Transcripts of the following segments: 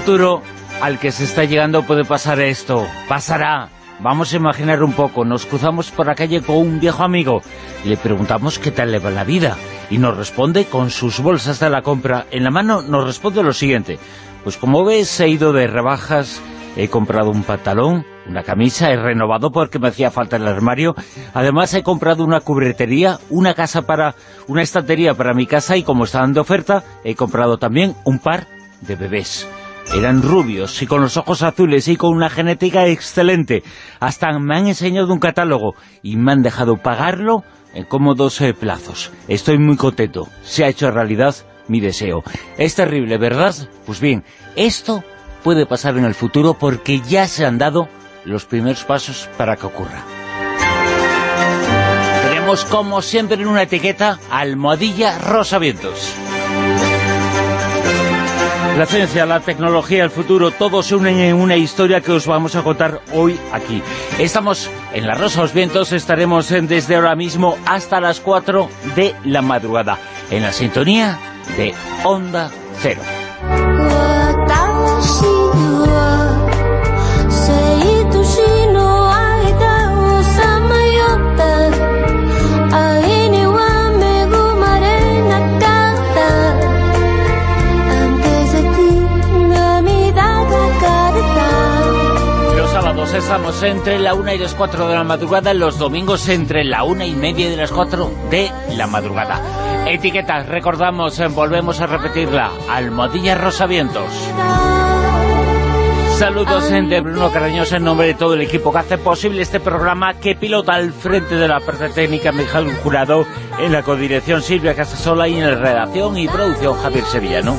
Futuro al que se está llegando puede pasar esto. Pasará. Vamos a imaginar un poco. Nos cruzamos por la calle con un viejo amigo. Le preguntamos qué tal le va la vida. Y nos responde con sus bolsas de la compra. En la mano nos responde lo siguiente. Pues como ves, he ido de rebajas, he comprado un pantalón, una camisa, he renovado porque me hacía falta el armario. Además he comprado una cubretería, una casa para una estantería para mi casa y como estaban de oferta, he comprado también un par de bebés. Eran rubios y con los ojos azules y con una genética excelente. Hasta me han enseñado un catálogo y me han dejado pagarlo en cómodos eh, plazos. Estoy muy contento. Se ha hecho realidad mi deseo. Es terrible, ¿verdad? Pues bien, esto puede pasar en el futuro porque ya se han dado los primeros pasos para que ocurra. Tenemos como siempre en una etiqueta almohadilla rosa vientos. La ciencia, la tecnología, el futuro, todos se unen en una historia que os vamos a contar hoy aquí. Estamos en La Rosa los Vientos, estaremos desde ahora mismo hasta las 4 de la madrugada, en la sintonía de Onda Cero. Estamos entre la una y las 4 de la madrugada, los domingos entre la una y media y las 4 de la madrugada. Etiquetas, recordamos, eh, volvemos a repetirla, Almohadilla Rosavientos. Saludos eh, de Bruno Cardeñosa en nombre de todo el equipo que hace posible este programa que pilota al frente de la parte técnica Miguel Jurado, en la codirección Silvia Casasola y en la redacción y producción Javier Sevillano.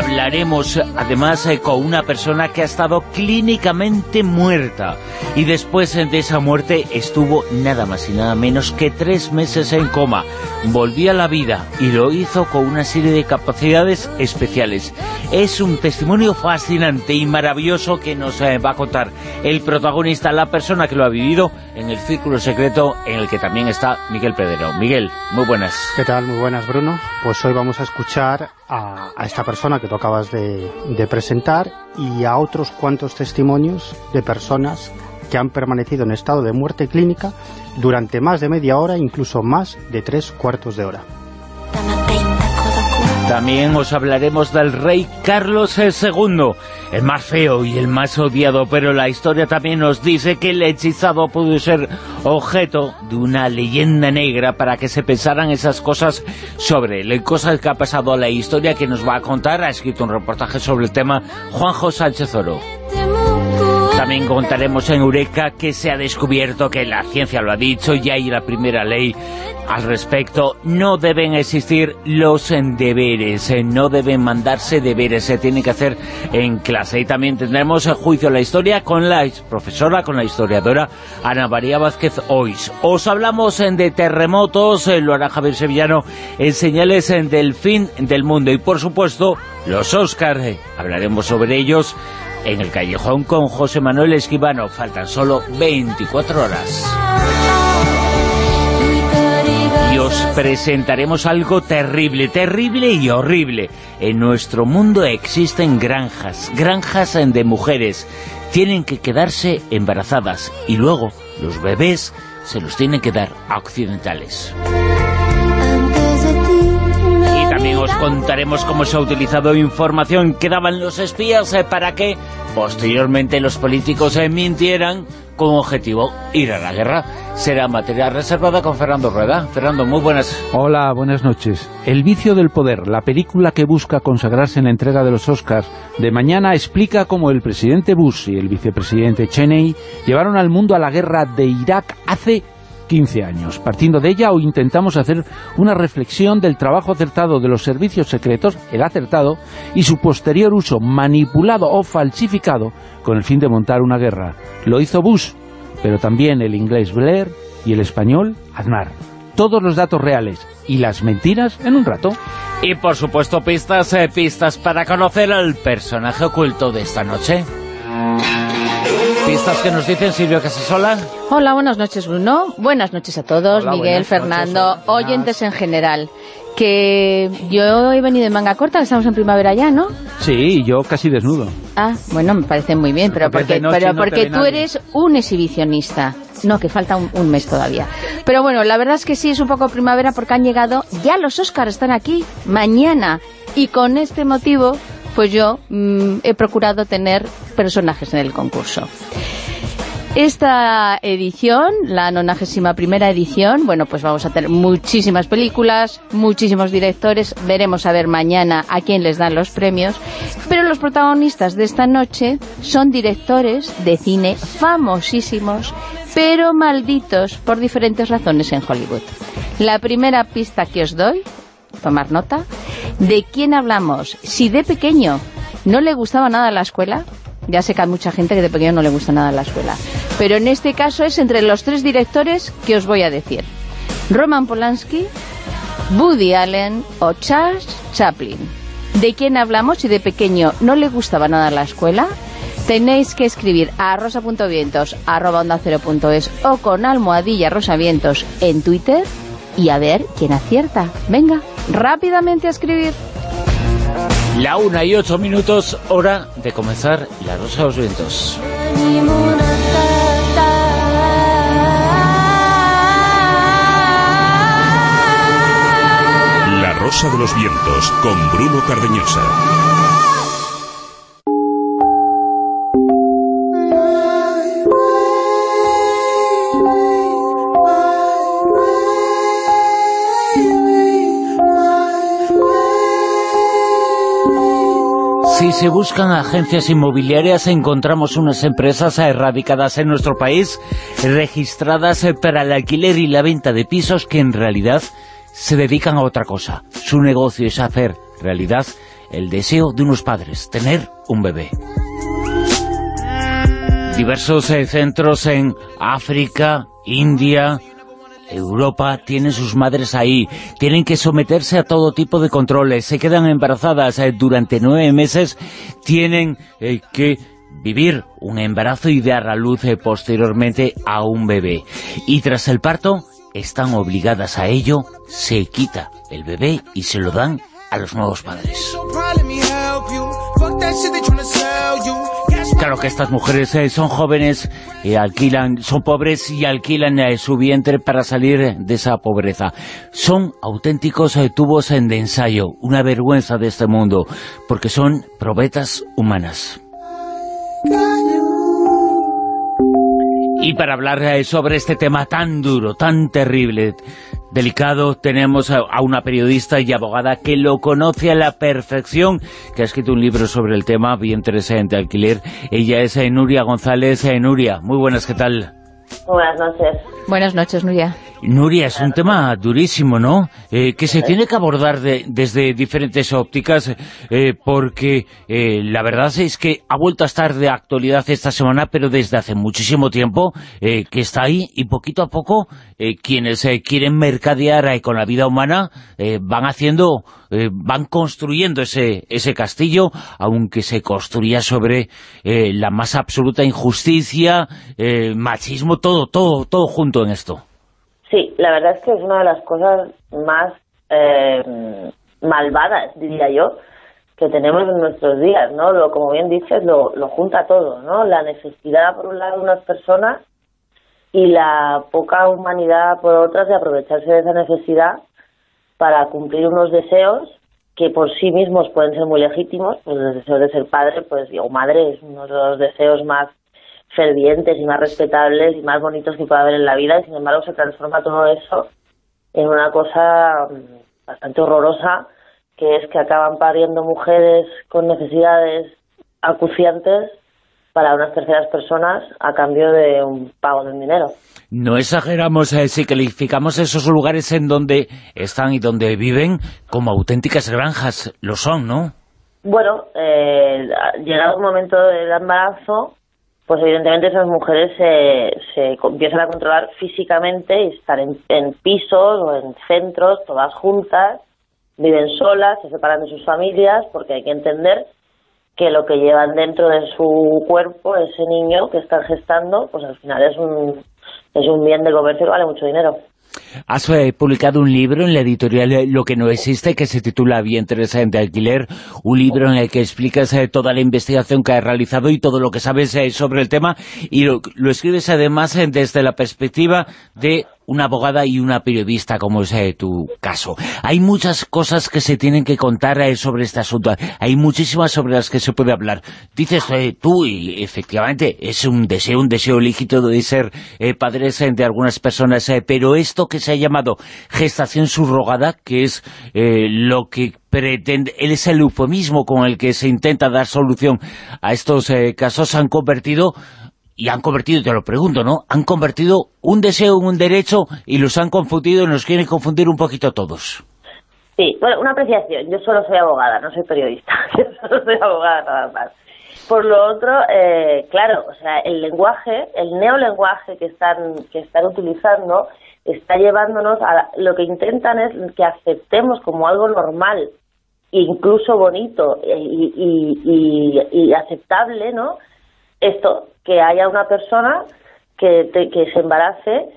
Hablaremos además eh, con una persona que ha estado clínicamente muerta y después de esa muerte estuvo nada más y nada menos que tres meses en coma. Volvió a la vida y lo hizo con una serie de capacidades especiales. Es un testimonio fascinante y maravilloso que nos eh, va a contar el protagonista, la persona que lo ha vivido en el círculo secreto en el que también está Miguel Pedrero. Miguel, muy buenas. ¿Qué tal? Muy buenas, Bruno. Pues hoy vamos a escuchar a, esta persona que tú acabas de, de presentar y a otros cuantos testimonios de personas que han permanecido en estado de muerte clínica durante más de media hora, incluso más de tres cuartos de hora. También os hablaremos del rey Carlos II, el más feo y el más odiado, pero la historia también nos dice que el hechizado pudo ser objeto de una leyenda negra para que se pensaran esas cosas sobre él, cosas que ha pasado a la historia que nos va a contar, ha escrito un reportaje sobre el tema Juanjo Sánchez Oro. También contaremos en Eureka que se ha descubierto que la ciencia lo ha dicho, ya hay la primera ley al respecto. No deben existir los deberes, eh, no deben mandarse deberes, se tiene que hacer en clase. Y también tendremos el juicio a la historia con la profesora, con la historiadora Ana María Vázquez Ois. Os hablamos de terremotos, eh, lo hará Javier Sevillano, en señales del fin del mundo. Y por supuesto, los Oscar, eh, hablaremos sobre ellos en el Callejón con José Manuel Esquivano. Faltan solo 24 horas. Y os presentaremos algo terrible, terrible y horrible. En nuestro mundo existen granjas, granjas de mujeres. Tienen que quedarse embarazadas y luego los bebés se los tienen que dar a occidentales También os contaremos cómo se ha utilizado información que daban los espías eh, para que posteriormente los políticos eh, mintieran con objetivo ir a la guerra. Será materia reservada con Fernando Rueda. Fernando, muy buenas. Hola, buenas noches. El vicio del poder, la película que busca consagrarse en la entrega de los Oscars de mañana, explica cómo el presidente Bush y el vicepresidente Cheney llevaron al mundo a la guerra de Irak hace 15 años. Partiendo de ella, hoy intentamos hacer una reflexión del trabajo acertado de los servicios secretos, el acertado, y su posterior uso manipulado o falsificado con el fin de montar una guerra. Lo hizo Bush, pero también el inglés Blair y el español Aznar. Todos los datos reales y las mentiras en un rato. Y por supuesto pistas, eh, pistas para conocer al personaje oculto de esta noche. Pistas que nos dicen Silvio Casasola. Hola, buenas noches Bruno. Buenas noches a todos, Miguel, Fernando, oyentes en general. Que yo he venido en manga corta, que estamos en primavera ya, ¿no? Sí, yo casi desnudo. Ah, bueno, me parece muy bien, pero porque, pero porque tú eres un exhibicionista. No, que falta un, mes todavía. Pero bueno, la verdad es que sí, es un poco primavera porque han llegado, ya los Oscars están aquí, mañana. Y con este motivo, pues yo mm, he procurado tener personajes en el concurso. Esta edición, la 91 primera edición, bueno, pues vamos a tener muchísimas películas, muchísimos directores, veremos a ver mañana a quién les dan los premios, pero los protagonistas de esta noche son directores de cine famosísimos, pero malditos por diferentes razones en Hollywood. La primera pista que os doy, tomar nota, ¿de quién hablamos? Si de pequeño no le gustaba nada la escuela, ya sé que hay mucha gente que de pequeño no le gusta nada la escuela. Pero en este caso es entre los tres directores que os voy a decir. Roman Polanski, Woody Allen o Charles Chaplin. ¿De quién hablamos si de pequeño no le gustaba nada la escuela? Tenéis que escribir a rosa.vientos arroba onda o con almohadilla rosavientos en Twitter y a ver quién acierta. Venga, rápidamente a escribir. La una y ocho minutos, hora de comenzar La Rosa de los Vientos. La Rosa de los Vientos con Bruno Cardeñosa. Si se buscan agencias inmobiliarias, encontramos unas empresas erradicadas en nuestro país, registradas para el alquiler y la venta de pisos que en realidad se dedican a otra cosa. Su negocio es hacer realidad el deseo de unos padres, tener un bebé. Diversos eh, centros en África, India, Europa tiene sus madres ahí, tienen que someterse a todo tipo de controles, se quedan embarazadas. Eh, durante nueve meses, tienen eh, que vivir un embarazo y dar a luz eh, posteriormente a un bebé. Y tras el parto, están obligadas a ello, se quita el bebé y se lo dan a los nuevos padres. Claro que estas mujeres eh, son jóvenes, y alquilan, son pobres y alquilan eh, su vientre para salir de esa pobreza. Son auténticos eh, tubos de ensayo, una vergüenza de este mundo, porque son probetas humanas. Y para hablar sobre este tema tan duro, tan terrible, delicado, tenemos a, una periodista y abogada que lo conoce a la perfección, que ha escrito un libro sobre el tema, bien interesante, alquiler. Ella es eh, Nuria González. Eh, Nuria, muy buenas, ¿qué tal? Buenas noches. Buenas noches, Nuria. Nuria, es un tema durísimo, ¿no? Eh, que se tiene que abordar desde diferentes ópticas, eh, porque eh, la verdad es que ha vuelto a estar de actualidad esta semana, pero desde hace muchísimo tiempo que está ahí, y poquito a poco quienes quieren mercadear con la vida humana van haciendo, van construyendo ese, ese castillo, aunque se construía sobre la más absoluta injusticia, machismo, todo, todo, todo junto en esto. Sí, la verdad es que es una de las cosas más eh, malvadas, diría yo, que tenemos en nuestros días, ¿no? Lo, como bien dices, lo, lo junta todo, ¿no? La necesidad, por un lado, de unas personas y la poca humanidad, por otras, de aprovecharse de esa necesidad para cumplir unos deseos que por sí mismos pueden ser muy legítimos, pues los deseos de ser padre pues o madre es uno de los deseos más fervientes y más respetables y más bonitos que puede haber en la vida y sin embargo se transforma todo eso en una cosa mm, bastante horrorosa que es que acaban pariendo mujeres con necesidades acuciantes para unas terceras personas a cambio de un pago de dinero. No exageramos eh, si calificamos esos lugares en donde están y donde viven como auténticas granjas. Lo son, ¿no? Bueno, eh, llegado el momento del embarazo, pues evidentemente esas mujeres se, se empiezan a controlar físicamente y estar en, en pisos o en centros, todas juntas, viven solas, se separan de sus familias, porque hay que entender que lo que llevan dentro de su cuerpo, ese niño que están gestando, pues al final es un, es un bien de comercio que vale mucho dinero. Has eh, publicado un libro en la editorial eh, Lo que no existe, que se titula Vientres de alquiler, un libro en el que explicas eh, toda la investigación que has realizado y todo lo que sabes sobre el tema, y lo, lo escribes además desde la perspectiva de una abogada y una periodista, como es eh, tu caso. Hay muchas cosas que se tienen que contar eh, sobre este asunto. Hay muchísimas sobre las que se puede hablar. Dices eh, tú, y efectivamente, es un deseo, un deseo lícito de ser padres de algunas personas, pero esto que se ha llamado gestación subrogada, que es lo que pretende, es el eufemismo con el que se intenta dar solución a estos casos, se han convertido y han convertido, te lo pregunto, ¿no? Han convertido un deseo en un derecho y los han confundido y nos quieren confundir un poquito todos. Sí, bueno, una apreciación. Yo solo soy abogada, no soy periodista. Yo solo soy abogada nada más. Por lo otro, eh, claro, o sea, el lenguaje, el neolenguaje que están, que están utilizando está llevándonos a... Lo que intentan es que aceptemos como algo normal, incluso bonito y, y aceptable, ¿no?, esto, que haya una persona que, que se embarace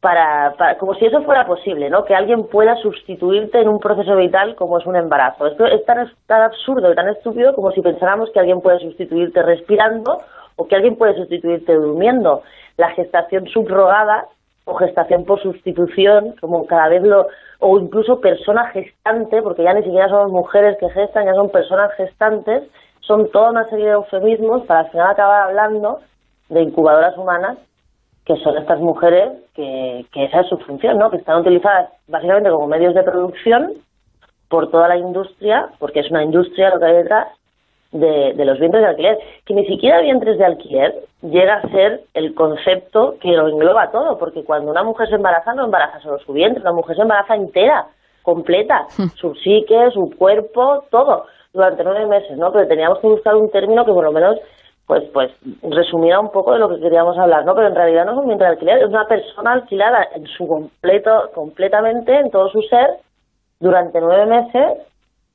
para, como si eso fuera posible, ¿no? Que alguien pueda sustituirte en un proceso vital como es un embarazo. Esto es tan, absurdo y tan estúpido como si pensáramos que alguien puede sustituirte respirando o que alguien puede sustituirte durmiendo. La gestación subrogada o gestación por sustitución, como cada vez lo... o incluso persona gestante, porque ya ni siquiera son mujeres que gestan, ya son personas gestantes, son toda una serie de eufemismos para al final acabar hablando de incubadoras humanas que son estas mujeres que, que esa es su función, ¿no? que están utilizadas básicamente como medios de producción por toda la industria, porque es una industria lo que hay detrás, de, de, los vientres de alquiler, que ni siquiera vientres de alquiler llega a ser el concepto que lo engloba todo, porque cuando una mujer se embaraza no embaraza solo su vientre, la mujer se embaraza entera, completa, hmm. su psique, su cuerpo, todo durante nueve meses, ¿no? Pero teníamos que buscar un término que por lo menos pues pues resumiera un poco de lo que queríamos hablar, ¿no? Pero en realidad no es un vientre de alquiler, es una persona alquilada en su completo, completamente, en todo su ser, durante nueve meses,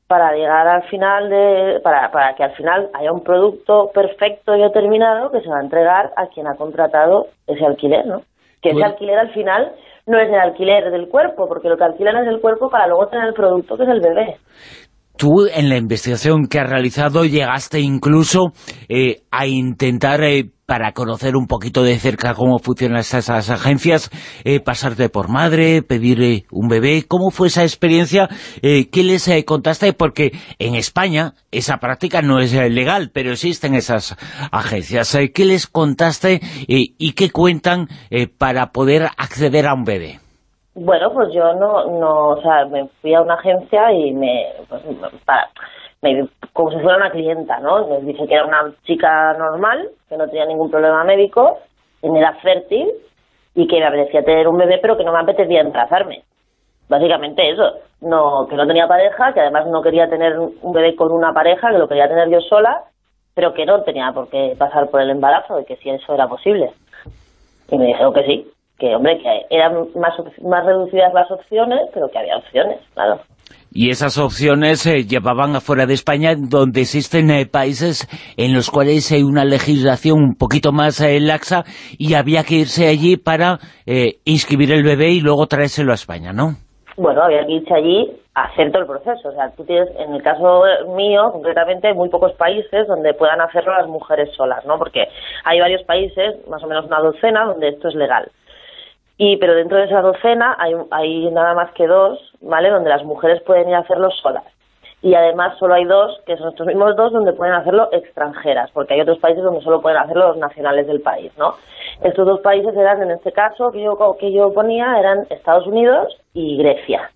para llegar al final de, para, para que al final haya un producto perfecto y determinado que se va a entregar a quien ha contratado ese alquiler, ¿no? Que ese alquiler al final no es el alquiler del cuerpo, porque lo que alquilan es el cuerpo para luego tener el producto que es el bebé. Tú, en la investigación que has realizado, llegaste incluso eh, a intentar, eh, para conocer un poquito de cerca cómo funcionan esas, agencias, eh, pasarte por madre, pedir un bebé. ¿Cómo fue esa experiencia? ¿Qué les contaste? Porque en España esa práctica no es legal, pero existen esas agencias. ¿Qué les contaste y qué cuentan para poder acceder a un bebé? Bueno, pues yo no, no, o sea, me fui a una agencia y me, pues, para, me, como si fuera una clienta, ¿no? Me dice que era una chica normal, que no tenía ningún problema médico, que era fértil y que me apetecía tener un bebé, pero que no me apetecía embarazarme. Básicamente eso, no, que no tenía pareja, que además no quería tener un bebé con una pareja, que lo quería tener yo sola, pero que no tenía por qué pasar por el embarazo, y que si eso era posible. Y me dijeron que sí, que hombre, que eran más, más reducidas las opciones, pero que había opciones, claro. Y esas opciones se llevaban afuera de España, donde existen eh, países en los cuales hay una legislación un poquito más eh, laxa y había que irse allí para eh, inscribir el bebé y luego traérselo a España, ¿no? Bueno, había que irse allí a hacer todo el proceso. O sea, tú tienes, en el caso mío, concretamente, hay muy pocos países donde puedan hacerlo las mujeres solas, ¿no? Porque hay varios países, más o menos una docena, donde esto es legal y pero dentro de esa docena hay, hay nada más que dos, ¿vale? Donde las mujeres pueden ir a hacerlo solas. y además solo hay dos, que son estos mismos dos, donde pueden hacerlo extranjeras, porque hay otros países donde solo pueden hacerlo los nacionales del país, ¿no? Estos dos países eran, en este caso, que yo, que yo ponía, eran Estados Unidos y Grecia,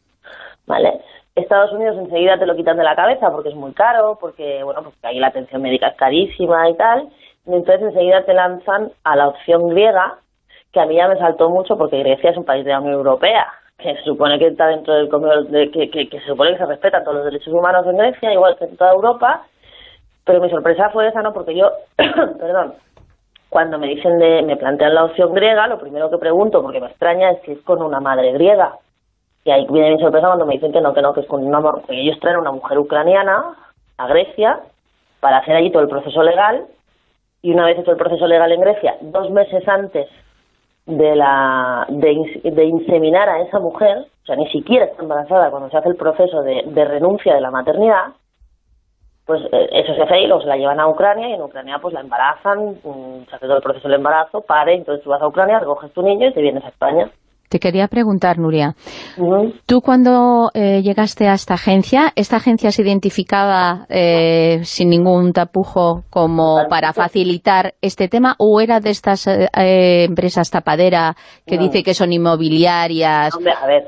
¿vale? Estados Unidos enseguida te lo quitan de la cabeza porque es muy caro, porque, bueno, porque ahí la atención médica es carísima y tal, y entonces enseguida te lanzan a la opción griega, a mí ya me saltó mucho porque Grecia es un país de la Unión Europea, que se supone que está dentro del de, que, que, se supone que se respetan todos los derechos humanos en Grecia, igual que en toda Europa, pero mi sorpresa fue esa, ¿no? Porque yo, perdón, cuando me dicen de, me plantean la opción griega, lo primero que pregunto, porque me extraña, es si es con una madre griega. Y ahí viene mi sorpresa cuando me dicen que no, que no, que es con una que ellos traen una mujer ucraniana a Grecia para hacer allí todo el proceso legal y una vez hecho el proceso legal en Grecia, dos meses antes de, la, de, inseminar a esa mujer, o sea, ni siquiera está embarazada cuando se hace el proceso de, renuncia de la maternidad, pues eh, eso se hace y los la llevan a Ucrania y en Ucrania pues la embarazan, mm, se hace todo el proceso del embarazo, pare, entonces tú vas a Ucrania, recoges tu niño y te vienes a España. Te quería preguntar, Nuria, tú cuando eh, llegaste a esta agencia, ¿esta agencia se identificaba eh, sin ningún tapujo como para facilitar este tema o era de estas eh, empresas tapadera que dice que son inmobiliarias? a ver,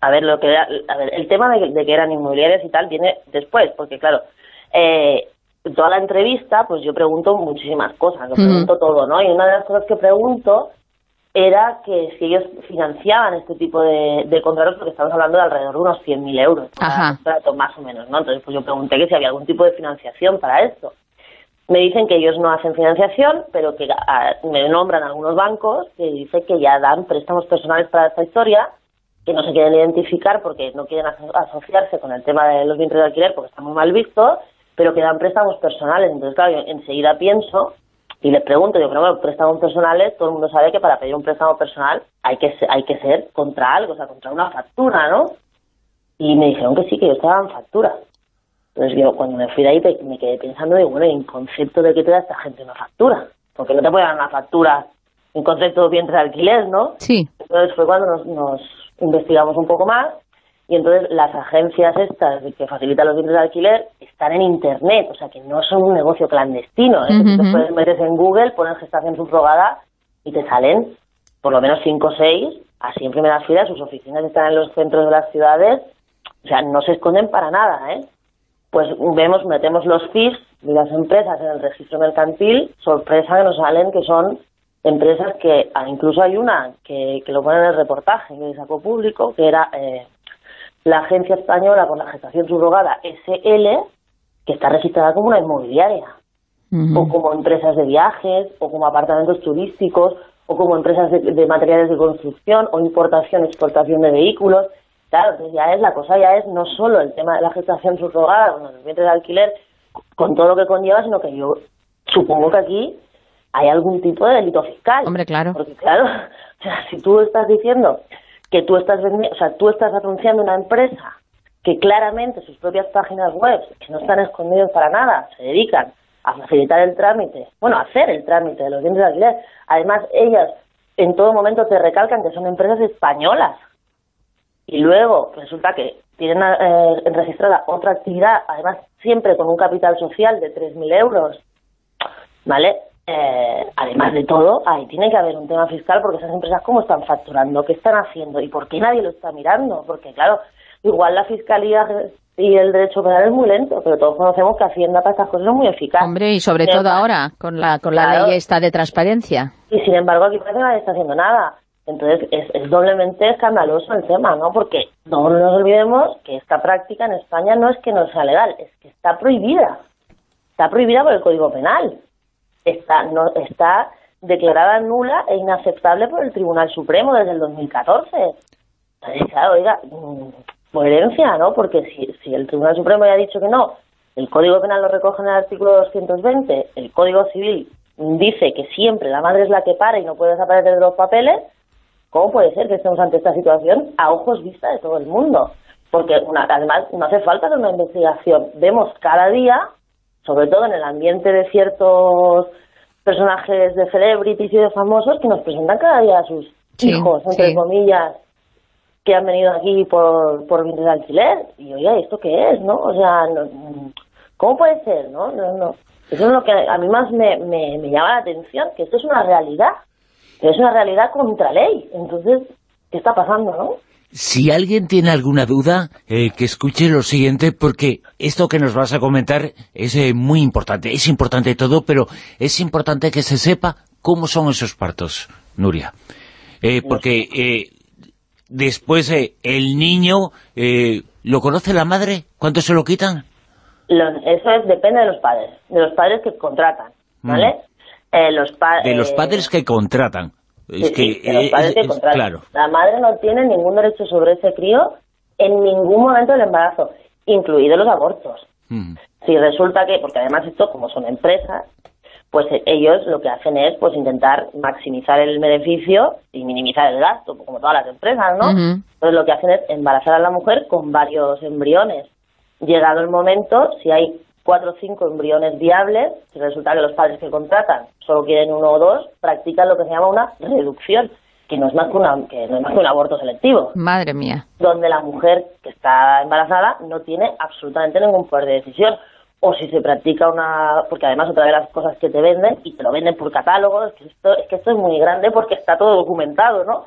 a ver, lo que a ver, el tema de, que eran inmobiliarias y tal viene después, porque claro, toda la entrevista, pues yo pregunto muchísimas cosas, lo pregunto todo, ¿no? Y una de las cosas que pregunto era que si ellos financiaban este tipo de, de contratos, porque estamos hablando de alrededor de unos 100.000 euros, contrato, más o menos, ¿no? Entonces, pues yo pregunté que si había algún tipo de financiación para esto. Me dicen que ellos no hacen financiación, pero que ah, me nombran algunos bancos que dicen que ya dan préstamos personales para esta historia, que no se quieren identificar porque no quieren asociarse con el tema de los bienes de alquiler porque está muy mal visto, pero que dan préstamos personales. Entonces, claro, yo enseguida pienso y les pregunto, yo, pero bueno, préstamos personales, todo el mundo sabe que para pedir un préstamo personal hay que, ser, hay que ser contra algo, o sea, contra una factura, ¿no? Y me dijeron que sí, que ellos te daban factura. Entonces yo cuando me fui de ahí me quedé pensando, digo, bueno, en concepto de que te da esta gente una factura? Porque no te puede dar una factura en concepto de vientre de alquiler, ¿no? Sí. Entonces fue cuando nos, nos investigamos un poco más y entonces las agencias estas que facilitan los bienes de alquiler están en Internet, o sea que no son un negocio clandestino. ¿eh? Tú puedes metes en Google, pones gestación subrogada y te salen por lo menos cinco o seis, así en primeras filas, sus oficinas están en los centros de las ciudades, o sea, no se esconden para nada, ¿eh? Pues vemos, metemos los CIFs de las empresas en el registro mercantil, sorpresa que nos salen que son empresas que, ah, incluso hay una que, que lo pone en el reportaje que sacó público, que era eh, la Agencia Española con la Gestación Subrogada SL, que está registrada como una inmobiliaria, o como empresas de viajes, o como apartamentos turísticos, o como empresas de, materiales de construcción, o importación, exportación de vehículos. Claro, entonces ya es, la cosa ya es no solo el tema de la gestación subrogada, con los bienes de alquiler, con todo lo que conlleva, sino que yo supongo que aquí hay algún tipo de delito fiscal. Hombre, claro. Porque claro, o sea, si tú estás diciendo que tú estás vendiendo, o sea, tú estás anunciando una empresa que claramente sus propias páginas web, que no están escondidos para nada, se dedican a facilitar el trámite, bueno, a hacer el trámite de los bienes de alquiler. Además, ellas en todo momento te recalcan que son empresas españolas. Y luego resulta que tienen eh, registrada otra actividad, además siempre con un capital social de 3.000 euros, ¿vale? Eh, además de todo, ahí tiene que haber un tema fiscal porque esas empresas cómo están facturando, qué están haciendo y por qué nadie lo está mirando. Porque claro, igual la fiscalía y el derecho penal es muy lento, pero todos conocemos que Hacienda para estas cosas es muy eficaz. Hombre, y sobre todo ahora, con la, con la ley esta de transparencia. Y sin embargo aquí parece que nadie está haciendo nada. Entonces es, es, doblemente escandaloso el tema, ¿no? Porque no nos olvidemos que esta práctica en España no es que no sea legal, es que está prohibida. Está prohibida por el Código Penal está, no, está declarada nula e inaceptable por el Tribunal Supremo desde el 2014. Entonces, claro, oiga, mm, coherencia, ¿no? Porque si, si el Tribunal Supremo ya ha dicho que no, el Código Penal lo recoge en el artículo 220, el Código Civil dice que siempre la madre es la que para y no puede desaparecer de los papeles, ¿cómo puede ser que estemos ante esta situación a ojos vista de todo el mundo? Porque una, además no hace falta una investigación, vemos cada día sobre todo en el ambiente de ciertos personajes de celebrities y de famosos que nos presentan cada día a sus hijos, entre comillas, que han venido aquí por, por de alquiler. Y oye, ¿esto qué es, no? O sea, ¿cómo puede ser, no? No, no. Eso es lo que a mí más me, me, llama la atención, que esto es una realidad, que es una realidad contra ley. Entonces, ¿qué está pasando, no? Si alguien tiene alguna duda, eh, que escuche lo siguiente, porque esto que nos vas a comentar es eh, muy importante. Es importante todo, pero es importante que se sepa cómo son esos partos, Nuria. Eh, porque después el niño, ¿lo conoce la madre? ¿Cuánto se lo quitan? eso es, depende de los padres, de los padres que contratan, ¿vale? Mm. los de los padres que contratan. Es que, claro. La madre no tiene ningún derecho sobre ese crío en ningún momento del embarazo, incluidos los abortos. Mm. Si resulta que, porque además esto, como son empresas, pues eh, ellos lo que hacen es pues intentar maximizar el beneficio y minimizar el gasto, como todas las empresas, ¿no? Entonces lo que hacen es embarazar a la mujer con varios embriones. Llegado el momento, si hay cuatro o cinco embriones viables, si resulta que los padres que contratan solo quieren uno o dos, practican lo que se llama una reducción, que no es más que, una, que no es más que un aborto selectivo. Madre mía. Donde la mujer que está embarazada no tiene absolutamente ningún poder de decisión. O si se practica una... Porque además otra de las cosas que te venden, y te lo venden por catálogo, es que esto es, que esto es muy grande porque está todo documentado, ¿no?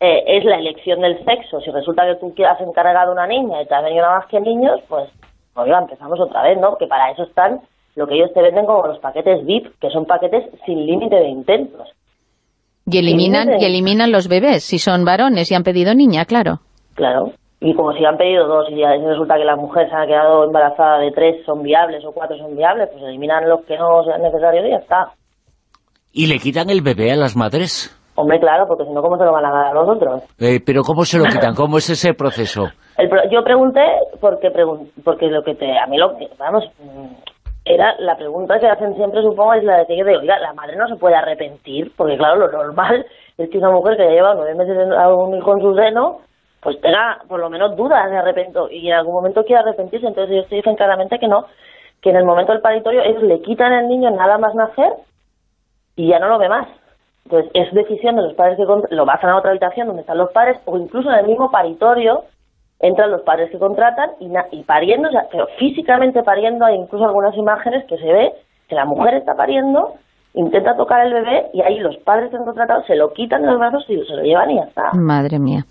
Eh, es la elección del sexo. Si resulta que tú has encargado una niña y te ha venido nada más que niños, pues oiga, empezamos otra vez, ¿no? Que para eso están lo que ellos te venden como los paquetes VIP, que son paquetes sin límite de intentos. Y eliminan, y eliminan los bebés, si son varones y han pedido niña, claro. Claro. Y como si han pedido dos y ya resulta que la mujer se ha quedado embarazada de tres son viables o cuatro son viables, pues eliminan los que no sean necesarios y ya está. ¿Y le quitan el bebé a las madres? Hombre, claro, porque si no, ¿cómo se lo van a dar a los otros? Eh, pero ¿cómo se lo quitan? ¿Cómo es ese proceso? yo pregunté porque porque lo que te a mí lo que vamos mm, era la pregunta que hacen siempre supongo es la de que oiga la madre no se puede arrepentir porque claro lo normal es que una mujer que ya lleva nueve meses a un hijo en su seno pues tenga por lo menos dudas de arrepento y en algún momento quiere arrepentirse entonces ellos te dicen claramente que no que en el momento del paritorio ellos le quitan al niño nada más nacer y ya no lo ve más entonces es decisión de los padres que lo bajan a otra habitación donde están los padres o incluso en el mismo paritorio entran los padres que contratan y, y pariendo, o sea, pero físicamente pariendo, hay incluso algunas imágenes que se ve que la mujer está pariendo, intenta tocar el bebé y ahí los padres que han contratado se lo quitan de los brazos y se lo llevan y ya está. Madre mía.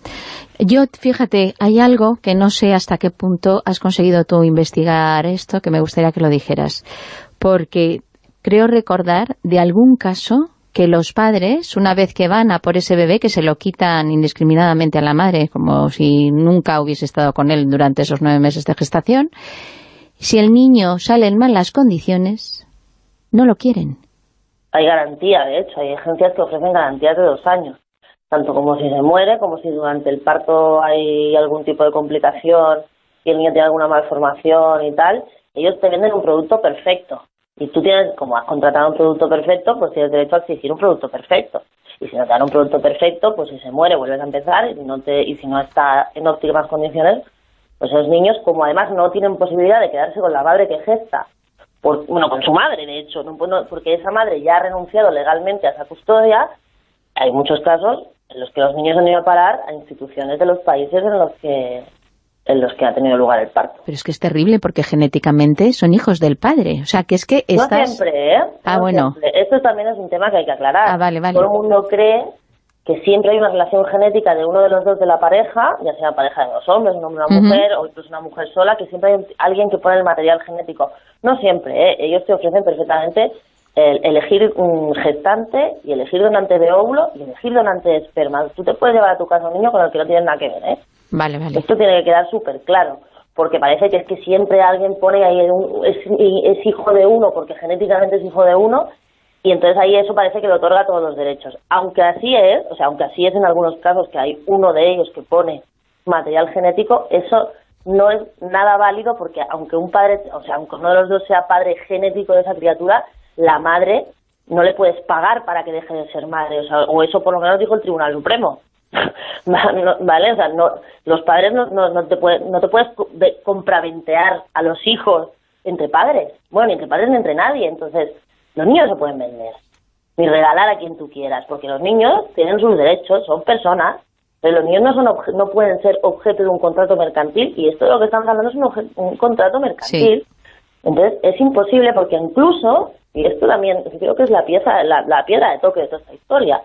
Yo, fíjate, hay algo que no sé hasta qué punto has conseguido tú investigar esto, que me gustaría que lo dijeras, porque creo recordar de algún caso que los padres, una vez que van a por ese bebé, que se lo quitan indiscriminadamente a la madre, como si nunca hubiese estado con él durante esos nueve meses de gestación, si el niño sale en malas condiciones, no lo quieren. Hay garantía, de hecho, hay agencias que ofrecen garantías de dos años, tanto como si se muere, como si durante el parto hay algún tipo de complicación y el niño tiene alguna malformación y tal, ellos te venden un producto perfecto y tú tienes, como has contratado un producto perfecto, pues tienes derecho a exigir un producto perfecto. Y si no te dan un producto perfecto, pues si se muere vuelves a empezar y, no te, y si no está en óptimas condiciones, pues esos niños, como además no tienen posibilidad de quedarse con la madre que gesta, por, bueno, con su madre, de hecho, no, porque esa madre ya ha renunciado legalmente a esa custodia, hay muchos casos en los que los niños han ido a parar a instituciones de los países en los que en los que ha tenido lugar el parto. Pero es que es terrible porque genéticamente son hijos del padre. O sea, que es que estás... No siempre, ¿eh? Ah, bueno. Esto también es un tema que hay que aclarar. Ah, vale, vale. Todo el mundo cree que siempre hay una relación genética de uno de los dos de la pareja, ya sea pareja de dos hombres, un hombre y una mujer, o incluso una mujer sola, que siempre hay alguien que pone el material genético. No siempre, ¿eh? Ellos te ofrecen perfectamente el elegir un gestante y elegir donante de óvulo y elegir donante de esperma. Tú te puedes llevar a tu casa un niño con el que no tienes nada que ver, ¿eh? Esto tiene que quedar súper claro, porque parece que es que siempre alguien pone ahí, es, hijo de uno, porque genéticamente es hijo de uno, y entonces ahí eso parece que le otorga todos los derechos. Aunque así es, o sea, aunque así es en algunos casos que hay uno de ellos que pone material genético, eso no es nada válido porque aunque un padre, o sea, aunque uno de los dos sea padre genético de esa criatura, la madre no le puedes pagar para que deje de ser madre, o, sea, o eso por lo menos dijo el Tribunal Supremo. ¿Vale? O sea, no, los padres no, no, te pueden, no te puedes compraventear a los hijos entre padres. Bueno, ni entre padres ni entre nadie. Entonces, los niños se pueden vender. Ni regalar a quien tú quieras. Porque los niños tienen sus derechos, son personas. Pero los niños no, son no pueden ser objeto de un contrato mercantil y esto de lo que estamos hablando es un, un contrato mercantil. Entonces es imposible porque incluso, y esto también creo que es la pieza, la, la piedra de toque de toda esta historia,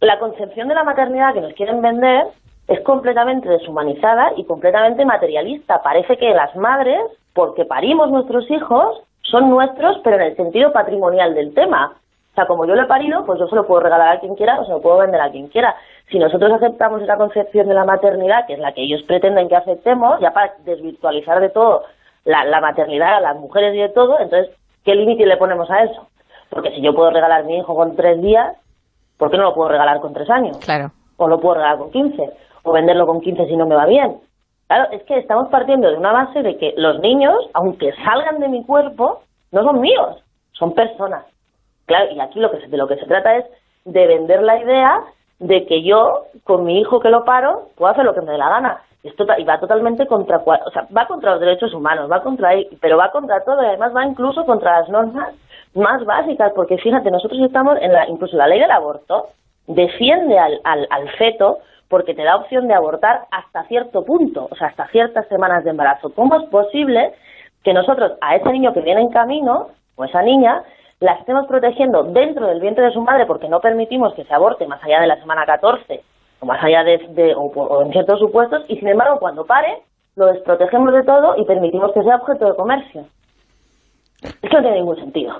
la concepción de la maternidad que nos quieren vender es completamente deshumanizada y completamente materialista. Parece que las madres, porque parimos nuestros hijos, son nuestros, pero en el sentido patrimonial del tema. O sea, como yo lo he parido, pues yo se lo puedo regalar a quien quiera o se lo puedo vender a quien quiera. Si nosotros aceptamos esa concepción de la maternidad, que es la que ellos pretenden que aceptemos, ya para desvirtualizar de todo la, la maternidad a las mujeres y de todo, entonces, ¿qué límite le ponemos a eso? Porque si yo puedo regalar a mi hijo con tres días, ¿por qué no lo puedo regalar con tres años? Claro. O lo puedo regalar con quince, o venderlo con quince si no me va bien. Claro, es que estamos partiendo de una base de que los niños, aunque salgan de mi cuerpo, no son míos, son personas. Claro, y aquí lo que de lo que se trata es de vender la idea de que yo, con mi hijo que lo paro, puedo hacer lo que me dé la gana. Esto y va totalmente contra, o sea, va contra los derechos humanos, va contra, pero va contra todo y además va incluso contra las normas más básicas, porque fíjate, nosotros estamos en la, incluso la ley del aborto defiende al, al, al feto porque te da opción de abortar hasta cierto punto, o sea, hasta ciertas semanas de embarazo. ¿Cómo es posible que nosotros a ese niño que viene en camino, o esa niña, la estemos protegiendo dentro del vientre de su madre porque no permitimos que se aborte más allá de la semana 14 o más allá de, o, en ciertos supuestos y sin embargo cuando pare lo desprotegemos de todo y permitimos que sea objeto de comercio. Es que no tiene ningún sentido.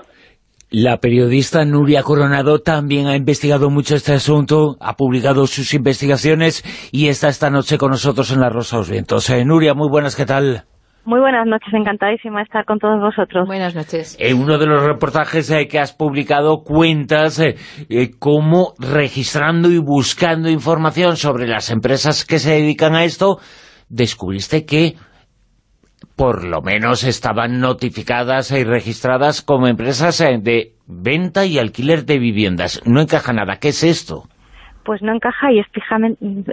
La periodista Nuria Coronado también ha investigado mucho este asunto, ha publicado sus investigaciones y está esta noche con nosotros en La Rosa de los Vientos. Eh, Nuria, muy buenas, ¿qué tal? Muy buenas noches, encantadísima de estar con todos vosotros. Buenas noches. En uno de los reportajes eh, que has publicado cuentas eh, eh, cómo registrando y buscando información sobre las empresas que se dedican a esto, descubriste que por lo menos estaban notificadas y registradas como empresas de venta y alquiler de viviendas. No encaja nada. ¿Qué es esto? Pues no encaja y es,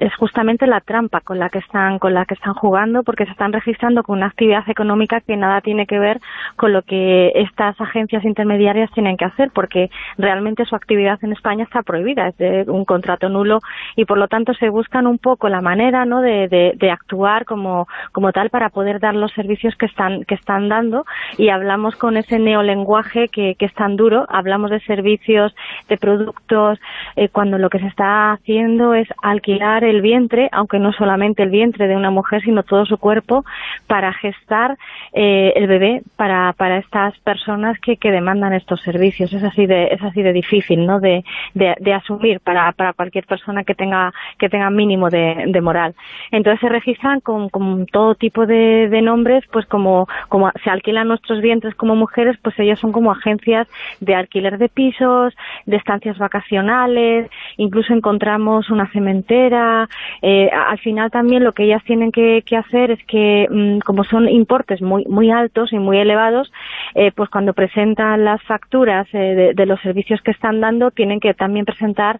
es justamente la trampa con la que están con la que están jugando porque se están registrando con una actividad económica que nada tiene que ver con lo que estas agencias intermediarias tienen que hacer porque realmente su actividad en España está prohibida, es de un contrato nulo y por lo tanto se buscan un poco la manera ¿no? de, de, actuar como, como tal para poder dar los servicios que están, que están dando y hablamos con ese neolenguaje que, que es tan duro, hablamos de servicios, de productos, eh, cuando lo que se está haciendo es alquilar el vientre, aunque no solamente el vientre de una mujer, sino todo su cuerpo, para gestar eh, el bebé para, para estas personas que, que demandan estos servicios. Es así de, es así de difícil, ¿no? De, de, asumir para, para cualquier persona que tenga, que tenga mínimo de, de moral. Entonces se registran con, con todo tipo de, de nombres, pues como, como se alquilan nuestros vientres como mujeres, pues ellos son como agencias de alquiler de pisos, de estancias vacacionales, incluso en encontramos una cementera. Eh, al final también lo que ellas tienen que, hacer es que, mm, como son importes muy, muy altos y muy elevados, eh, pues cuando presentan las facturas eh, de, los servicios que están dando, tienen que también presentar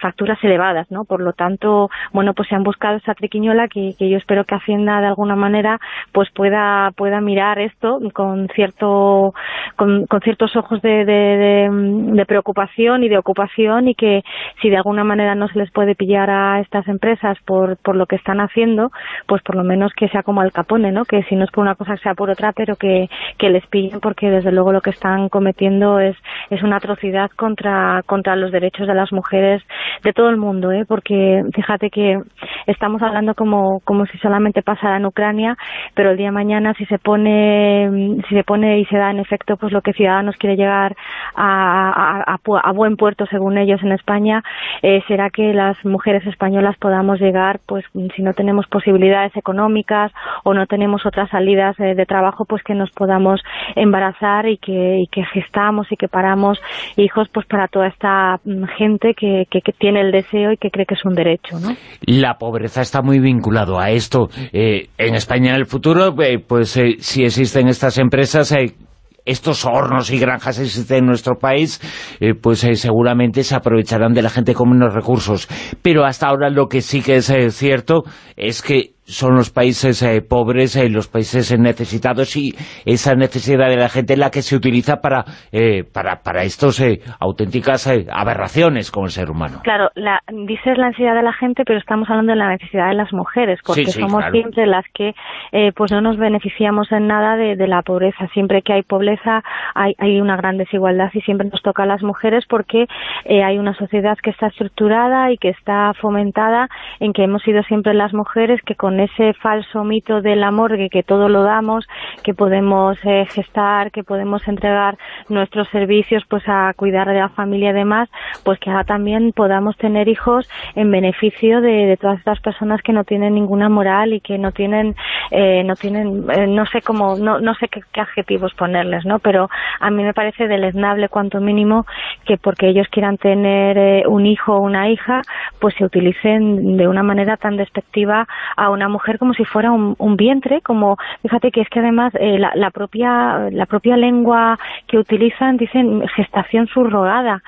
facturas elevadas, ¿no? Por lo tanto, bueno, pues se han buscado esa triquiñola que, yo espero que Hacienda de alguna manera pues pueda, pueda mirar esto con cierto con, ciertos ojos de, de preocupación y de ocupación y que si de alguna manera no se les puede pillar a estas empresas por, por lo que están haciendo, pues por lo menos que sea como al capone, ¿no? Que si no es por una cosa sea por otra, pero que, que les pillen porque desde luego lo que están cometiendo es, es una atrocidad contra, contra los derechos de las mujeres de todo el mundo, ¿eh? Porque fíjate que estamos hablando como, como si solamente pasara en Ucrania, pero el día mañana si se pone, si se pone y se da en efecto pues lo que Ciudadanos quiere llegar a, a, a, buen puerto según ellos en España, eh, que las mujeres españolas podamos llegar, pues si no tenemos posibilidades económicas o no tenemos otras salidas eh, de trabajo, pues que nos podamos embarazar y que, y que gestamos y que paramos hijos pues para toda esta mm, gente que, que, tiene el deseo y que cree que es un derecho. ¿no? La pobreza está muy vinculado a esto. Eh, en España en el futuro, eh, pues si existen estas empresas estos hornos y granjas existen en nuestro país, eh, pues eh, seguramente se aprovecharán de la gente con menos recursos. Pero hasta ahora lo que sí que es eh, cierto es que son los países eh, pobres, eh, los países necesitados y esa necesidad de la gente la que se utiliza para, eh, para, para estos auténticas aberraciones con el ser humano. Claro, la, dices la necesidad de la gente, pero estamos hablando de la necesidad de las mujeres, porque somos siempre las que pues no nos beneficiamos en nada de, de, la pobreza. Siempre que hay pobreza hay, hay una gran desigualdad y siempre nos toca a las mujeres porque hay una sociedad que está estructurada y que está fomentada en que hemos sido siempre las mujeres que con ese falso mito del amor de que todo lo damos, que podemos eh, gestar, que podemos entregar nuestros servicios pues a cuidar de la familia y demás, pues que ahora también podamos tener hijos en beneficio de, todas estas personas que no tienen ninguna moral y que no tienen, eh, no tienen, eh, no sé cómo, no, no sé qué, adjetivos ponerles, ¿no? Pero a mí me parece deleznable cuanto mínimo que porque ellos quieran tener un hijo o una hija, pues se utilicen de una manera tan despectiva a una mujer como si fuera un, vientre, como fíjate que es que además eh, la, propia la propia lengua que utilizan dicen gestación subrogada,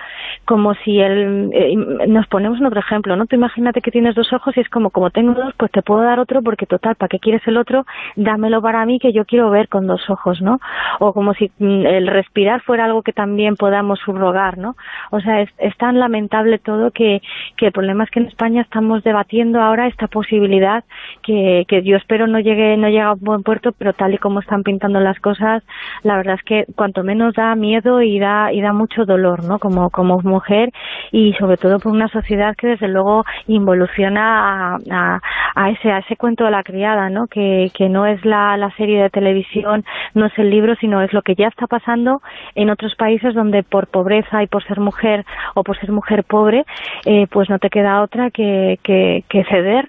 como si el, eh, nos ponemos otro ejemplo, ¿no? Tú imagínate que tienes dos ojos y es como como tengo dos, pues te puedo dar otro porque total, ¿para qué quieres el otro? Dámelo para mí que yo quiero ver con dos ojos, ¿no? O como si mm, el respirar fuera algo que también podamos subrogar, ¿no? O sea, es, es tan lamentable todo que, que el problema es que en España estamos debatiendo ahora esta posibilidad que, que yo espero no llegue no llegue a un buen puerto, pero tal y como están pintando las cosas, la verdad es que cuanto menos da miedo y da y da mucho dolor, ¿no? Como como mujer y sobre todo por una sociedad que desde luego involuciona a, a, ese a ese cuento de la criada, ¿no? Que, que no es la, la serie de televisión, no es el libro, sino es lo que ya está pasando en otros países donde por pobreza y por ser mujer o por ser mujer pobre, eh, pues no te queda otra que, que ceder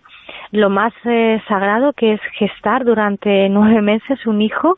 lo más eh, sagrado que es gestar durante nueve meses un hijo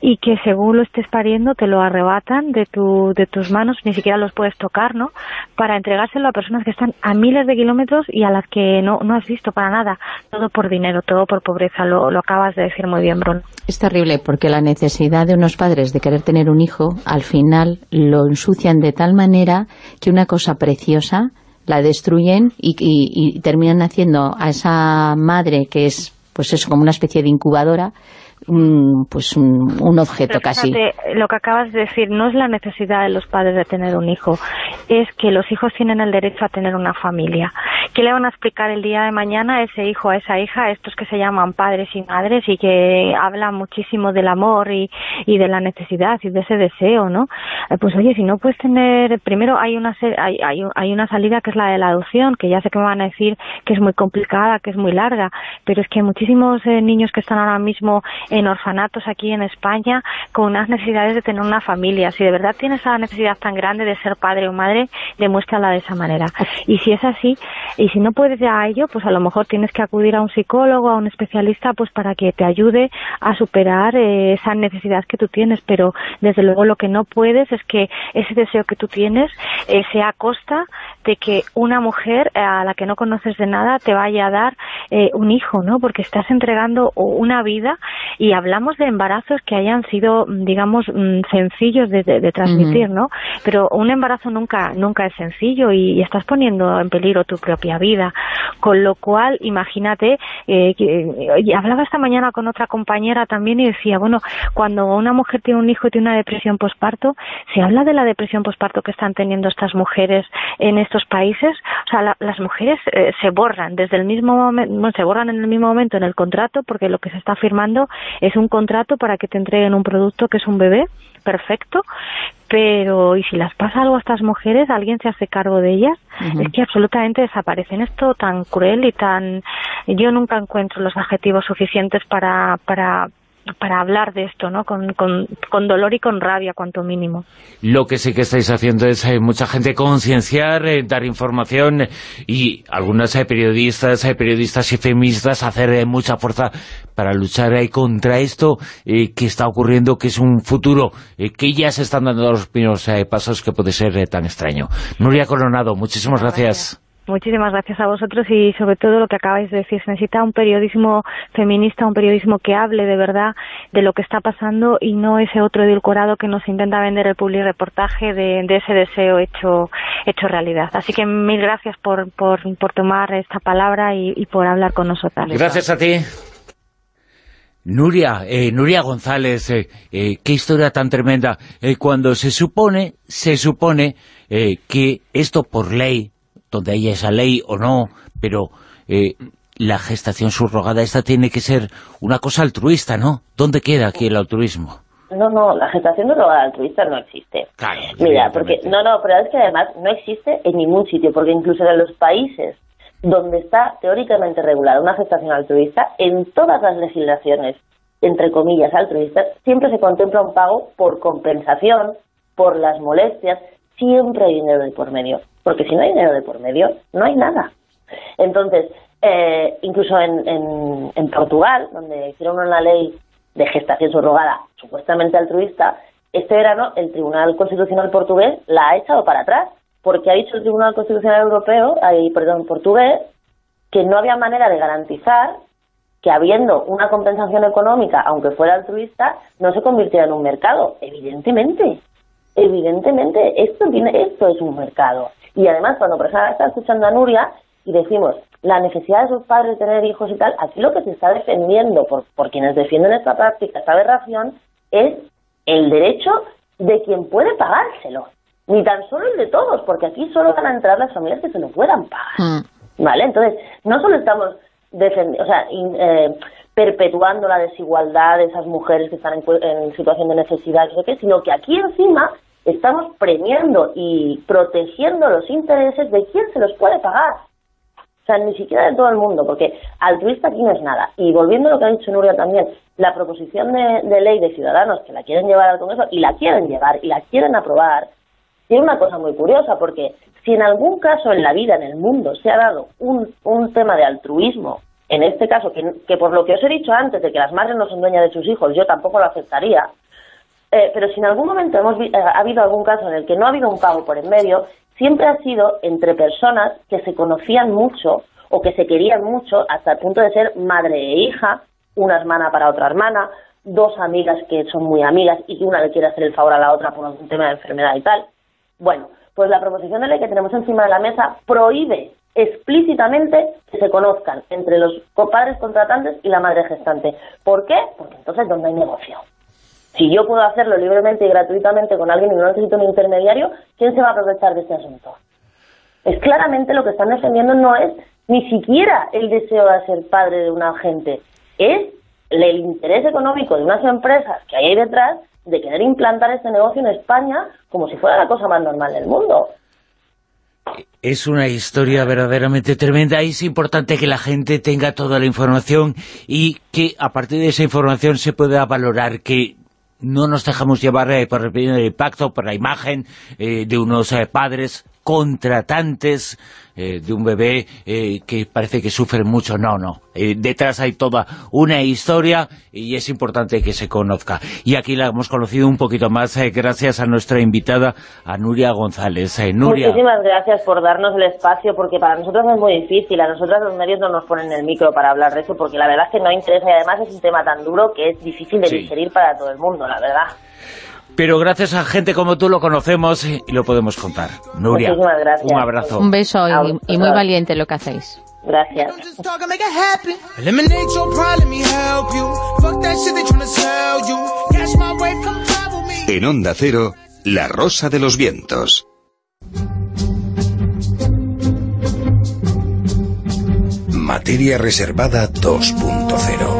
y que según lo estés pariendo te lo arrebatan de, tu, de tus manos, ni siquiera los puedes tocar, ¿no? Para entregárselo a personas que están a miles de kilómetros y a las que no, no has visto para nada, todo por dinero, todo por pobreza, lo, lo acabas de decir muy bien, Bruno. Es terrible porque la necesidad de unos padres de querer tener un hijo, al final lo ensucian de tal manera que una cosa preciosa la destruyen y, terminan haciendo a esa madre que es pues eso como una especie de incubadora un, pues un, objeto casi. Lo que acabas de decir no es la necesidad de los padres de tener un hijo, es que los hijos tienen el derecho a tener una familia. ¿Qué le van a explicar el día de mañana a ese hijo, a esa hija, a estos que se llaman padres y madres y que hablan muchísimo del amor y, y de la necesidad y de ese deseo, ¿no? Eh, pues oye, si no puedes tener, primero hay una, hay, hay, hay una salida que es la de la adopción, que ya sé que me van a decir que es muy complicada, que es muy larga, pero es que muchísimos eh, niños que están ahora mismo en orfanatos aquí en España con unas necesidades de tener una familia. Si de verdad tienes esa necesidad tan grande de ser padre o madre, demuéstrala de esa manera. Y si es así, y si no puedes ya a ello, pues a lo mejor tienes que acudir a un psicólogo, a un especialista, pues para que te ayude a superar eh, esa necesidad que tú tienes. Pero desde luego lo que no puedes es que ese deseo que tú tienes eh, sea a costa de que una mujer eh, a la que no conoces de nada te vaya a dar un hijo, ¿no? Porque estás entregando una vida y hablamos de embarazos que hayan sido, digamos, mm, sencillos de, transmitir, ¿no? Pero un embarazo nunca nunca es sencillo y, estás poniendo en peligro tu propia vida. Con lo cual, imagínate, eh, que, hablaba esta mañana con otra compañera también y decía, bueno, cuando una mujer tiene un hijo y tiene una depresión posparto, se habla de la depresión posparto que están teniendo estas mujeres en estos países, o sea, las mujeres eh, se borran desde el mismo momento, se borran en el mismo momento en el contrato porque lo que se está firmando es un contrato para que te entreguen un producto que es un bebé, perfecto, pero ¿y si las pasa algo a estas mujeres? ¿Alguien se hace cargo de ellas? Es que absolutamente desaparecen. Esto tan cruel y tan... Yo nunca encuentro los adjetivos suficientes para, para, para hablar de esto, ¿no? Con, con, dolor y con rabia, cuanto mínimo. Lo que sí que estáis haciendo es eh, mucha gente concienciar, eh, dar información y algunas eh, periodistas, periodistas y feministas hacer mucha fuerza para luchar contra esto que está ocurriendo, que es un futuro, que ya se están dando los primeros pasos que puede ser tan extraño. Nuria Coronado, muchísimas gracias. Muchísimas gracias a vosotros y sobre todo lo que acabáis de decir, se necesita un periodismo feminista, un periodismo que hable de verdad de lo que está pasando y no ese otro edulcorado que nos intenta vender el public reportaje de, ese deseo hecho hecho realidad. Así que mil gracias por, por, tomar esta palabra y, y por hablar con nosotras. Gracias a ti. Nuria, eh, Nuria González, eh, eh, qué historia tan tremenda. cuando se supone, se supone que esto por ley, donde haya esa ley o no, pero la gestación subrogada esta tiene que ser una cosa altruista, ¿no? ¿Dónde queda aquí el altruismo? No, no, la gestación subrogada altruista no existe. Claro, Mira, porque, no, no, pero es que además no existe en ningún sitio, porque incluso en los países donde está teóricamente regulada una gestación altruista, en todas las legislaciones, entre comillas, altruistas, siempre se contempla un pago por compensación, por las molestias, siempre hay dinero de por medio. Porque si no hay dinero de por medio, no hay nada. Entonces, eh, incluso en, en, en, Portugal, donde hicieron una ley de gestación subrogada supuestamente altruista, este verano el Tribunal Constitucional portugués la ha echado para atrás porque ha dicho el Tribunal Constitucional Europeo, ahí, perdón, portugués, que no había manera de garantizar que habiendo una compensación económica, aunque fuera altruista, no se convirtiera en un mercado. Evidentemente, evidentemente, esto, esto es un mercado. Y además, cuando por ejemplo está escuchando a Nuria y decimos la necesidad de sus padres de tener hijos y tal, aquí lo que se está defendiendo por, por quienes defienden esta práctica, esta aberración, es el derecho de quien puede pagárselo ni tan solo el de todos, porque aquí solo van a entrar las familias que se lo puedan pagar. Mm. ¿Vale? Entonces, no solo estamos defendiendo, o sea, eh, perpetuando la desigualdad de esas mujeres que están en, situación de necesidad, sino que aquí encima estamos premiando y protegiendo los intereses de quien se los puede pagar. O sea, ni siquiera de todo el mundo, porque altruista aquí no es nada. Y volviendo a lo que ha dicho Nuria también, la proposición de, ley de Ciudadanos que la quieren llevar al Congreso, y la quieren llevar, y la quieren aprobar, tiene una cosa muy curiosa, porque si en algún caso en la vida, en el mundo, se ha dado un, un tema de altruismo, en este caso, que, que, por lo que os he dicho antes, de que las madres no son dueñas de sus hijos, yo tampoco lo aceptaría, eh, pero si en algún momento hemos eh, ha habido algún caso en el que no ha habido un pago por en medio, siempre ha sido entre personas que se conocían mucho o que se querían mucho hasta el punto de ser madre e hija, una hermana para otra hermana, dos amigas que son muy amigas y que una le quiere hacer el favor a la otra por un tema de enfermedad y tal. Bueno, pues la proposición de ley que tenemos encima de la mesa prohíbe explícitamente que se conozcan entre los padres contratantes y la madre gestante. ¿Por qué? Porque entonces ¿dónde hay negocio? Si yo puedo hacerlo libremente y gratuitamente con alguien y no necesito un intermediario, ¿quién se va a aprovechar de este asunto? Es claramente lo que están defendiendo no es ni siquiera el deseo de ser padre de una gente, es el interés económico de unas empresas que hay ahí detrás de querer implantar este negocio en España como si fuera la cosa más normal del mundo. Es una historia verdaderamente tremenda es importante que la gente tenga toda la información y que a partir de esa información se pueda valorar que no nos dejamos llevar eh, por el impacto, por la imagen eh, de unos eh, padres contratantes eh, de un bebé eh, que parece que sufre mucho. No, no. Eh, detrás hay toda una historia y es importante que se conozca. Y aquí la hemos conocido un poquito más gracias a nuestra invitada, a Nuria González. Nuria. Muchísimas gracias por darnos el espacio, porque para nosotros es muy difícil. A nosotros los medios no nos ponen el micro para hablar de eso, porque la verdad es que no interesa y además es un tema tan duro que es difícil de digerir para todo el mundo, la verdad pero gracias a gente como tú lo conocemos y lo podemos contar. Nuria, un abrazo. Un beso y, muy valiente lo que hacéis. Gracias. En Onda Cero, La Rosa de los Vientos. Materia Reservada 2.0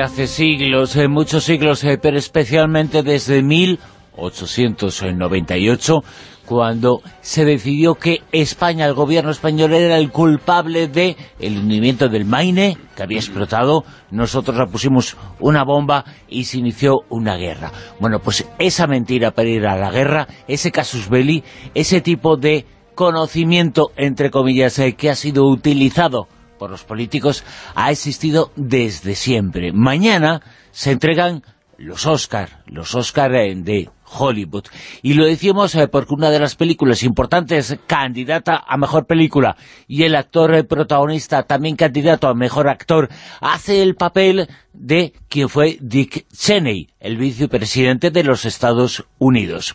hace siglos, eh, muchos siglos, eh, pero especialmente desde 1898, cuando se decidió que España, el gobierno español, era el culpable de el hundimiento del Maine, que había explotado, nosotros le pusimos una bomba y se inició una guerra. Bueno, pues esa mentira para ir a la guerra, ese casus belli, ese tipo de conocimiento, entre comillas, eh, que ha sido utilizado por los políticos ha existido desde siempre. Mañana se entregan los Oscar, los Oscar eh, de Hollywood. Y lo decimos eh, porque una de las películas importantes, candidata a Mejor Película, y el actor eh, protagonista, también candidato a Mejor Actor, hace el papel de quien fue Dick Cheney, el vicepresidente de los Estados Unidos,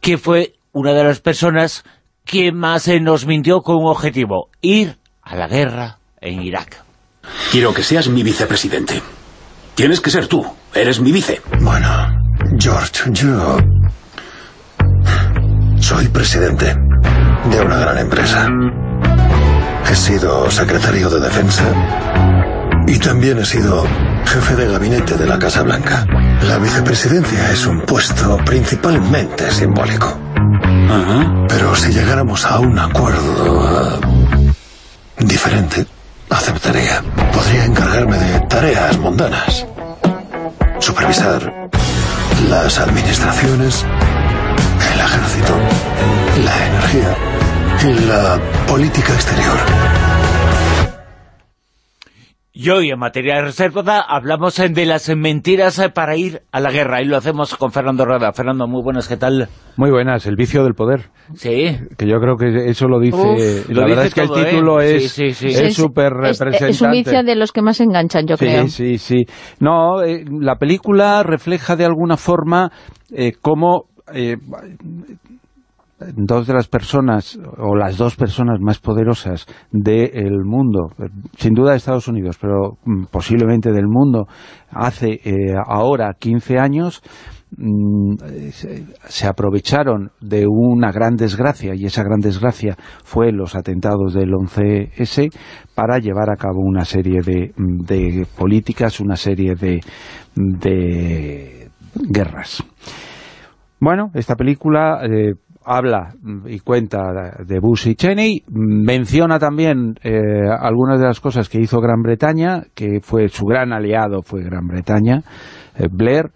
que fue una de las personas que más nos mintió con un objetivo, ir a la guerra en Irak. Quiero que seas mi vicepresidente. Tienes que ser tú. Eres mi vice. Bueno, George, yo... Soy presidente de una gran empresa. He sido secretario de defensa y también he sido jefe de gabinete de la Casa Blanca. La vicepresidencia es un puesto principalmente simbólico. Pero si llegáramos a un acuerdo diferente, aceptaría. Podría encargarme de tareas mundanas. Supervisar las administraciones, el ejército, la energía y la política exterior. Y hoy en Materia Reservada hablamos de las mentiras para ir a la guerra y lo hacemos con Fernando Rueda. Fernando, muy buenas, ¿qué tal? Muy buenas, el vicio del poder. Sí. Que yo creo que eso lo dice... Uf, la lo verdad dice es que todo, el título ¿eh? es Sí, sí, sí. es súper Es, representante. es un vicio de los que más enganchan, yo creo. Sí, sí, sí. No, eh, la película refleja de alguna forma eh, cómo eh, dos de las personas, o las dos personas más poderosas del mundo, sin duda de Estados Unidos, pero mm, posiblemente del mundo, hace eh, ahora 15 años, mm, se, aprovecharon de una gran desgracia, y esa gran desgracia fue los atentados del 11S, para llevar a cabo una serie de, de políticas, una serie de, de guerras. Bueno, esta película eh, habla y cuenta de Bush y Cheney, menciona también eh, algunas de las cosas que hizo Gran Bretaña, que fue su gran aliado fue Gran Bretaña, eh, Blair,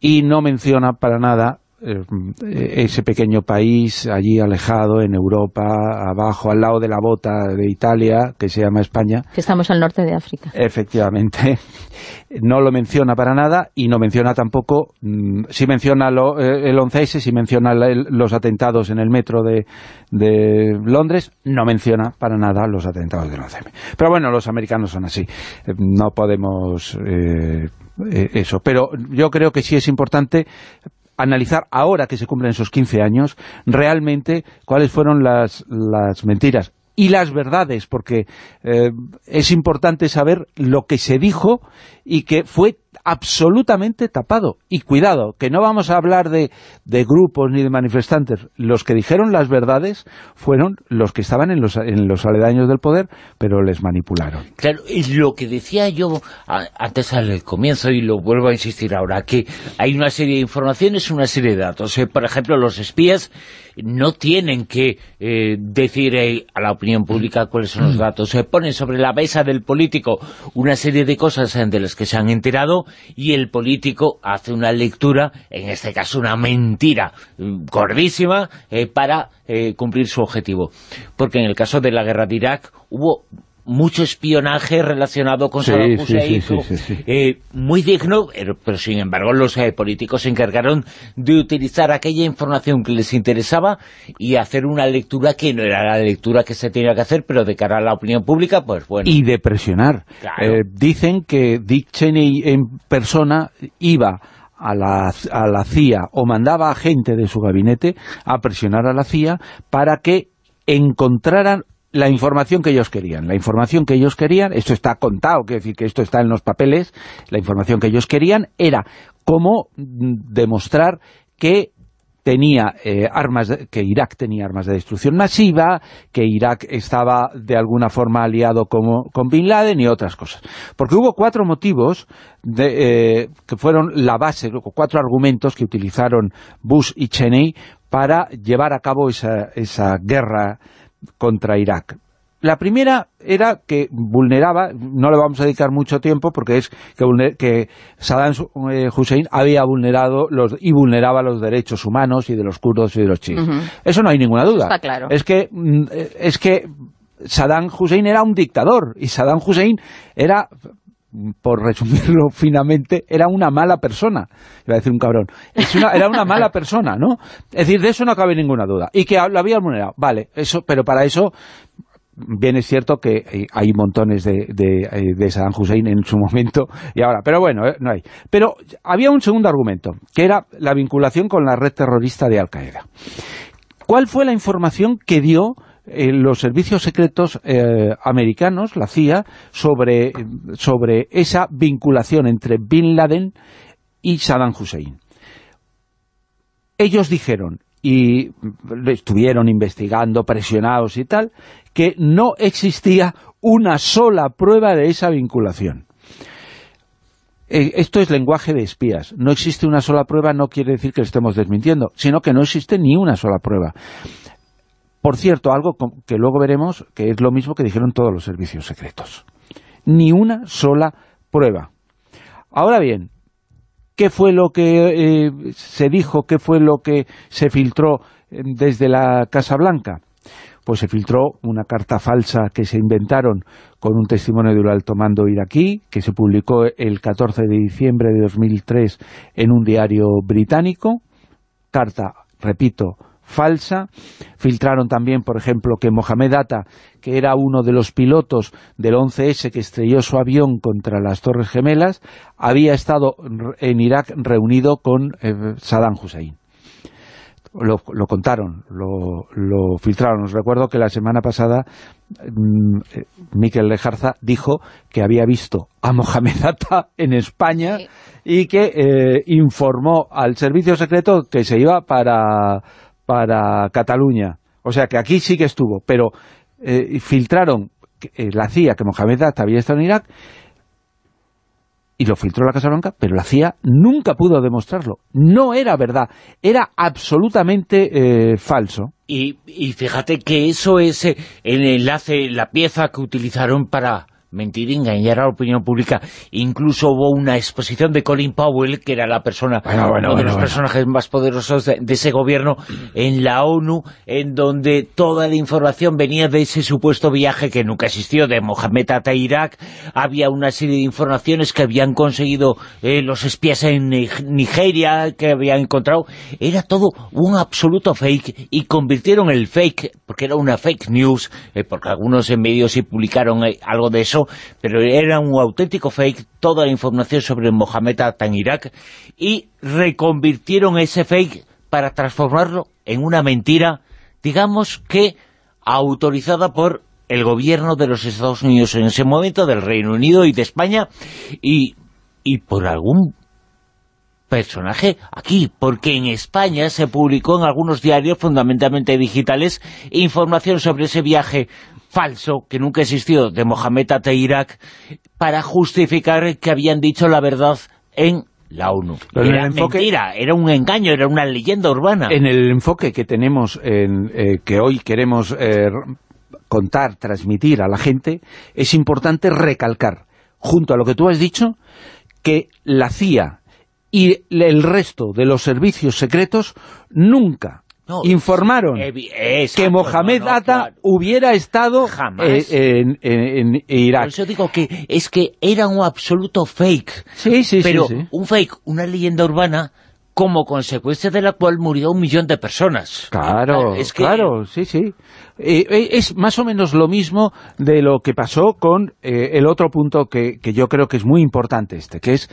y no menciona para nada ese pequeño país allí alejado en Europa, abajo, al lado de la bota de Italia, que se llama España, Que estamos al norte de África. Efectivamente, no lo menciona para nada y no menciona tampoco, mm, sí menciona lo, eh, el 11S, sí menciona el- los atentados en el metro de, de Londres, no menciona para nada los atentados del 11M. Pero bueno, los americanos son así, eh, no podemos eh, eh, eso. Pero yo creo que sí es importante analizar ahora que se cumplen esos 15 años realmente cuáles fueron las, las mentiras y las verdades, porque eh, es importante saber lo que se dijo y que fue absolutamente tapado. Y cuidado, que no vamos a hablar de, de grupos ni de manifestantes. Los que dijeron las verdades fueron los que estaban en los, en los aledaños del poder, pero les manipularon. Claro, y lo que decía yo antes al comienzo, y lo vuelvo a insistir ahora, que hay una serie de informaciones, una serie de datos. Eh, por ejemplo, los espías no tienen que eh, decir eh, a la opinión pública cuáles son los datos. Se ponen sobre la mesa del político una serie de cosas eh, de las que se han enterado y el político hace una lectura, en este caso una mentira mm, gordísima, eh, para eh, cumplir su objetivo. Porque en el caso de la guerra de Irak hubo mucho espionaje relacionado con Sí, Saddam Hussein, sí, sí, eh, muy digno, pero, pero sin embargo los eh, políticos se encargaron de utilizar aquella información que les interesaba y hacer una lectura que no era la lectura que se tenía que hacer, pero de cara a la opinión pública, pues bueno. y de presionar. Claro. Eh, dicen que Dick Cheney en persona iba a la, a la CIA o mandaba a gente de su gabinete a presionar a la CIA para que encontraran la información que ellos querían. La información que ellos querían, esto está contado, quiere decir que esto está en los papeles, la información que ellos querían era cómo mm, demostrar que tenía eh, armas, de- que Irak tenía armas de destrucción masiva, que Irak estaba de alguna forma aliado como, con Bin Laden y otras cosas. Porque hubo cuatro motivos de, eh, que fueron la base, cuatro argumentos que utilizaron Bush y Cheney para llevar a cabo esa, esa guerra contra Irak. La primera era que vulneraba, no le vamos a dedicar mucho tiempo porque es que, vulne- que Saddam eh, Hussein había vulnerado los, y vulneraba los derechos humanos y de los kurdos y de los chiíes. Eso no hay ninguna duda. Está claro. Es que, mm, eh, es que Saddam Hussein era un dictador y Saddam Hussein era por resumirlo finamente, era una mala persona. Iba a decir un cabrón. Era una mala persona, ¿no? Es decir, de eso no cabe ninguna duda. Y que lo había vulnerado. Vale, eso, pero para eso bien es cierto que hay montones de, de, de, Saddam Hussein en su momento y ahora, pero bueno, eh, no hay. Pero había un segundo argumento, que era la vinculación con la red terrorista de Al-Qaeda. ¿Cuál fue la información que dio eh, los servicios secretos eh, americanos, la CIA, sobre, sobre esa vinculación entre Bin Laden y Saddam Hussein? Ellos dijeron, y estuvieron investigando, presionados y tal, que no existía una sola prueba de esa vinculación. Eh, esto es lenguaje de espías. No existe una sola prueba no quiere decir que lo estemos desmintiendo, sino que no existe ni una sola prueba. Por cierto, algo que luego veremos, que es lo mismo que dijeron todos los servicios secretos. Ni una sola prueba. Ahora bien, ¿qué fue lo que eh, se dijo, qué fue lo que se filtró eh, desde la Casa Blanca? pues se filtró una carta falsa que se inventaron con un testimonio de un alto mando iraquí, que se publicó el 14 de diciembre de 2003 en un diario británico, carta, repito, falsa. Filtraron también, por ejemplo, que Mohamed Atta, que era uno de los pilotos del 11S que estrelló su avión contra las Torres Gemelas, había estado en Irak reunido con eh, Saddam Hussein lo, lo contaron, lo, lo, filtraron. Os recuerdo que la semana pasada mmm, Miquel Lejarza dijo que había visto a Mohamed Atta en España sí. y que eh, informó al servicio secreto que se iba para, para Cataluña. O sea que aquí sí que estuvo, pero eh, filtraron eh, la CIA que Mohamed Atta había estado en Irak y lo filtró la Casa Blanca, pero la CIA nunca pudo demostrarlo. No era verdad, era absolutamente eh, falso. Y, fíjate que eso es el enlace, la pieza que utilizaron para mentir y engañar a la opinión pública. Incluso hubo una exposición de Colin Powell, que era la persona, bueno, bueno, uno de los personajes más poderosos de, de, ese gobierno en la ONU, en donde toda la información venía de ese supuesto viaje que nunca existió, de Mohamed Atta Irak. Había una serie de informaciones que habían conseguido eh, los espías en Nigeria, que habían encontrado. Era todo un absoluto fake, y convirtieron el fake, porque era una fake news, eh, porque algunos en medios sí publicaron eh, algo de eso, pero era un auténtico fake toda la información sobre Mohamed Atta en Irak y reconvirtieron ese fake para transformarlo en una mentira, digamos que autorizada por el gobierno de los Estados Unidos en ese momento, del Reino Unido y de España, y, y por algún personaje aquí, porque en España se publicó en algunos diarios, fundamentalmente digitales, información sobre ese viaje falso, que nunca existió, de Mohamed Atta Irak, para justificar que habían dicho la verdad en la ONU. Pero en era el enfoque- mentira, era un engaño, era una leyenda urbana. En el enfoque que tenemos, en, eh, que hoy queremos eh, contar, transmitir a la gente, es importante recalcar, junto a lo que tú has dicho, que la CIA y el resto de los servicios secretos nunca No, informaron exacto, que Mohamed no, no, Atta claro. hubiera estado Jamás. eh, en, en- en Irak. Por eso digo que es que era un absoluto fake. Sí, sí, pero sí, sí. un fake, una leyenda urbana, como consecuencia de la cual murió un millón de personas. Claro, Es que- claro, sí, sí. Eh, eh, es más o menos lo mismo de lo que pasó con eh, el otro punto que, que yo creo que es muy importante este, que es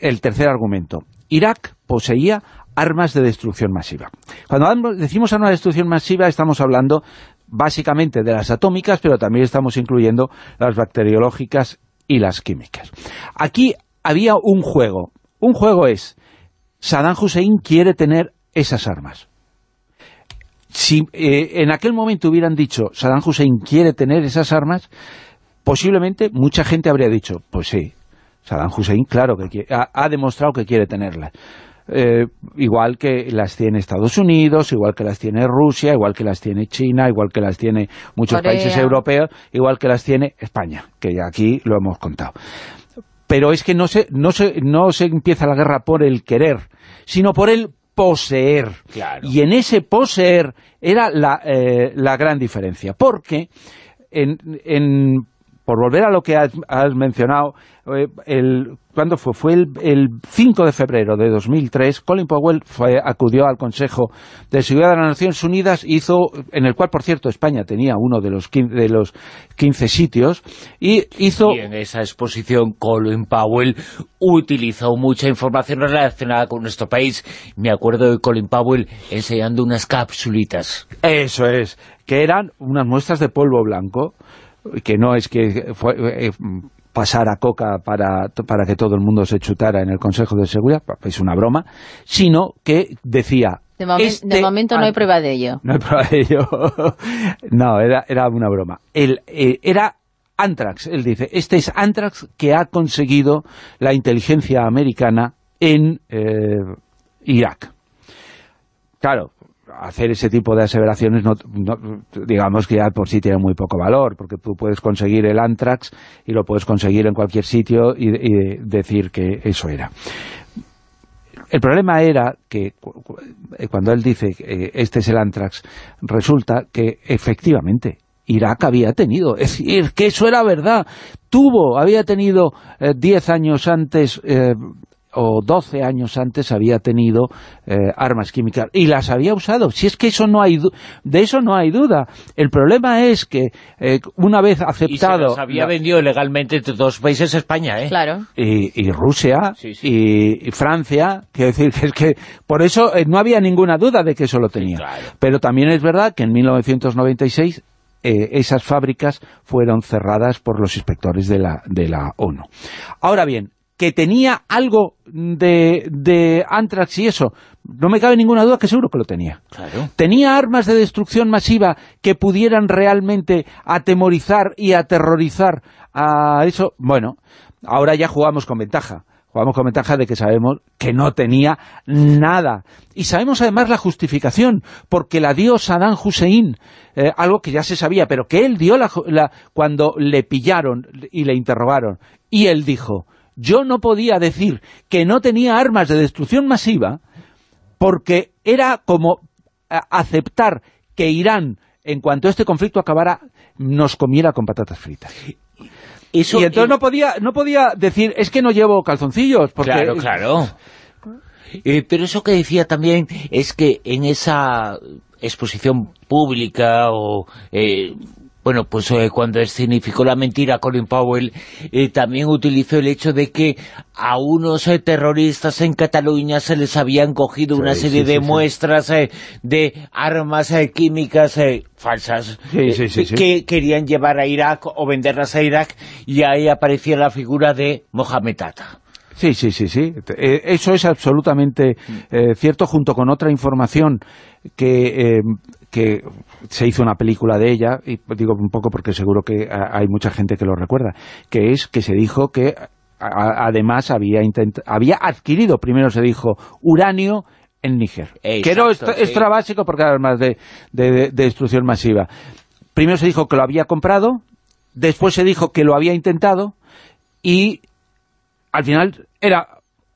el tercer argumento. Irak poseía armas de destrucción masiva. Cuando decimos armas de destrucción masiva estamos hablando básicamente de las atómicas, pero también estamos incluyendo las bacteriológicas y las químicas. Aquí había un juego. Un juego es, Saddam Hussein quiere tener esas armas. Si eh, en aquel momento hubieran dicho, Saddam Hussein quiere tener esas armas, posiblemente mucha gente habría dicho, pues sí, Saddam Hussein, claro que quiere- ha demostrado que quiere tenerlas. Eh, igual que las tiene Estados Unidos, igual que las tiene Rusia, igual que las tiene China, igual que las tiene muchos Corea. países europeos, igual que las tiene España, que ya aquí lo hemos contado. Pero es que no se, no se, no se empieza la guerra por el querer, sino por el poseer. Claro. Y en ese poseer era la, eh, la gran diferencia. Porque en, en por volver a lo que has, has mencionado, eh, el, ¿cuándo fue? Fue el, el 5 de febrero de 2003, Colin Powell fue, acudió al Consejo de Seguridad de las Naciones Unidas, hizo, en el cual, por cierto, España tenía uno de los 15, de los 15 sitios, y hizo... Y en esa exposición Colin Powell utilizó mucha información relacionada con nuestro país. Me acuerdo de Colin Powell enseñando unas capsulitas. Eso es, que eran unas muestras de polvo blanco, que no es que fue, eh, pasara coca para, para que todo el mundo se chutara en el Consejo de Seguridad, es una broma, sino que decía... De, momen- este de momento no hay prueba de ello. No hay prueba de ello. no, era, era una broma. El, eh, era Antrax, él dice, este es Antrax que ha conseguido la inteligencia americana en eh, Irak. Claro, hacer ese tipo de aseveraciones, no, digamos que ya por sí tiene muy poco valor, porque tú puedes conseguir el Antrax y lo puedes conseguir en cualquier sitio y, decir que eso era. El problema era que eh, cuando él dice que eh, este es el Antrax, resulta que efectivamente Irak había tenido, es decir, que eso era verdad, tuvo, había tenido eh, 10 años antes eh, o 12 años antes había tenido eh, armas químicas y las había usado. Si es que eso no hay de eso no hay duda. El problema es que eh, una vez Y se aceptado las había la- vendido legalmente entre dos países España, ¿eh? Claro. y, y Rusia Sí, sí. Y, y Francia, quiero decir que es que por eso eh, no había ninguna duda de que eso lo tenía. claro. Pero también es verdad que en 1996 eh, esas fábricas fueron cerradas por los inspectores de la, de la ONU. Ahora bien, que tenía algo de, de Antrax y eso, no me cabe ninguna duda que seguro que lo tenía. Claro. ¿Tenía armas de destrucción masiva que pudieran realmente atemorizar y aterrorizar a eso? Bueno, ahora ya jugamos con ventaja. Jugamos con ventaja de que sabemos que no tenía nada. Y sabemos además la justificación, porque la dio Saddam Hussein, eh, algo que ya se sabía, pero que él dio la, la- cuando le pillaron y le interrogaron. Y él dijo, yo no podía decir que no tenía armas de destrucción masiva porque era como aceptar que Irán, en cuanto este conflicto acabara, nos comiera con patatas fritas. Eso, y entonces no podía no podía decir, es que no llevo calzoncillos, porque... Claro, claro. Eh, pero eso que decía también es que en esa exposición pública o... eh, bueno, pues eh, cuando escenificó la mentira Colin Powell, eh, también utilizó el hecho de que a unos eh, terroristas en Cataluña se les habían cogido una serie sí, de sí, muestras eh, de armas químicas falsas que querían llevar a Irak o venderlas a Irak y ahí aparecía la figura de Mohamed Atta. Sí, sí, sí, sí. Eso es absolutamente eh, cierto, junto con otra información que, eh, que se hizo una película de ella, y digo un poco porque seguro que hay mucha gente que lo recuerda, que es que se dijo que a- además había, había adquirido, primero se dijo, uranio en Níger. Que no, esto, sí. esto era básico porque era más de, de- de destrucción masiva. Primero se dijo que lo había comprado, después se dijo que lo había intentado, y al final era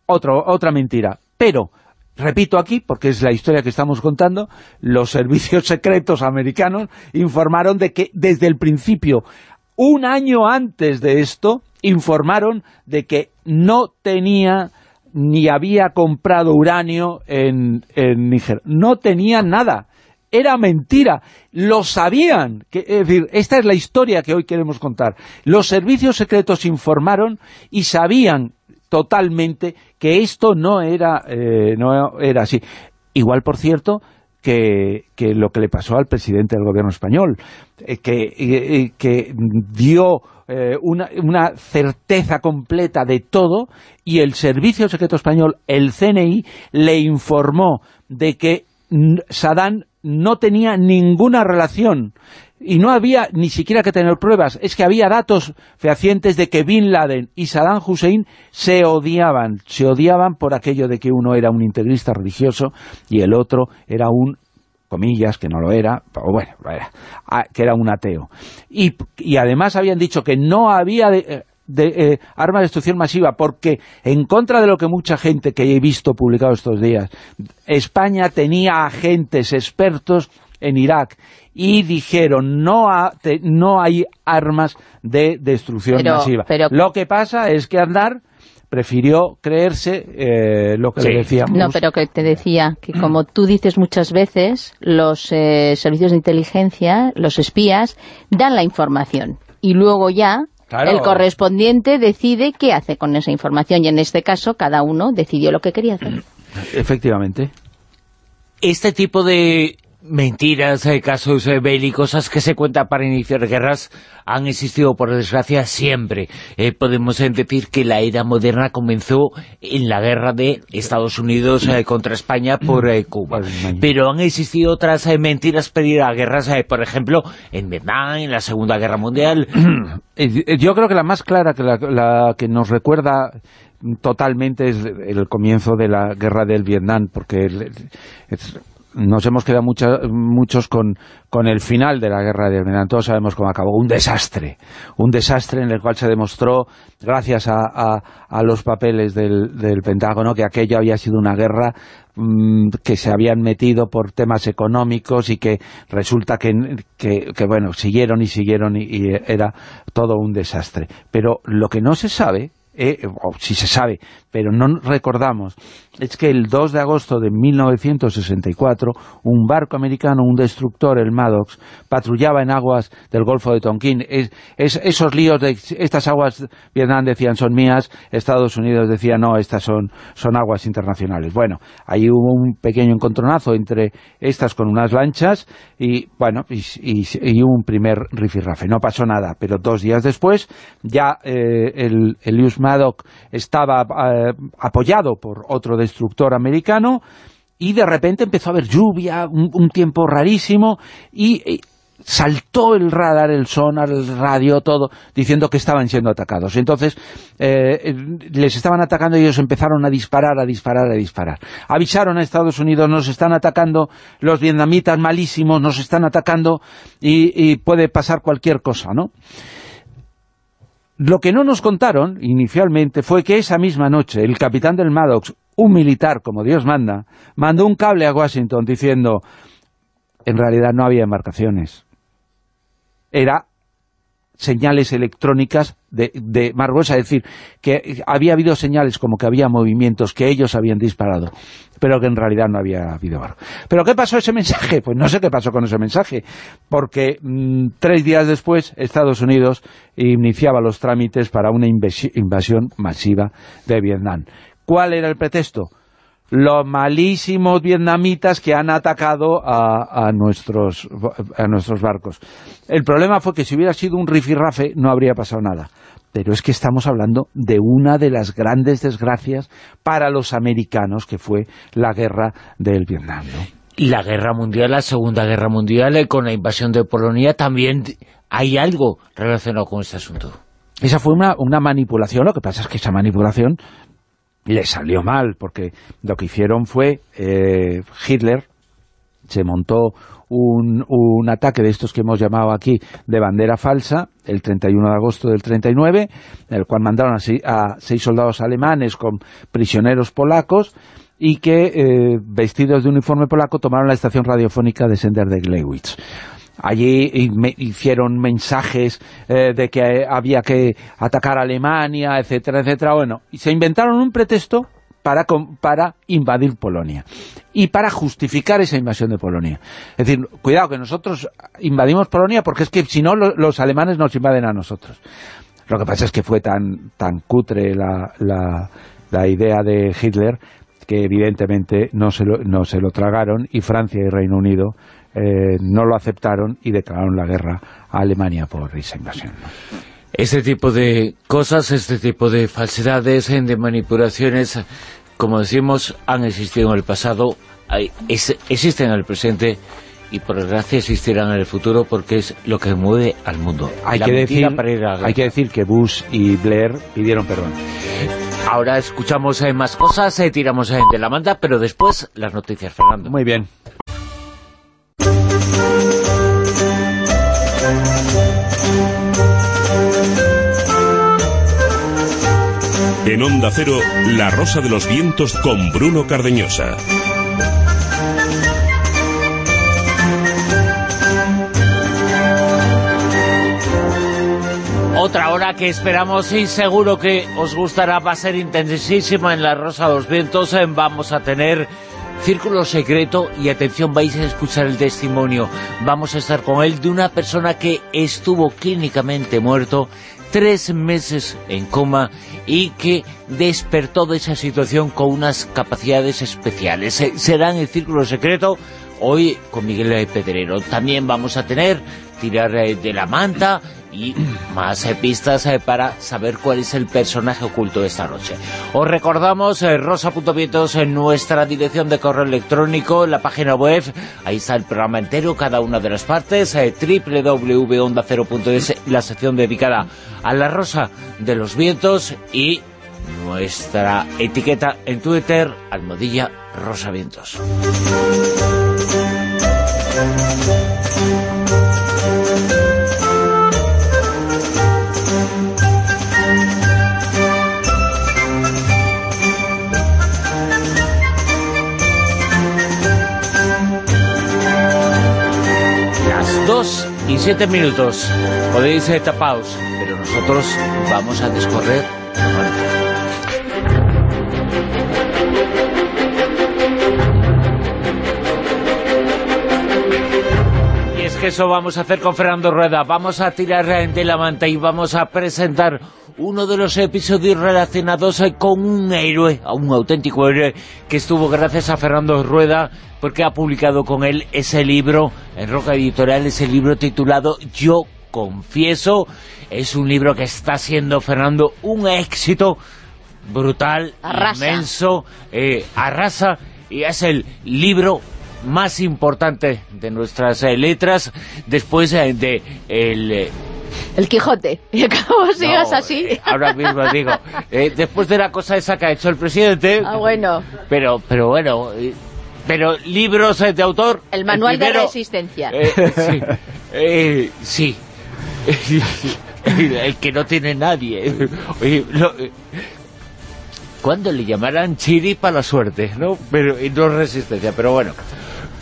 otro, otra mentira. Pero, repito aquí, porque es la historia que estamos contando, los servicios secretos americanos informaron de que desde el principio, un año antes de esto, informaron de que no tenía ni había comprado uranio en, en Níger. No tenía nada. Era mentira. Lo sabían. Que, es decir, esta es la historia que hoy queremos contar. Los servicios secretos informaron y sabían totalmente que esto no era, eh, no era así. Igual, por cierto, que, que lo que le pasó al presidente del gobierno español, eh, que, eh, que dio eh, una, una certeza completa de todo y el Servicio Secreto Español, el CNI, le informó de que Saddam no tenía ninguna relación y no había ni siquiera que tener pruebas, es que había datos fehacientes de que Bin Laden y Saddam Hussein se odiaban, se odiaban por aquello de que uno era un integrista religioso y el otro era un comillas, que no lo era, o bueno, ah, que era un ateo. Y, y además habían dicho que no había eh, de, eh, armas de destrucción masiva, porque en contra de lo que mucha gente que he visto publicado estos días, España tenía agentes expertos en Irak y dijeron no, no hay armas de destrucción masiva. Lo que pasa es que Andar prefirió creerse eh, lo que le decíamos. No, pero que te decía que como tú dices muchas veces, los eh, servicios de inteligencia, los espías, dan la información y luego ya el correspondiente decide qué hace con esa información y en este caso cada uno decidió lo que quería hacer. Efectivamente. Este tipo de mentiras, eh, casos eh, bélicos que se cuentan para iniciar guerras han existido, por desgracia, siempre. Eh, podemos decir que la era moderna comenzó en la guerra de Estados Unidos contra España por Cuba. Pero han existido otras mentiras ir a guerras, por ejemplo, en Vietnam, en la Segunda Guerra Mundial. Yo creo que la más clara, que la, que nos recuerda totalmente es el comienzo de la guerra del Vietnam, porque nos hemos quedado muchos con, con, el final de la guerra de Vietnam. Todos sabemos cómo acabó. Un desastre. Un desastre en el cual se demostró, gracias a, a, los papeles del, del, Pentágono, que aquello había sido una guerra mm, que se habían metido por temas económicos y que resulta que, que, bueno, siguieron y siguieron y era todo un desastre. Pero lo que no se sabe eh, o si se sabe, pero no recordamos, es que el 2 de agosto de 1964 un barco americano, un destructor, el Maddox, patrullaba en aguas del Golfo de Tonkin. Es, esos líos de estas aguas, Vietnam decían son mías, Estados Unidos decía no, estas son, son aguas internacionales. Bueno, ahí hubo un pequeño encontronazo entre estas con unas lanchas y bueno, y, y, un primer rifirrafe. No pasó nada, pero dos días después ya eh, el, el Maddox estaba eh, apoyado por otro destructor americano y de repente empezó a haber lluvia, un, tiempo rarísimo y, saltó el radar, el sonar, el radio, todo, diciendo que estaban siendo atacados. Entonces, eh, les estaban atacando y ellos empezaron a disparar, a disparar, a disparar. Avisaron a Estados Unidos, nos están atacando los vietnamitas malísimos, nos están atacando y puede pasar cualquier cosa, ¿no? Lo que no nos contaron inicialmente fue que esa misma noche el capitán del Maddox, un militar como Dios manda, mandó un cable a Washington diciendo en realidad no había embarcaciones. Era señales electrónicas de, de es decir, que había habido señales como que había movimientos que ellos habían disparado, pero que en realidad no había habido barco. ¿Pero qué pasó ese mensaje? Pues no sé qué pasó con ese mensaje, porque mm, tres días después Estados Unidos iniciaba los trámites para una invasión masiva de Vietnam. ¿Cuál era el pretexto? Los malísimos vietnamitas que han atacado a, nuestros, a nuestros barcos. El problema fue que si hubiera sido un rifirrafe no habría pasado nada. Pero es que estamos hablando de una de las grandes desgracias para los americanos, que fue la guerra del Vietnam. La guerra mundial, la segunda guerra mundial, eh, con la invasión de Polonia, también hay algo relacionado con este asunto. Esa fue una, una manipulación, lo que pasa es que esa manipulación le salió mal, porque lo que hicieron fue, eh, Hitler se montó un, un, ataque de estos que hemos llamado aquí de bandera falsa, el 31 de agosto del 39, en el cual mandaron a, seis soldados alemanes con prisioneros polacos, y que, eh, vestidos de uniforme polaco, tomaron la estación radiofónica de Sender de Gleiwitz allí hicieron mensajes eh, de que había que atacar a Alemania, etcétera, etcétera. Bueno, y se inventaron un pretexto para, para invadir Polonia y para justificar esa invasión de Polonia. Es decir, cuidado, que nosotros invadimos Polonia porque es que si no los alemanes nos invaden a nosotros. Lo que pasa es que fue tan, tan cutre la, la, la idea de Hitler que evidentemente no se, lo, no se lo tragaron y Francia y Reino Unido eh, no lo aceptaron y declararon la guerra a Alemania por esa invasión. Este tipo de cosas, este tipo de falsedades, de manipulaciones, como decimos, han existido en el pasado, existen en el presente y por desgracia existirán en el futuro porque es lo que mueve al mundo. Hay, que decir, hay que decir que Bush y Blair pidieron perdón. Ahora escuchamos eh, más cosas, eh, tiramos de la manda, pero después las noticias, Fernando. Muy bien. En Onda Cero, La Rosa de los Vientos con Bruno Cardeñosa. Otra hora que esperamos y seguro que os gustará, va a ser intensísima en La Rosa de los Vientos. Eh, vamos a tener Círculo Secreto y atención, vais a escuchar el testimonio. Vamos a estar con él de una persona que estuvo clínicamente muerto tres meses en coma y que despertó de esa situación con unas capacidades especiales. Será en el Círculo Secreto hoy con Miguel Pedrero. También vamos a tener tirar eh, de la manta y más eh, pistas eh, para saber cuál es el personaje oculto de esta noche. Os recordamos rosa.vientos en nuestra dirección de correo electrónico, la página web, ahí está el programa entero, cada una de las partes, www.onda0.es, la sección dedicada a la rosa de los vientos y nuestra etiqueta en Twitter, almohadilla rosavientos. Las y siete minutos. Podéis eh, tapaos, pero nosotros vamos a descorrer. Y es que eso vamos a hacer con Fernando Rueda. Vamos a tirar de la manta y vamos a presentar uno de los episodios relacionados eh, con un héroe, un auténtico héroe, que estuvo gracias a Fernando Rueda, porque ha publicado con él ese libro, en Roca Editorial, ese libro titulado Yo Confieso. Es un libro que está siendo, Fernando, un éxito brutal, Arrasa. inmenso, eh, arrasa, y es el libro más importante de nuestras eh, letras, después eh, de el... El Quijote. Y acabo, sigas no, así. eh, ahora mismo digo, eh, después de la cosa esa que ha hecho el presidente, Ah, bueno. pero pero bueno, eh, pero libros de autor... El manual de primero, resistencia. eh, sí, sí. el que no tiene nadie. Oye, lo- eh, ¿Cuándo le llamarán Chiri para la suerte? ¿no? Pero, y no resistencia, pero bueno.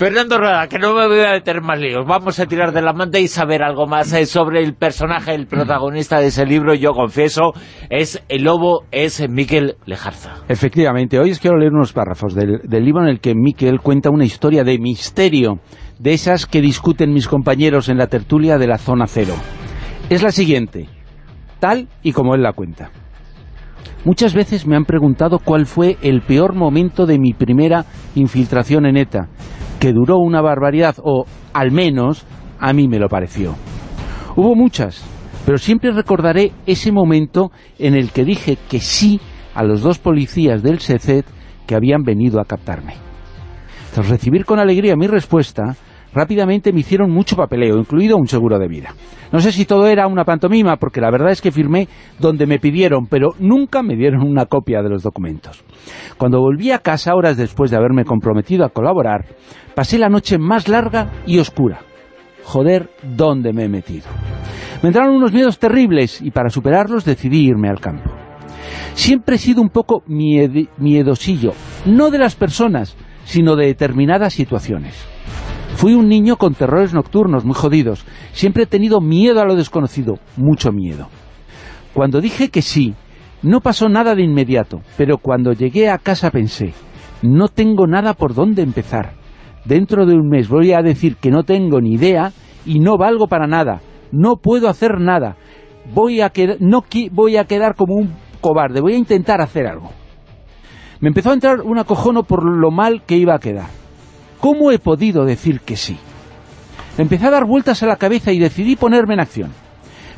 Fernando Rueda, que no me voy a meter más líos. Vamos a tirar de la manta y saber algo más eh, sobre el personaje, el protagonista de ese libro, yo confieso, es el lobo, es Miquel Lejarza. Efectivamente, hoy os quiero leer unos párrafos del, del libro en el que Miquel cuenta una historia de misterio, de esas que discuten mis compañeros en la tertulia de la Zona Cero. Es la siguiente, tal y como él la cuenta. Muchas veces me han preguntado cuál fue el peor momento de mi primera infiltración en ETA, que duró una barbaridad, o al menos a mí me lo pareció. Hubo muchas, pero siempre recordaré ese momento en el que dije que sí a los dos policías del SECET que habían venido a captarme. Tras recibir con alegría mi respuesta, rápidamente me hicieron mucho papeleo, incluido un seguro de vida. No sé si todo era una pantomima, porque la verdad es que firmé donde me pidieron, pero nunca me dieron una copia de los documentos. Cuando volví a casa, horas después de haberme comprometido a colaborar, pasé la noche más larga y oscura. Joder, ¿dónde me he metido? Me entraron unos miedos terribles y para superarlos decidí irme al campo. Siempre he sido un poco miedosillo, no de las personas, sino de determinadas situaciones. Fui un niño con terrores nocturnos muy jodidos. Siempre he tenido miedo a lo desconocido, mucho miedo. Cuando dije que sí, no pasó nada de inmediato, pero cuando llegué a casa pensé, no tengo nada por dónde empezar. Dentro de un mes voy a decir que no tengo ni idea y no valgo para nada. No puedo hacer nada. Voy a, no voy a quedar como un cobarde. Voy a intentar hacer algo. Me empezó a entrar un acojono por lo mal que iba a quedar. ¿Cómo he podido decir que sí? Empecé a dar vueltas a la cabeza y decidí ponerme en acción.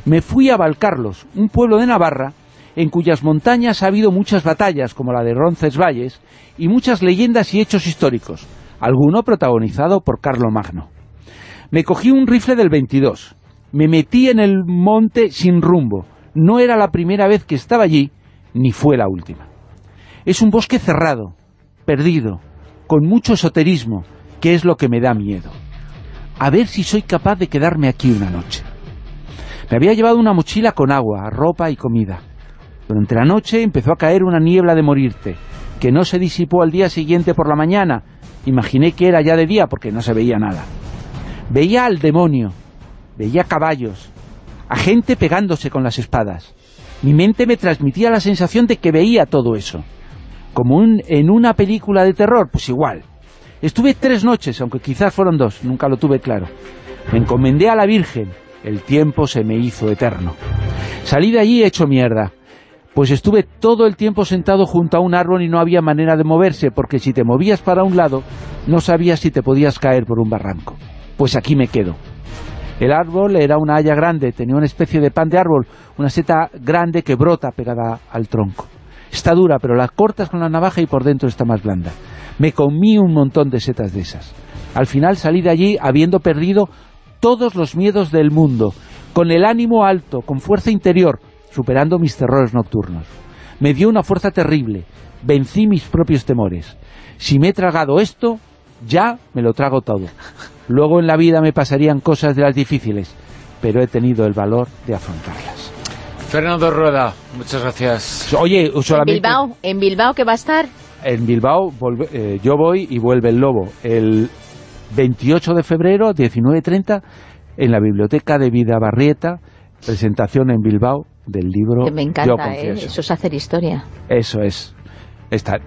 Me fui a Valcarlos, un pueblo de Navarra, en cuyas montañas ha habido muchas batallas, como la de Roncesvalles, y muchas leyendas y hechos históricos, alguno protagonizado por Carlo Magno. Me cogí un rifle del 22, me metí en el monte sin rumbo, no era la primera vez que estaba allí, ni fue la última. Es un bosque cerrado, perdido, con mucho esoterismo, que es lo que me da miedo. A ver si soy capaz de quedarme aquí una noche. Me había llevado una mochila con agua, ropa y comida. Durante la noche empezó a caer una niebla de morirte, que no se disipó al día siguiente por la mañana. Imaginé que era ya de día porque no se veía nada. Veía al demonio, veía caballos. a gente pegándose con las espadas. Mi mente me transmitía la sensación de que veía todo eso. Como en una película de terror, pues igual. Estuve tres noches, aunque quizás fueron dos, nunca lo tuve claro. Me encomendé a la Virgen, el tiempo se me hizo eterno. Salí de allí hecho mierda, pues estuve todo el tiempo sentado junto a un árbol y no había manera de moverse, porque si te movías para un lado, no sabías si te podías caer por un barranco. Pues aquí me quedo. El árbol era una haya grande, tenía una especie de pan de árbol, una seta grande que brota pegada al tronco. Está dura, pero la cortas con la navaja y por dentro está más blanda. Me comí un montón de setas de esas. Al final salí de allí habiendo perdido todos los miedos del mundo, con el ánimo alto, con fuerza interior, superando mis terrores nocturnos. Me dio una fuerza terrible, vencí mis propios temores. Si me he tragado esto, ya me lo trago todo. Luego en la vida me pasarían cosas de las difíciles, pero he tenido el valor de afrontarlas. Fernando Rueda, muchas gracias. Oye, solamente... ¿En Bilbao? ¿En Bilbao qué va a estar? En Bilbao eh, yo voy y vuelve el Lobo el 28 de febrero, 19.30, en la Biblioteca de Vida Barrieta, presentación en Bilbao del libro que me encanta, ¿eh? eso es hacer historia. Eso es.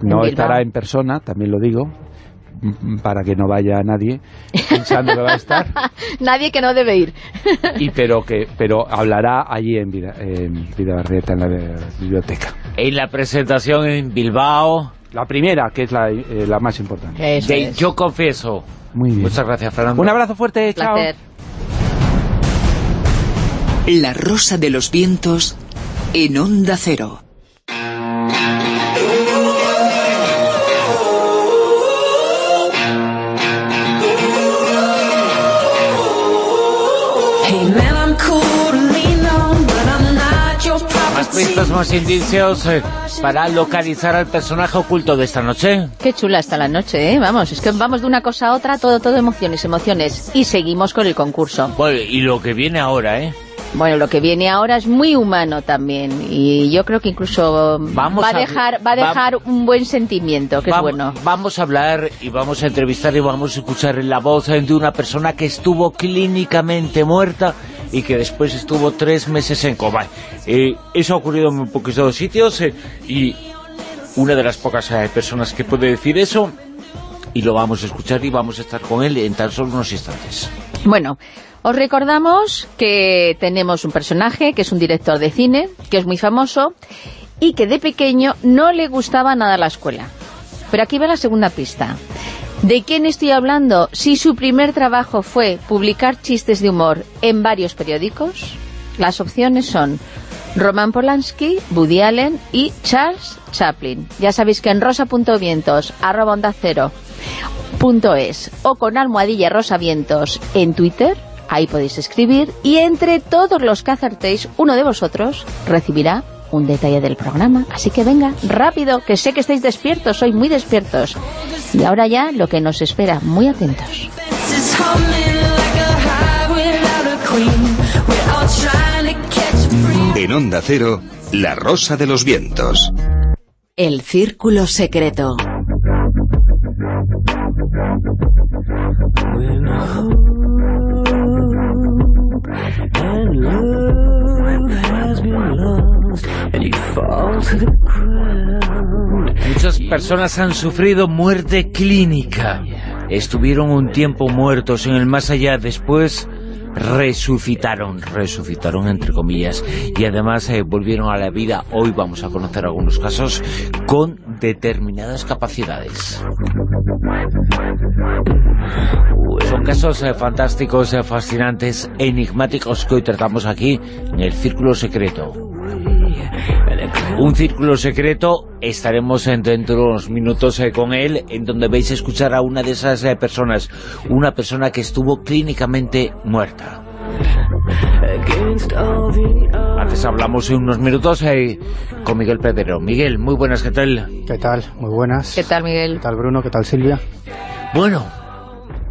no estará en persona, también lo digo, para que no vaya nadie pensando que va a estar. nadie que no debe ir. y pero que pero hablará allí en Vida, en Barrieta, en la biblioteca. En la presentación en Bilbao. La primera, que es la, eh, la más importante. Yo confieso. Muy bien. Muchas gracias, Fernando. Un abrazo fuerte, chao. La rosa de los vientos en onda cero. Pistas, más indicios eh, para localizar al personaje oculto de esta noche. Qué chula está la noche, ¿eh? Vamos, es que vamos de una cosa a otra, todo, todo emociones, emociones. Y seguimos con el concurso. Bueno, y lo que viene ahora, ¿eh? Bueno, lo que viene ahora es muy humano también y yo creo que incluso va a dejar va a dejar un buen sentimiento, que vamos, es bueno. Vamos a hablar y vamos a entrevistar y vamos a escuchar la voz de una persona que estuvo clínicamente muerta y que después estuvo tres meses en coma. Eh, eso ha ocurrido en muy pocos sitios eh, y una de las pocas eh, personas que puede decir eso y lo vamos a escuchar y vamos a estar con él en tan solo unos instantes. Bueno, os recordamos que tenemos un personaje que es un director de cine, que es muy famoso y que de pequeño no le gustaba nada la escuela. Pero aquí va la segunda pista. ¿De quién estoy hablando si su primer trabajo fue publicar chistes de humor en varios periódicos? Las opciones son Roman Polanski, Woody Allen y Charles Chaplin. Ya sabéis que en rosa.vientos, arroba onda cero, punto es, o con almohadilla rosavientos en Twitter, ahí podéis escribir, y entre todos los que acertéis, uno de vosotros recibirá un detalle del programa. Así que venga, rápido, que sé que estáis despiertos, sois muy despiertos. Y ahora ya lo que nos espera, muy atentos. En Onda Cero, La Rosa de los Vientos. El Círculo Secreto. Muchas personas han sufrido muerte clínica. Estuvieron un tiempo muertos en el más allá. Después resucitaron, resucitaron entre comillas, y además eh, volvieron a la vida. Hoy vamos a conocer algunos casos con determinadas capacidades. Son casos eh, fantásticos, eh, fascinantes, enigmáticos que hoy tratamos aquí en el Círculo Secreto. Un círculo secreto, estaremos dentro de unos minutos eh, con él, en donde vais a escuchar a una de esas eh, personas, una persona que estuvo clínicamente muerta. Antes hablamos en unos minutos eh, con Miguel Pedrero. Miguel, muy buenas, ¿qué tal? ¿Qué tal? Muy buenas. ¿Qué tal, Miguel? ¿Qué tal, Bruno? ¿Qué tal, Silvia? Bueno,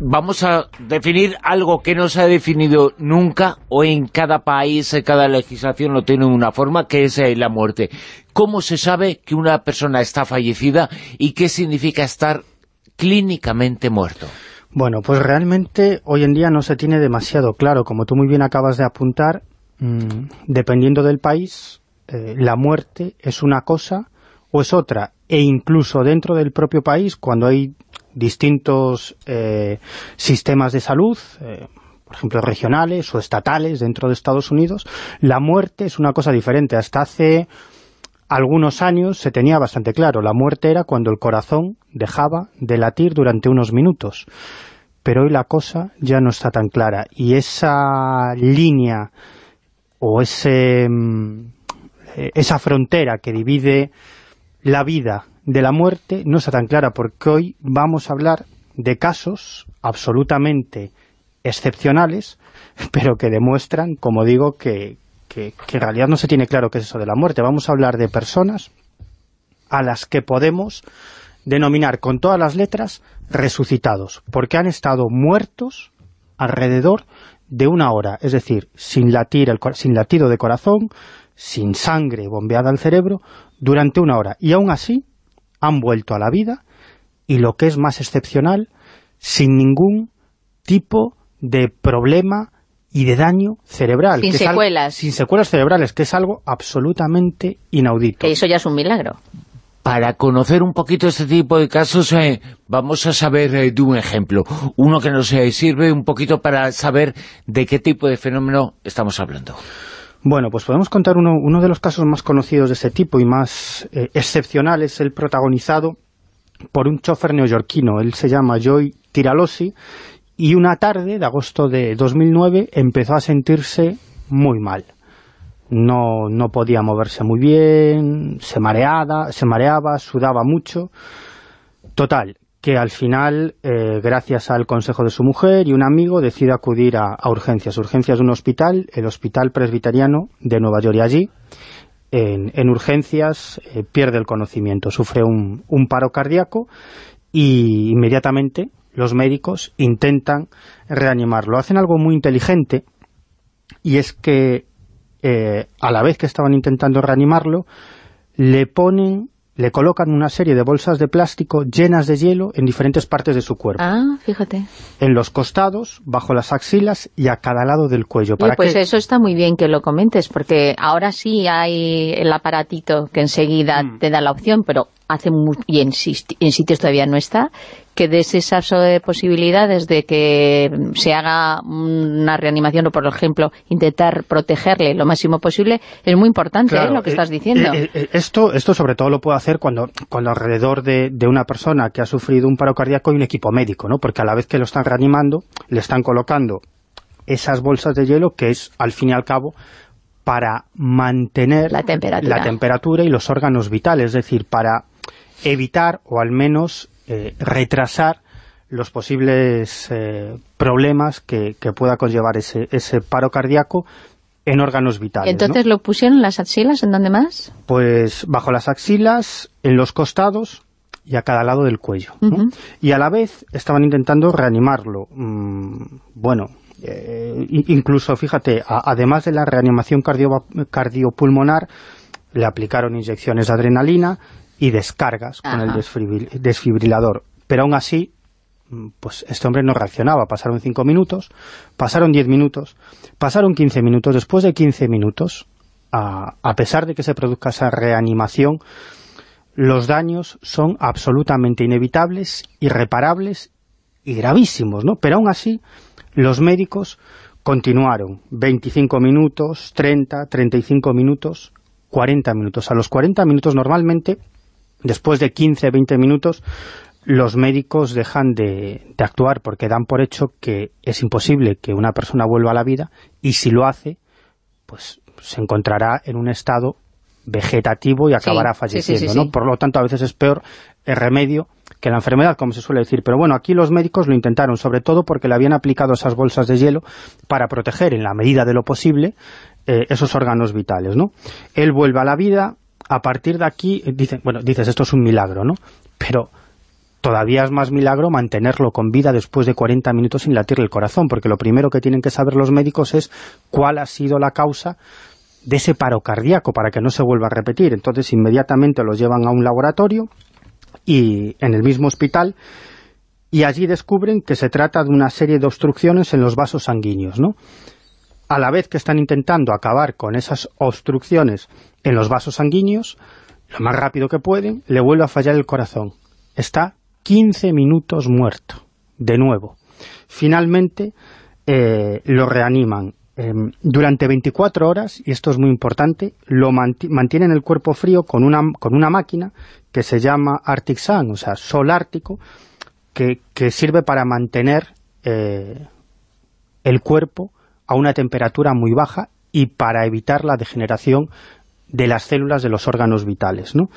vamos a definir algo que no se ha definido nunca o en cada país, en cada legislación lo tiene una forma, que es eh, la muerte. ¿Cómo se sabe que una persona está fallecida y qué significa estar clínicamente muerto? Bueno, pues realmente hoy en día no se tiene demasiado claro. Como tú muy bien acabas de apuntar, mm, dependiendo del país, eh, la muerte es una cosa o es otra, e incluso dentro del propio país, cuando hay distintos eh, sistemas de salud, eh, por ejemplo, regionales o estatales dentro de Estados Unidos, la muerte es una cosa diferente. Hasta hace algunos años se tenía bastante claro, la muerte era cuando el corazón dejaba de latir durante unos minutos. Pero hoy la cosa ya no está tan clara. Y esa línea o ese, mm, eh, esa frontera que divide la vida de la muerte no está tan clara, porque hoy vamos a hablar de casos absolutamente excepcionales, pero que demuestran, como digo, que, que, en realidad no se tiene claro qué es eso de la muerte. Vamos a hablar de personas a las que podemos denominar con todas las letras resucitados, porque han estado muertos alrededor de una hora, es decir, sin, latir sin latido de corazón, sin sangre bombeada al cerebro, durante una hora. Y aún así han vuelto a la vida y lo que es más excepcional, sin ningún tipo de problema y de daño cerebral. Sin secuelas. sin secuelas cerebrales, que es algo absolutamente inaudito. Que eso ya es un milagro. Para conocer un poquito este tipo de casos, eh, vamos a saber eh, de un ejemplo. Uno que nos eh, sirve un poquito para saber de qué tipo de fenómeno estamos hablando. Bueno, pues podemos contar uno, uno de los casos más conocidos de ese tipo y más excepcionales, el protagonizado por un chofer neoyorquino. Él se llama Joy Tiralosi y una tarde de agosto de 2009 empezó a sentirse muy mal. No, no podía moverse muy bien, se, mareada, se mareaba, sudaba mucho. Total, que al final, eh, gracias al consejo de su mujer y un amigo, decide acudir a, urgencias. Urgencias de un hospital, el Hospital Presbiteriano de Nueva York. Y allí, en, urgencias, eh, pierde el conocimiento, sufre un, un paro cardíaco y inmediatamente los médicos intentan reanimarlo. Hacen algo muy inteligente y es que eh, a la vez que estaban intentando reanimarlo, le ponen le colocan una serie de bolsas de plástico llenas de hielo en diferentes partes de su cuerpo. Ah, fíjate. En los costados, bajo las axilas y a cada lado del cuello. ¿Para pues eso está muy bien que lo comentes, porque ahora sí hay el aparatito que enseguida mm. te da la opción, pero hace muy, y en, en sitios todavía no está, que des esas eh, posibilidades de que se haga una reanimación o, por ejemplo, intentar protegerle lo máximo posible, es muy importante ¿eh? lo que eh, estás diciendo. esto, esto sobre todo lo puede hacer cuando, cuando alrededor de, de, una persona que ha sufrido un paro cardíaco hay un equipo médico, ¿no? porque a la vez que lo están reanimando, le están colocando esas bolsas de hielo que es, al fin y al cabo, para mantener la temperatura. la temperatura y los órganos vitales, es decir, para evitar o al menos eh, retrasar los posibles eh, problemas que, pueda conllevar ese, ese paro cardíaco en órganos vitales. ¿Entonces lo pusieron en las axilas? ¿En dónde más? Pues bajo las axilas, en los costados y a cada lado del cuello. Y a la vez estaban intentando reanimarlo. Mm, bueno, eh, incluso, fíjate, además de la reanimación cardiopulmonar, le aplicaron inyecciones de adrenalina, y descargas con el desfibrilador. Pero aún así, mm, pues este hombre no reaccionaba. Pasaron cinco minutos, pasaron diez minutos, pasaron quince minutos. Después de quince minutos, a, a pesar de que se produzca esa reanimación, los daños son absolutamente inevitables, irreparables y gravísimos, ¿no? Pero aún así, los médicos continuaron 25 minutos, 30, 35 minutos, 40 minutos. A los 40 minutos normalmente Después de 15, 20 minutos, los médicos dejan de, actuar porque dan por hecho que es imposible que una persona vuelva a la vida y si lo hace, pues se encontrará en un estado vegetativo y acabará falleciendo, ¿no? Por lo tanto, a veces es peor el remedio que la enfermedad, como se suele decir. Pero bueno, aquí los médicos lo intentaron, sobre todo porque le habían aplicado esas bolsas de hielo para proteger, en la medida de lo posible, eh, esos órganos vitales, ¿no? Él vuelve a la vida, a partir de aquí, dicen, bueno, dices, esto es un milagro, ¿no? Pero todavía es más milagro mantenerlo con vida después de 40 minutos sin latirle el corazón, porque lo primero que tienen que saber los médicos es cuál ha sido la causa de ese paro cardíaco para que no se vuelva a repetir. Entonces inmediatamente los llevan a un laboratorio y en el mismo hospital y allí descubren que se trata de una serie de obstrucciones en los vasos sanguíneos, ¿no? a la vez que están intentando acabar con esas obstrucciones en los vasos sanguíneos, lo más rápido que pueden, le vuelve a fallar el corazón. Está 15 minutos muerto, de nuevo. Finalmente eh, lo reaniman em, durante 24 horas, y esto es muy importante, lo mantienen el cuerpo frío con una, con una máquina que se llama Arctic Sun, o sea, sol ártico, que, sirve para mantener eh, el cuerpo a una temperatura muy baja y para evitar la degeneración de las células de los órganos vitales. ¿no?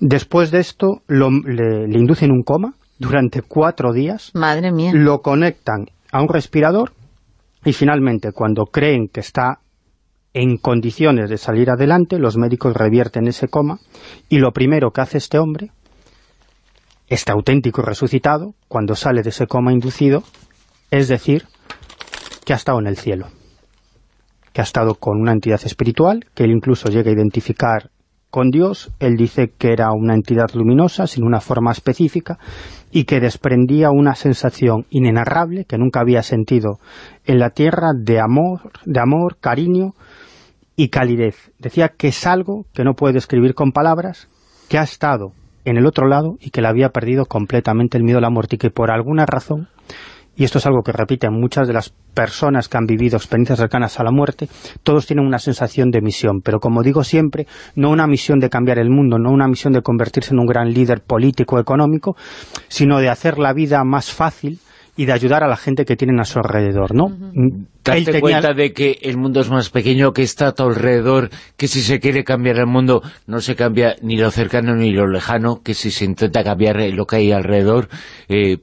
Después de esto le, inducen un coma durante cuatro días. Madre mía. Lo conectan a un respirador y finalmente cuando creen que está en condiciones de salir adelante, los médicos revierten ese coma y lo primero que hace este hombre, este auténtico resucitado, cuando sale de ese coma inducido, es decir, que ha estado en el cielo, que ha estado con una entidad espiritual, que él incluso llega a identificar con Dios, él dice que era una entidad luminosa, sin una forma específica, y que desprendía una sensación inenarrable que nunca había sentido en la tierra de amor, de amor, cariño y calidez. Decía que es algo que no puede describir con palabras, que ha estado en el otro lado y que le había perdido completamente el miedo a la muerte y que por alguna razón y esto es algo que repiten muchas de las personas que han vivido experiencias cercanas a la muerte, todos tienen una sensación de misión, pero como digo siempre, no una misión de cambiar el mundo, no una misión de convertirse en un gran líder político económico, sino de hacer la vida más fácil y de ayudar a la gente que tienen a su alrededor, ¿no? Uh cuenta de que el mundo es más pequeño, que está a tu alrededor, que si se quiere cambiar el mundo no se cambia ni lo cercano ni lo lejano, que si se intenta cambiar lo que hay alrededor, eh,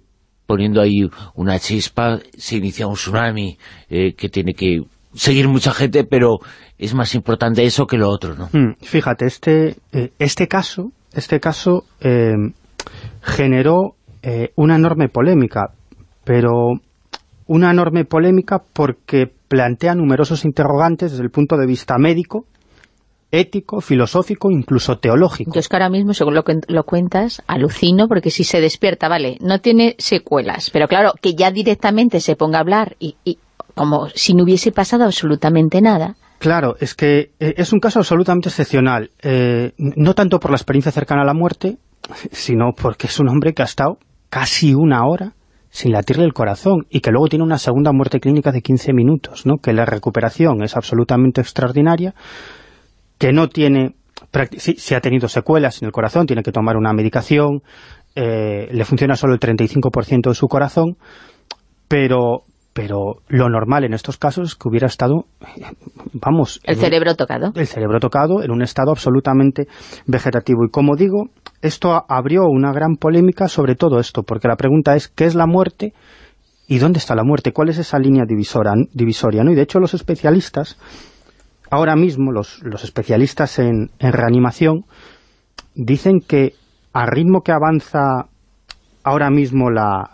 poniendo ahí una chispa, se inicia un tsunami eh, que tiene que seguir mucha gente, pero es más importante eso que lo otro, ¿no? Hmm, fíjate, este, eh, este caso, este caso eh, generó una enorme polémica, pero una enorme polémica porque plantea numerosos interrogantes desde el punto de vista médico, ético, filosófico, incluso teológico. Yo es que ahora mismo, según lo, lo cuentas, alucino, porque si se despierta, vale, no tiene secuelas, pero claro, que ya directamente se ponga a hablar y, como si no hubiese pasado absolutamente nada. Claro, es que eh, es un caso absolutamente excepcional, eh, no tanto por la experiencia cercana a la muerte, sino porque es un hombre que ha estado casi una hora sin latirle el corazón y que luego tiene una segunda muerte clínica de 15 minutos, ¿no? que la recuperación es absolutamente extraordinaria, que no tiene, si, ha tenido secuelas en el corazón, tiene que tomar una medicación, eh, le funciona solo el 35% de su corazón, pero pero lo normal en estos casos es que hubiera estado, vamos... El cerebro tocado. El cerebro tocado en un estado absolutamente vegetativo. Y como digo, esto abrió una gran polémica sobre todo esto, porque la pregunta es, ¿qué es la muerte? ¿Y dónde está la muerte? ¿Cuál es esa línea divisoria? divisoria ¿no? Y de hecho los especialistas ahora mismo los, especialistas en, reanimación dicen que al ritmo que avanza ahora mismo la,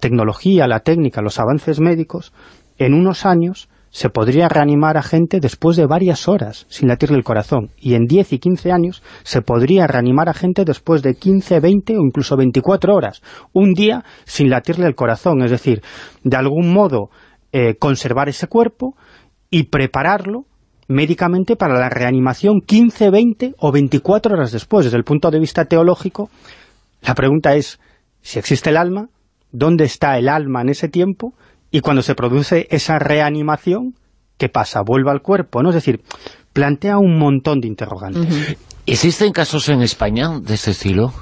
tecnología, la técnica, los avances médicos, en unos años se podría reanimar a gente después de varias horas sin latirle el corazón. Y en 10 y 15 años se podría reanimar a gente después de 15, 20 o incluso 24 horas. Un día sin latirle el corazón. Es decir, de algún modo eh, conservar ese cuerpo y prepararlo médicamente para la reanimación 15, 20 o 24 horas después. Desde el punto de vista teológico, la pregunta es, si existe el alma, ¿dónde está el alma en ese tiempo? Y cuando se produce esa reanimación, ¿qué pasa? ¿Vuelve al cuerpo? ¿no? Es decir, plantea un montón de interrogantes. ¿Existen casos en España de este estilo?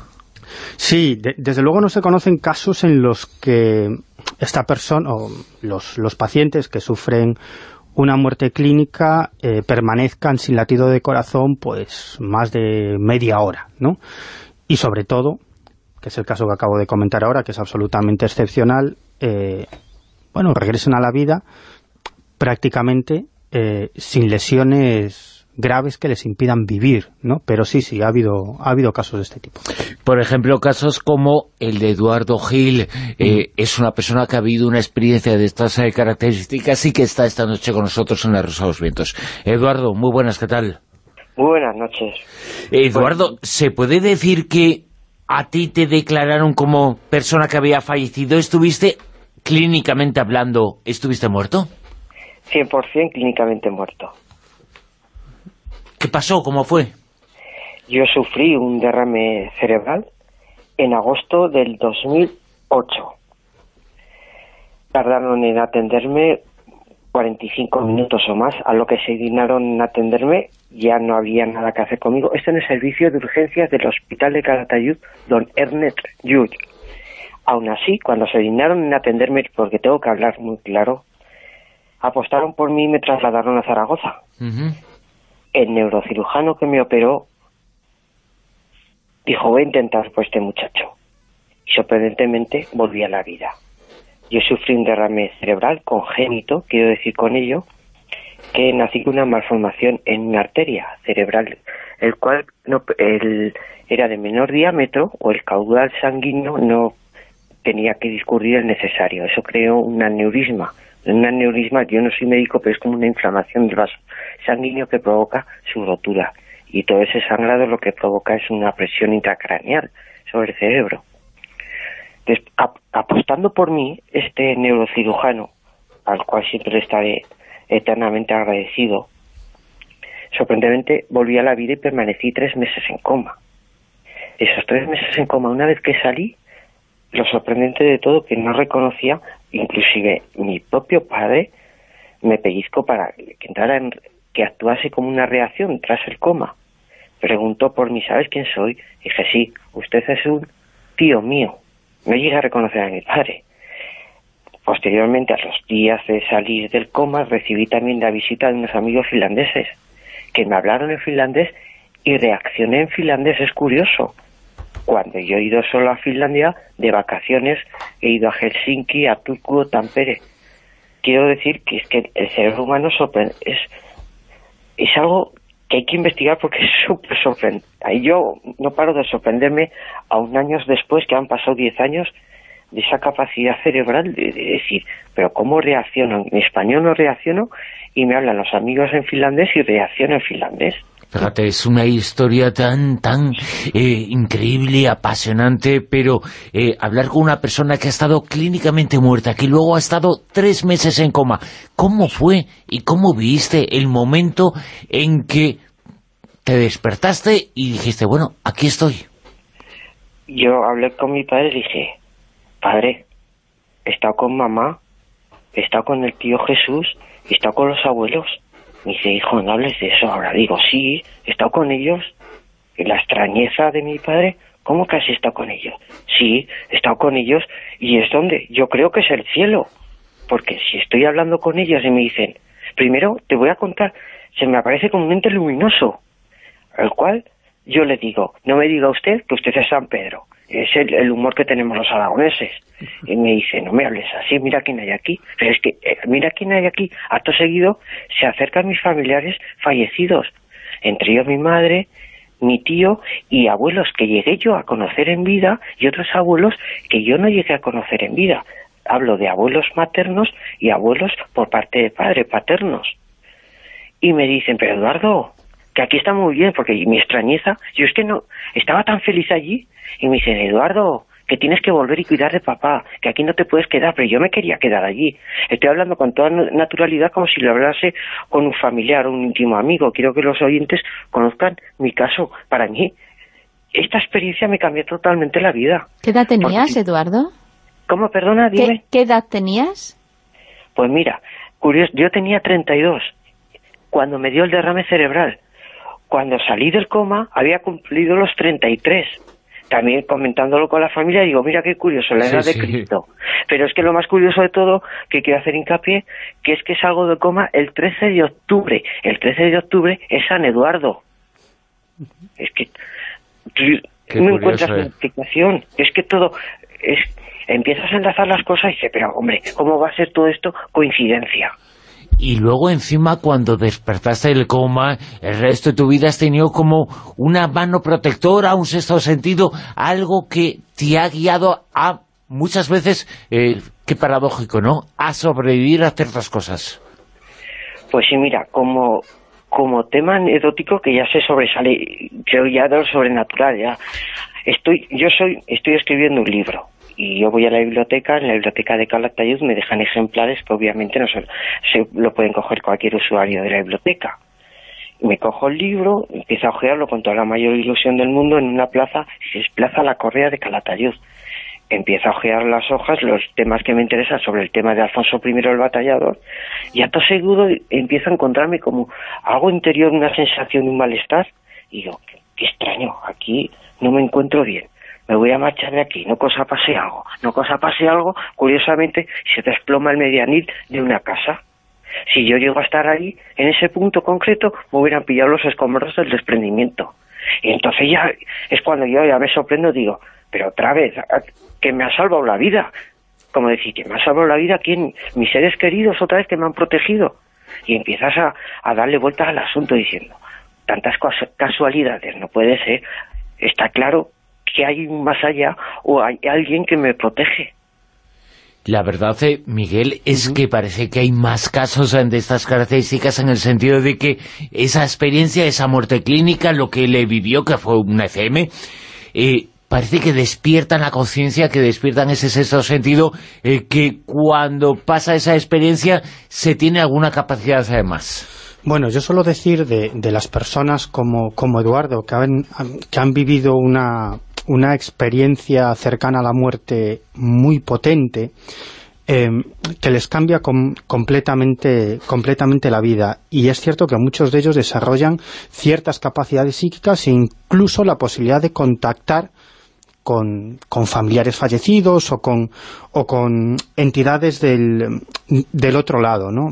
Sí, desde luego no se conocen casos en los que esta persona, o los, los pacientes que sufren una muerte clínica eh, permanezcan sin latido de corazón pues más de media hora, ¿no? Y sobre todo, que es el caso que acabo de comentar ahora, que es absolutamente excepcional, eh, bueno, regresen a la vida prácticamente eh, sin lesiones graves que les impidan vivir, ¿no? Pero sí, sí, ha habido, ha habido casos de este tipo. Por ejemplo, casos como el de Eduardo Gil, eh, es una persona que ha habido una experiencia de estas eh, características y que está esta noche con nosotros en la Rosa de los Vientos. Eduardo, muy buenas, ¿qué tal? Muy buenas noches. Eduardo, ¿se puede decir que a ti te declararon como persona que había fallecido? ¿Estuviste, clínicamente hablando, estuviste muerto? 100% clínicamente muerto. ¿Qué pasó? ¿Cómo fue? Yo sufrí un derrame cerebral en agosto del 2008. Tardaron en atenderme 45 minutos o más, a lo que se dignaron en atenderme, ya no había nada que hacer conmigo. Esto en el servicio de urgencias del Hospital de Calatayud, don Ernest Yud. Aún así, cuando se dignaron en atenderme, porque tengo que hablar muy claro, apostaron por mí y me trasladaron a Zaragoza. El neurocirujano que me operó dijo, voy a intentar por este muchacho. Y sorprendentemente volví a la vida. Yo sufrí un derrame cerebral congénito, quiero decir con ello, que nací con una malformación en una arteria cerebral, el cual no, el, era de menor diámetro o el caudal sanguíneo no tenía que discurrir el necesario. Eso creó un aneurisma. Un aneurisma, yo no soy médico, pero es como una inflamación del vaso sanguíneo que provoca su rotura. Y todo ese sangrado lo que provoca es una presión intracraneal sobre el cerebro apostando por mí, este neurocirujano, al cual siempre estaré eternamente agradecido, sorprendentemente volví a la vida y permanecí tres meses en coma. Esos tres meses en coma, una vez que salí, lo sorprendente de todo que no reconocía, inclusive mi propio padre me pellizcó para que entrara en, que actuase como una reacción tras el coma. Preguntó por mí, ¿sabes quién soy? dije, sí, usted es un tío mío no llegué a reconocer a mi padre. Posteriormente, a los días de salir del coma, recibí también la visita de unos amigos finlandeses, que me hablaron en finlandés y reaccioné en finlandés. Es curioso. Cuando yo he ido solo a Finlandia, de vacaciones, he ido a Helsinki, a Turku, Tampere. Quiero decir que es que el cerebro humano es, es algo que hay que investigar porque es súper sorprendente. Yo no paro de sorprenderme aún años después, que han pasado 10 años, de esa capacidad cerebral de, decir, pero ¿cómo reacciono? En español no reacciono y me hablan los amigos en finlandés y reacciono en finlandés. Fíjate, es una historia tan, tan eh, increíble, apasionante, pero eh, hablar con una persona que ha estado clínicamente muerta, que luego ha estado tres meses en coma, ¿cómo fue y cómo viste el momento en que te despertaste y dijiste, bueno, aquí estoy? Yo hablé con mi padre y dije, padre, he estado con mamá, he estado con el tío Jesús, he estado con los abuelos, me dice, hijo, no hables de eso ahora. Digo, sí, he estado con ellos. Y la extrañeza de mi padre, ¿cómo que has estado con ellos? Sí, he estado con ellos. ¿Y es donde? Yo creo que es el cielo. Porque si estoy hablando con ellos y me dicen, primero te voy a contar, se me aparece como un ente luminoso, al cual yo le digo, no me diga usted que usted es San Pedro es el, humor que tenemos los aragoneses. Y me dice, no me hables así, mira quién hay aquí. Pero es que, eh, mira quién hay aquí. Acto seguido se acercan mis familiares fallecidos, entre ellos mi madre, mi tío y abuelos que llegué yo a conocer en vida y otros abuelos que yo no llegué a conocer en vida. Hablo de abuelos maternos y abuelos por parte de padre, paternos. Y me dicen, pero Eduardo, que aquí está muy bien, porque mi extrañeza, yo es que no, estaba tan feliz allí, y me dicen, Eduardo, que tienes que volver y cuidar de papá, que aquí no te puedes quedar, pero yo me quería quedar allí. Estoy hablando con toda naturalidad como si lo hablase con un familiar o un íntimo amigo. Quiero que los oyentes conozcan mi caso. Para mí, esta experiencia me cambió totalmente la vida. ¿Qué edad tenías, Eduardo? ¿Cómo? Perdona, dime. ¿Qué, edad tenías? Pues mira, curioso, yo tenía 32 cuando me dio el derrame cerebral cuando salí del coma había cumplido los 33. También comentándolo con la familia digo, mira qué curioso, la edad de Cristo. Pero es que lo más curioso de todo, que quiero hacer hincapié, que es que salgo del coma el 13 de octubre. El 13 de octubre es San Eduardo. Es que no encuentras eh. explicación. Es que todo... es Empiezas a enlazar las cosas y dices, pero hombre, ¿cómo va a ser todo esto coincidencia? Y luego encima cuando despertaste del coma, el resto de tu vida has tenido como una mano protectora, un sexto sentido, algo que te ha guiado a muchas veces, eh, qué paradójico, ¿no?, a sobrevivir a ciertas cosas. Pues sí, mira, como, como tema anecdótico que ya se sobresale, creo ya de lo sobrenatural, ya. Estoy, yo soy, estoy escribiendo un libro y yo voy a la biblioteca, en la biblioteca de Calatayud me dejan ejemplares que obviamente no se, se lo pueden coger cualquier usuario de la biblioteca. Me cojo el libro, empiezo a ojearlo con toda la mayor ilusión del mundo en una plaza, se desplaza la correa de Calatayud. Empiezo a ojear las hojas, los temas que me interesan sobre el tema de Alfonso I el batallador, y a todo seguro empiezo a encontrarme como algo interior, una sensación un malestar, y digo, qué extraño, aquí no me encuentro bien me voy a marchar de aquí, no cosa pase algo, no cosa pase algo, curiosamente se desploma el medianil de una casa. Si yo llego a estar ahí, en ese punto concreto, me hubieran pillado los escombros del desprendimiento. Y entonces ya es cuando yo ya me sorprendo, digo, pero otra vez, que me ha salvado la vida. Como decir, que me ha salvado la vida, ¿quién? Mis seres queridos otra vez que me han protegido. Y empiezas a, a darle vueltas al asunto diciendo, tantas casualidades, no puede ser. Está claro que hay un más allá o hay alguien que me protege. La verdad, eh, Miguel, es que parece que hay más casos eh, de estas características en el sentido de que esa experiencia, esa muerte clínica, lo que le vivió, que fue una FM, eh, parece que despiertan la conciencia, que despiertan ese sexto sentido, que cuando pasa esa experiencia se tiene alguna capacidad además. Bueno, yo suelo decir de, de las personas como, como Eduardo, que han, que han vivido una, una experiencia cercana a la muerte muy potente, eh, que les cambia completamente, completamente la vida. Y es cierto que muchos de ellos desarrollan ciertas capacidades psíquicas e incluso la posibilidad de contactar con, familiares fallecidos o con, o con entidades del, del otro lado, ¿no?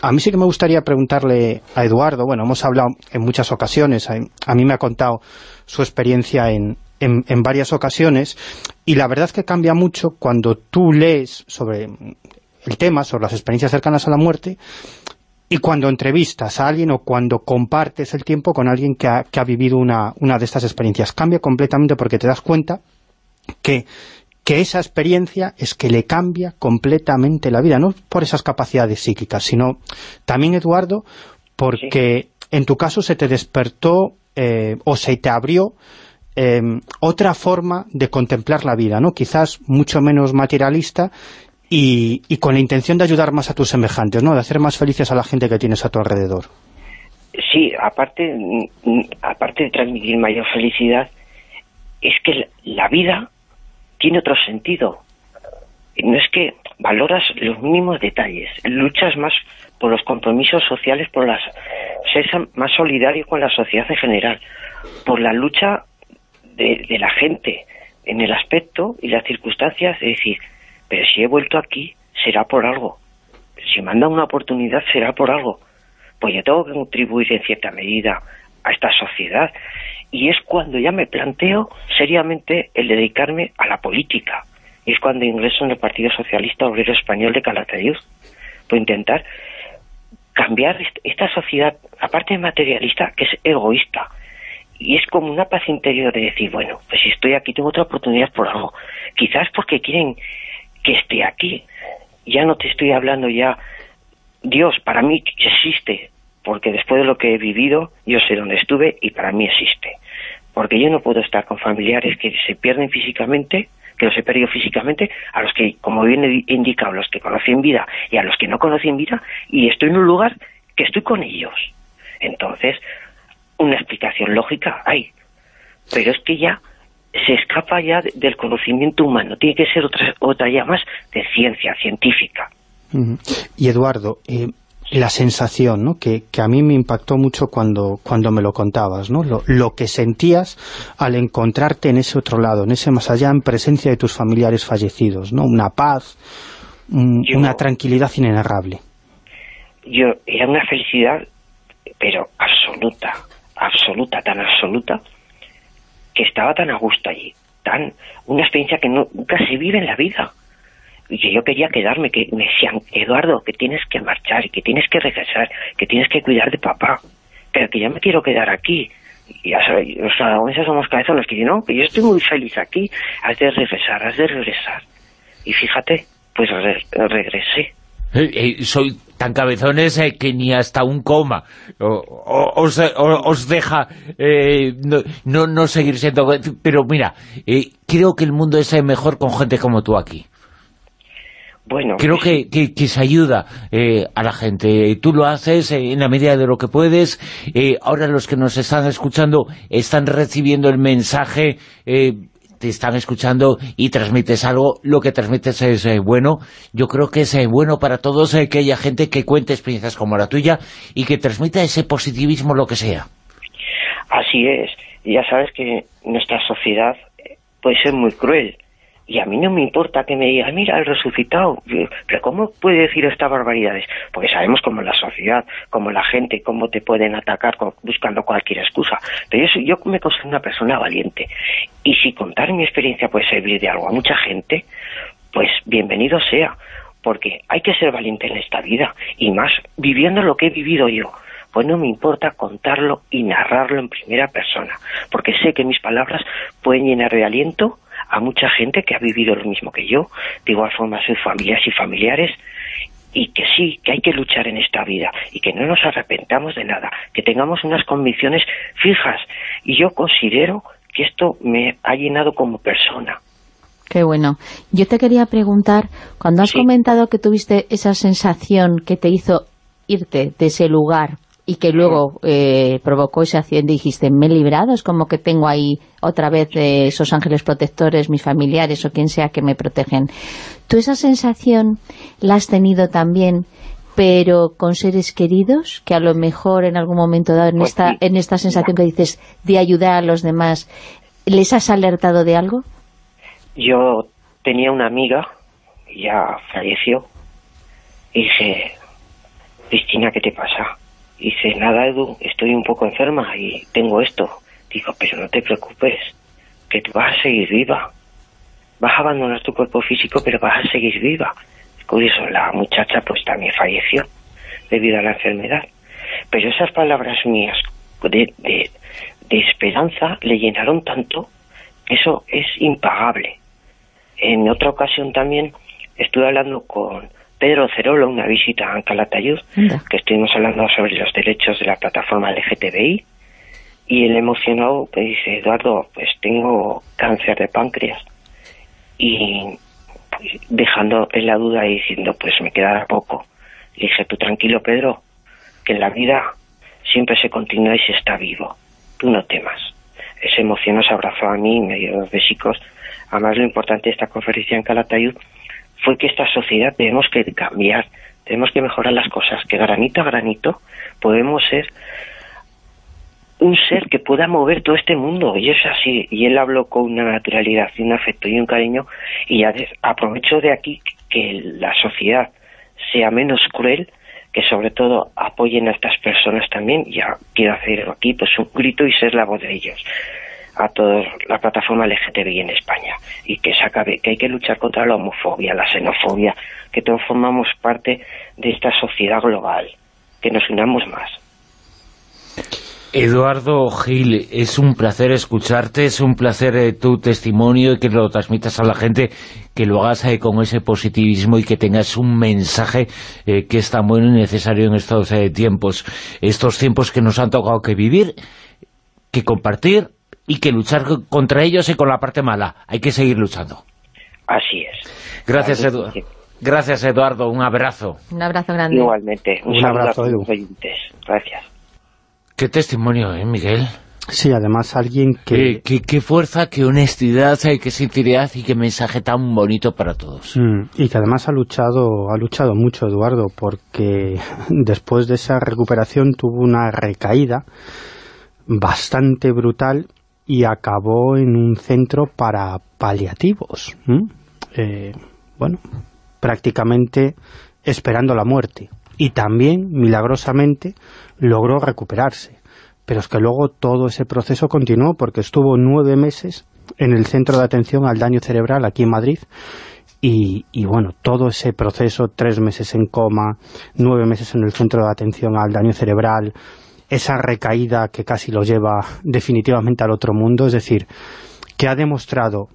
A mí sí que me gustaría preguntarle a Eduardo, bueno, hemos hablado en muchas ocasiones, a mí me ha contado su experiencia en, en, varias ocasiones y la verdad es que cambia mucho cuando tú lees sobre el tema, sobre las experiencias cercanas a la muerte y cuando entrevistas a alguien o cuando compartes el tiempo con alguien que ha, que ha vivido una, una, de estas experiencias. Cambia completamente porque te das cuenta que, que esa experiencia es que le cambia completamente la vida, no por esas capacidades psíquicas, sino también, Eduardo, porque en tu caso se te despertó eh, o se te abrió Em, otra forma de contemplar la vida, ¿no? Quizás mucho menos materialista y, con la intención de ayudar más a tus semejantes, ¿no? De hacer más felices a la gente que tienes a tu alrededor. Sí, aparte, mm, aparte de transmitir mayor felicidad, es que la vida tiene otro sentido. No es que valoras los mínimos detalles, luchas más por los compromisos sociales, por las más solidario con la sociedad en general, por la lucha de, la gente en el aspecto y las circunstancias es decir, pero si he vuelto aquí será por algo, si me han dado una oportunidad será por algo, pues yo tengo que contribuir en cierta medida a esta sociedad. Y es cuando ya me planteo seriamente el dedicarme a la política. Y es cuando ingreso en el Partido Socialista Obrero Español de Calatayud por intentar cambiar esta sociedad, aparte de materialista, que es egoísta, y es como una paz interior de decir, bueno, pues si estoy aquí tengo otra oportunidad por algo. Quizás porque quieren que esté aquí. Ya no te estoy hablando ya... Dios para mí existe, porque después de lo que he vivido, yo sé dónde estuve y para mí existe. Porque yo no puedo estar con familiares que se pierden físicamente, que los he perdido físicamente, a los que, como bien he indicado, los que conocí en vida y a los que no conocí en vida, y estoy en un lugar que estoy con ellos. Entonces, una explicación lógica hay, pero es que ya se escapa ya del conocimiento humano, tiene que ser otra, otra ya más de ciencia científica. Y Eduardo, eh, la sensación ¿no? que, a mí me impactó mucho cuando, cuando me lo contabas, ¿no? Lo, que sentías al encontrarte en ese otro lado, en ese más allá, en presencia de tus familiares fallecidos, ¿no? una paz, una tranquilidad inenarrable. Yo, era una felicidad, pero absoluta, absoluta, tan absoluta, que estaba tan a gusto allí, tan una experiencia que nunca se vive en la vida. Y que yo quería quedarme, que me decían, Eduardo, que tienes que marchar, que tienes que regresar, que tienes que cuidar de papá, pero que ya me quiero quedar aquí. Y ya los aragoneses somos cabezones que no, que yo estoy muy feliz aquí, has de regresar, has de regresar. Y fíjate, pues regresé. Eh, eh, soy tan cabezones eh, que ni hasta un coma os, deja no, no, seguir siendo... Pero mira, creo que el mundo es mejor con gente como tú aquí. Bueno, Creo que, que, se ayuda a la gente. Tú lo haces en la medida de lo que puedes. ahora los que nos están escuchando están recibiendo el mensaje te están escuchando y transmites algo, lo que transmites es eh, bueno. Yo creo que es eh, bueno para todos eh, que haya gente que cuente experiencias como la tuya y que transmita ese positivismo, lo que sea. Así es. Ya sabes que nuestra sociedad puede ser muy cruel y a mí no me importa que me diga, mira, el resucitado, pero ¿cómo puede decir estas barbaridades? Porque sabemos cómo la sociedad, cómo la gente, cómo te pueden atacar buscando cualquier excusa. Pero yo, yo me considero una persona valiente. Y si contar mi experiencia puede servir de algo a mucha gente, pues bienvenido sea. Porque hay que ser valiente en esta vida, y más viviendo lo que he vivido yo pues no me importa contarlo y narrarlo en primera persona, porque sé que mis palabras pueden llenar de aliento a mucha gente que ha vivido lo mismo que yo, de igual forma sus familias y familiares, y que sí, que hay que luchar en esta vida y que no nos arrepentamos de nada, que tengamos unas convicciones fijas. Y yo considero que esto me ha llenado como persona. Qué bueno. Yo te quería preguntar, cuando has comentado que tuviste esa sensación que te hizo irte de ese lugar y que luego eh, provocó ese accidente y dijiste, me he librado, es como que tengo ahí otra vez esos ángeles protectores, mis familiares o quien sea que me protegen. ¿Tú esa sensación la has tenido también, pero con seres queridos, que a lo mejor en algún momento dado, en, pues esta, en esta sensación que dices de ayudar a los demás, ¿les has alertado de algo? Yo tenía una amiga, ya falleció, y dije, Cristina, ¿qué te pasa? Dice, nada Edu, estoy un poco enferma y tengo esto. Digo, pero no te preocupes, que tú vas a seguir viva. Vas a abandonar tu cuerpo físico, pero vas a seguir viva. Curioso, la muchacha pues también falleció debido a la enfermedad. Pero esas palabras mías de, de, de esperanza le llenaron tanto, eso es impagable. En otra ocasión también estuve hablando con Pedro Cerolo una visita a Calatayud, que estuvimos hablando sobre los derechos de la plataforma LGTBI, y él emocionado me dice, Eduardo, pues tengo cáncer de páncreas. Y dejando en la duda y diciendo, pues me queda poco. Le dije, tú tranquilo, Pedro, que en la vida siempre se continúa y se está vivo. Tú no temas. Ese emocionó, se abrazó a mí, me dio dos besicos. Además, lo importante de esta conferencia en Calatayud fue que esta sociedad tenemos que cambiar, tenemos que mejorar las cosas, que granito a granito podemos ser un ser que pueda mover todo este mundo, y es así, y él habló con una naturalidad y un afecto y un cariño, y aprovecho de aquí que la sociedad sea menos cruel, que sobre todo apoyen a estas personas también, ya quiero hacer aquí pues un grito y ser la voz de ellos a toda la plataforma LGTBI en España y que se acabe, que hay que luchar contra la homofobia, la xenofobia, que todos formamos parte de esta sociedad global, que nos unamos más. Eduardo Gil, es un placer escucharte, es un placer eh, tu testimonio y que lo transmitas a la gente, que lo hagas eh, con ese positivismo y que tengas un mensaje eh, que es tan bueno y necesario en estos tiempos, estos tiempos que nos han tocado que vivir, que compartir y que luchar contra ellos y con la parte mala. Hay que seguir luchando. Así es. Gracias, Eduardo. Gracias, Eduardo. Un abrazo. Un abrazo grande. Igualmente. Un, abrazo, Edu. Gracias. Qué testimonio, ¿eh, Miguel? Sí, además alguien que... Qué, fuerza, qué honestidad, eh, qué sinceridad y qué mensaje tan bonito para todos. Mm, y que además ha luchado, ha luchado mucho Eduardo, porque después de esa recuperación tuvo una recaída bastante brutal y acabó en un centro para paliativos. Eh, bueno, prácticamente esperando la muerte. Y también, milagrosamente, logró recuperarse. Pero es que luego todo ese proceso continuó porque estuvo nueve meses en el centro de atención al daño cerebral aquí en Madrid y, y, bueno, todo ese proceso, tres meses en coma, nueve meses en el centro de atención al daño cerebral, esa recaída que casi lo lleva definitivamente al otro mundo, es decir, que ha demostrado,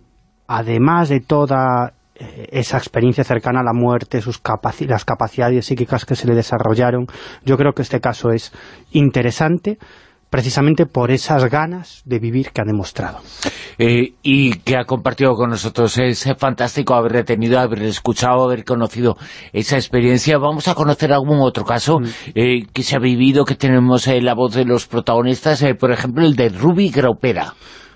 además de toda eh, esa experiencia cercana a la muerte, sus las capacidades psíquicas que se le desarrollaron. Yo creo que este caso es interesante precisamente por esas ganas de vivir que ha demostrado. Eh, y que ha compartido con nosotros. Es fantástico haber tenido, haber escuchado, haber conocido esa experiencia. Vamos a conocer algún otro caso mm. eh, que se ha vivido, que tenemos eh, la voz de los protagonistas, por ejemplo, el de Ruby Graupera.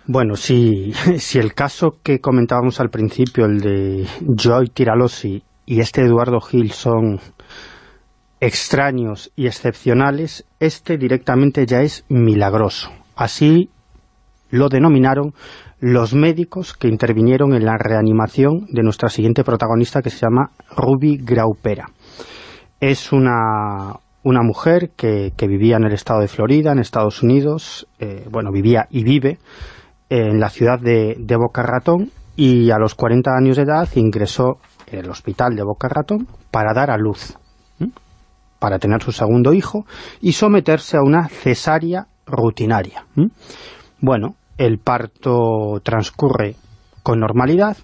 Bueno, si, si el caso que comentábamos al principio, el de Joy Tiralosi y este Eduardo Gil son extraños y excepcionales, este directamente ya es milagroso. Así lo denominaron los médicos que intervinieron en la reanimación de nuestra siguiente protagonista que se llama Ruby Graupera. Es una, una mujer que, vivía en el estado de Florida, en Estados Unidos, eh, bueno, vivía y vive en la ciudad de, de Boca Ratón y a los 40 años de edad ingresó en el hospital de Boca Ratón para dar a luz para tener su segundo hijo y someterse a una cesárea rutinaria. Bueno, el parto transcurre con normalidad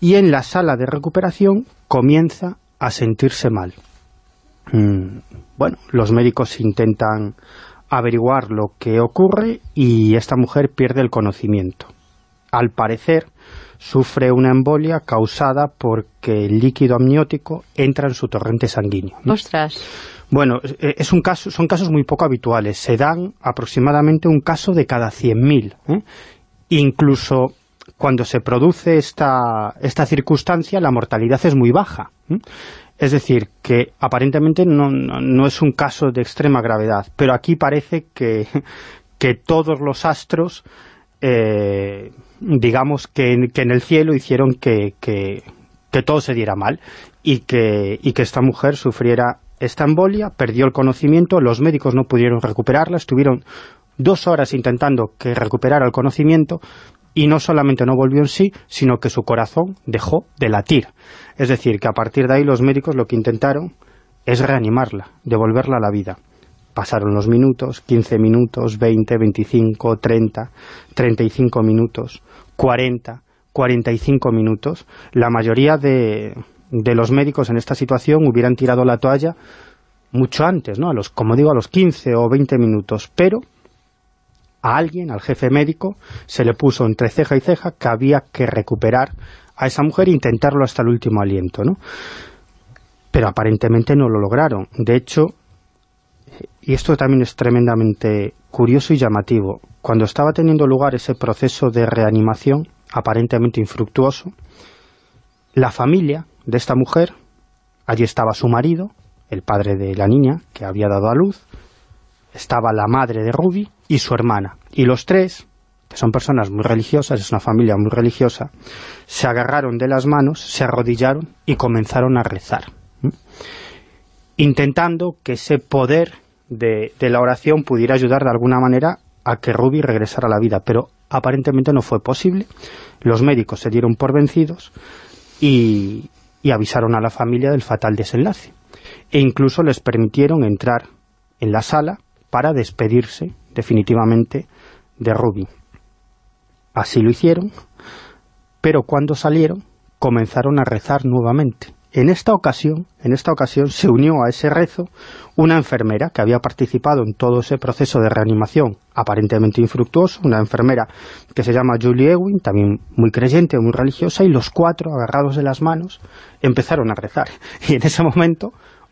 y en la sala de recuperación comienza a sentirse mal. Mm, bueno, los médicos intentan averiguar lo que ocurre y esta mujer pierde el conocimiento. Al parecer, sufre una embolia causada porque el líquido amniótico entra en su torrente sanguíneo. ¡Ostras! Bueno, eh, es un caso, son casos muy poco habituales. Se dan aproximadamente un caso de cada 100.000. ¿eh? Incluso cuando se produce esta, esta circunstancia, la mortalidad es muy baja. ¿eh? Es decir, que aparentemente no, no, es un caso de extrema gravedad, pero aquí parece que, que todos los astros digamos que, en el cielo hicieron que, que, todo se diera mal y que, y que esta mujer sufriera esta embolia, perdió el conocimiento, los médicos no pudieron recuperarla, estuvieron dos horas intentando que recuperara el conocimiento y no solamente no volvió en sí, sino que su corazón dejó de latir. Es decir, que a partir de ahí los médicos lo que intentaron es reanimarla, devolverla a la vida. Pasaron los minutos, 15 minutos, 20, 25, 30, 35 minutos, 40, 45 minutos. La mayoría de, de los médicos en esta situación hubieran tirado la toalla mucho antes, ¿no? A los, como digo, a los 15 o 20 minutos, pero a alguien, al jefe médico, se le puso entre ceja y ceja que había que recuperar a esa mujer e intentarlo hasta el último aliento, ¿no? Pero aparentemente no lo lograron. De hecho, y esto también es tremendamente curioso y llamativo, cuando estaba teniendo lugar ese proceso de reanimación, aparentemente infructuoso, la familia de esta mujer, allí estaba su marido, el padre de la niña, que había dado a luz, estaba la madre de Ruby y su hermana. Y los tres, que son personas muy religiosas, es una familia muy religiosa, se agarraron de las manos, se arrodillaron y comenzaron a rezar intentando que ese poder de, la oración pudiera ayudar de alguna manera a que Ruby regresara a la vida, pero aparentemente no fue posible. Los médicos se dieron por vencidos y, avisaron a la familia del fatal desenlace. E incluso les permitieron entrar en la sala para despedirse definitivamente de Ruby. Así lo hicieron, pero cuando salieron comenzaron a rezar nuevamente en esta ocasión, en esta ocasión se unió a ese rezo una enfermera que había participado en todo ese proceso de reanimación aparentemente infructuoso, una enfermera que se llama Julie Ewing, también muy creyente, muy religiosa, y los cuatro, agarrados de las manos, empezaron a rezar. Y en ese momento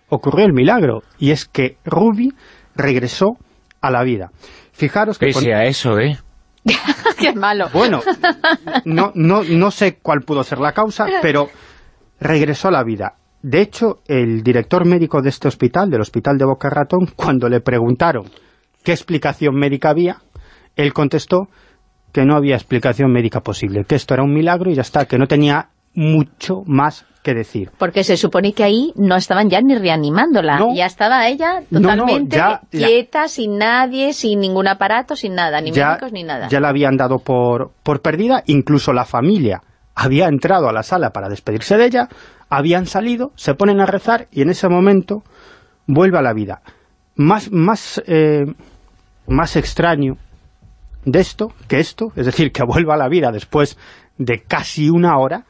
ocurrió el milagro, y es que Ruby regresó a la vida. Fijaros que... Pese a eso, ¿eh? ¡Qué malo! Bueno, no, no, no sé cuál pudo ser la causa, pero regresó a la vida. De hecho, el director médico de este hospital, del hospital de Boca Ratón, cuando le preguntaron qué explicación médica había, él contestó que no había explicación médica posible, que esto era un milagro y ya está, que no tenía mucho más que decir. Porque se supone que ahí no estaban ya ni reanimándola, ya estaba ella totalmente quieta, sin nadie, sin ningún aparato, sin nada, ni médicos ni nada. Ya la habían dado por, por perdida, incluso la familia había entrado a la sala para despedirse de ella, habían salido, se ponen a rezar y en ese momento vuelve a la vida. Más, más, eh, más extraño de esto que esto, es decir, que vuelva a la vida después de casi una hora,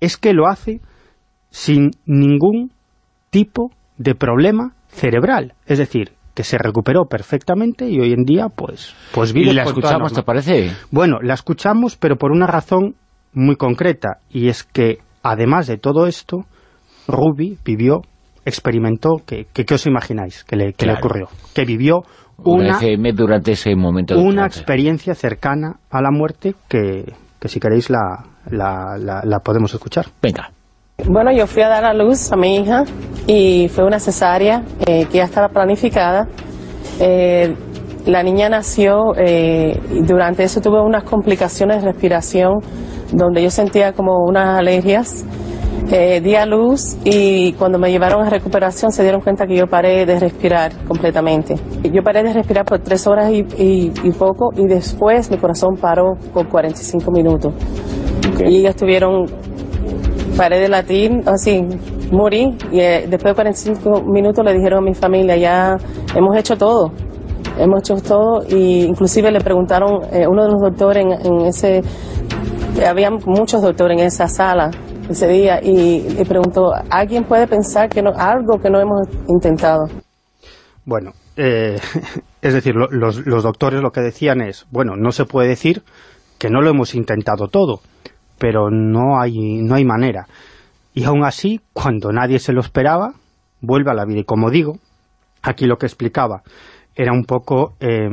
es que lo hace sin ningún tipo de problema cerebral. Es decir, que se recuperó perfectamente y hoy en día pues, pues vive ¿Y la escuchamos, te parece? Bueno, la escuchamos, pero por una razón muy concreta, y es que, además de todo esto, Ruby vivió, experimentó, que, que- ¿qué os imagináis que le, que le ocurrió? Que vivió Una una, FM durante ese momento. una experiencia cercana a la muerte que, que si queréis la, la, la- la podemos escuchar. Venga. Bueno, yo fui a dar a luz a mi hija y fue una cesárea eh, que ya estaba planificada. Eh, la niña nació eh, y durante eso tuve unas complicaciones de respiración donde yo sentía como unas alergias. Eh, di a luz y cuando me llevaron a recuperación se dieron cuenta que yo paré de respirar completamente. Yo paré de respirar por tres horas y, y- y poco y después mi corazón paró por 45 minutos. Y ellos tuvieron paré de latir, así, morí. Y eh, después de 45 minutos le dijeron a mi familia, ya hemos hecho todo. Hemos hecho todo y inclusive le preguntaron, eh, uno de los doctores en, en ese, eh, había muchos doctores en esa sala ese día y le preguntó, ¿alguien puede pensar que no, algo que no hemos intentado? Bueno, eh, es decir, lo- los, los doctores lo que decían es, bueno, no se puede decir que no lo hemos intentado todo, pero no hay, no hay manera. Y aún así, cuando nadie se lo esperaba, vuelve a la vida. Y como digo, aquí lo que explicaba era un poco eh,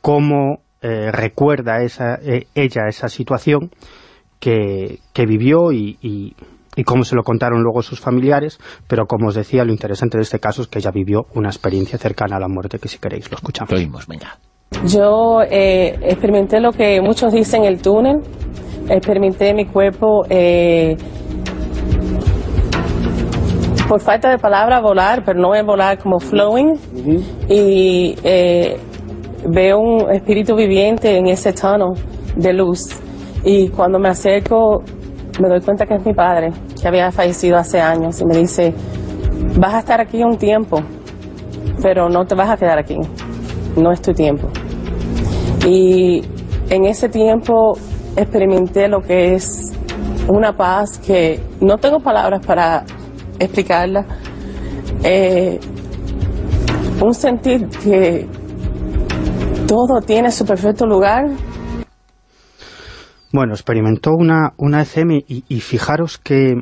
cómo eh, recuerda esa, eh, ella esa situación que, que vivió y, y- y cómo se lo contaron luego sus familiares, pero como os decía, lo interesante de este caso es que ella vivió una experiencia cercana a la muerte, que si queréis lo escuchamos. Lo oímos, venga. Yo eh, experimenté lo que muchos dicen el túnel, experimenté mi cuerpo eh, por falta de palabra volar, pero no es volar como flowing, y eh, veo un espíritu viviente en ese tono de luz. Y cuando me acerco, me doy cuenta que es mi padre, que había fallecido hace años, y me dice, vas a estar aquí un tiempo, pero no te vas a quedar aquí, no es tu tiempo. Y en ese tiempo experimenté lo que es una paz que no tengo palabras para explicarla. Eh, un sentir que todo tiene su perfecto lugar. Bueno, experimentó una, una ECM y, fijaros que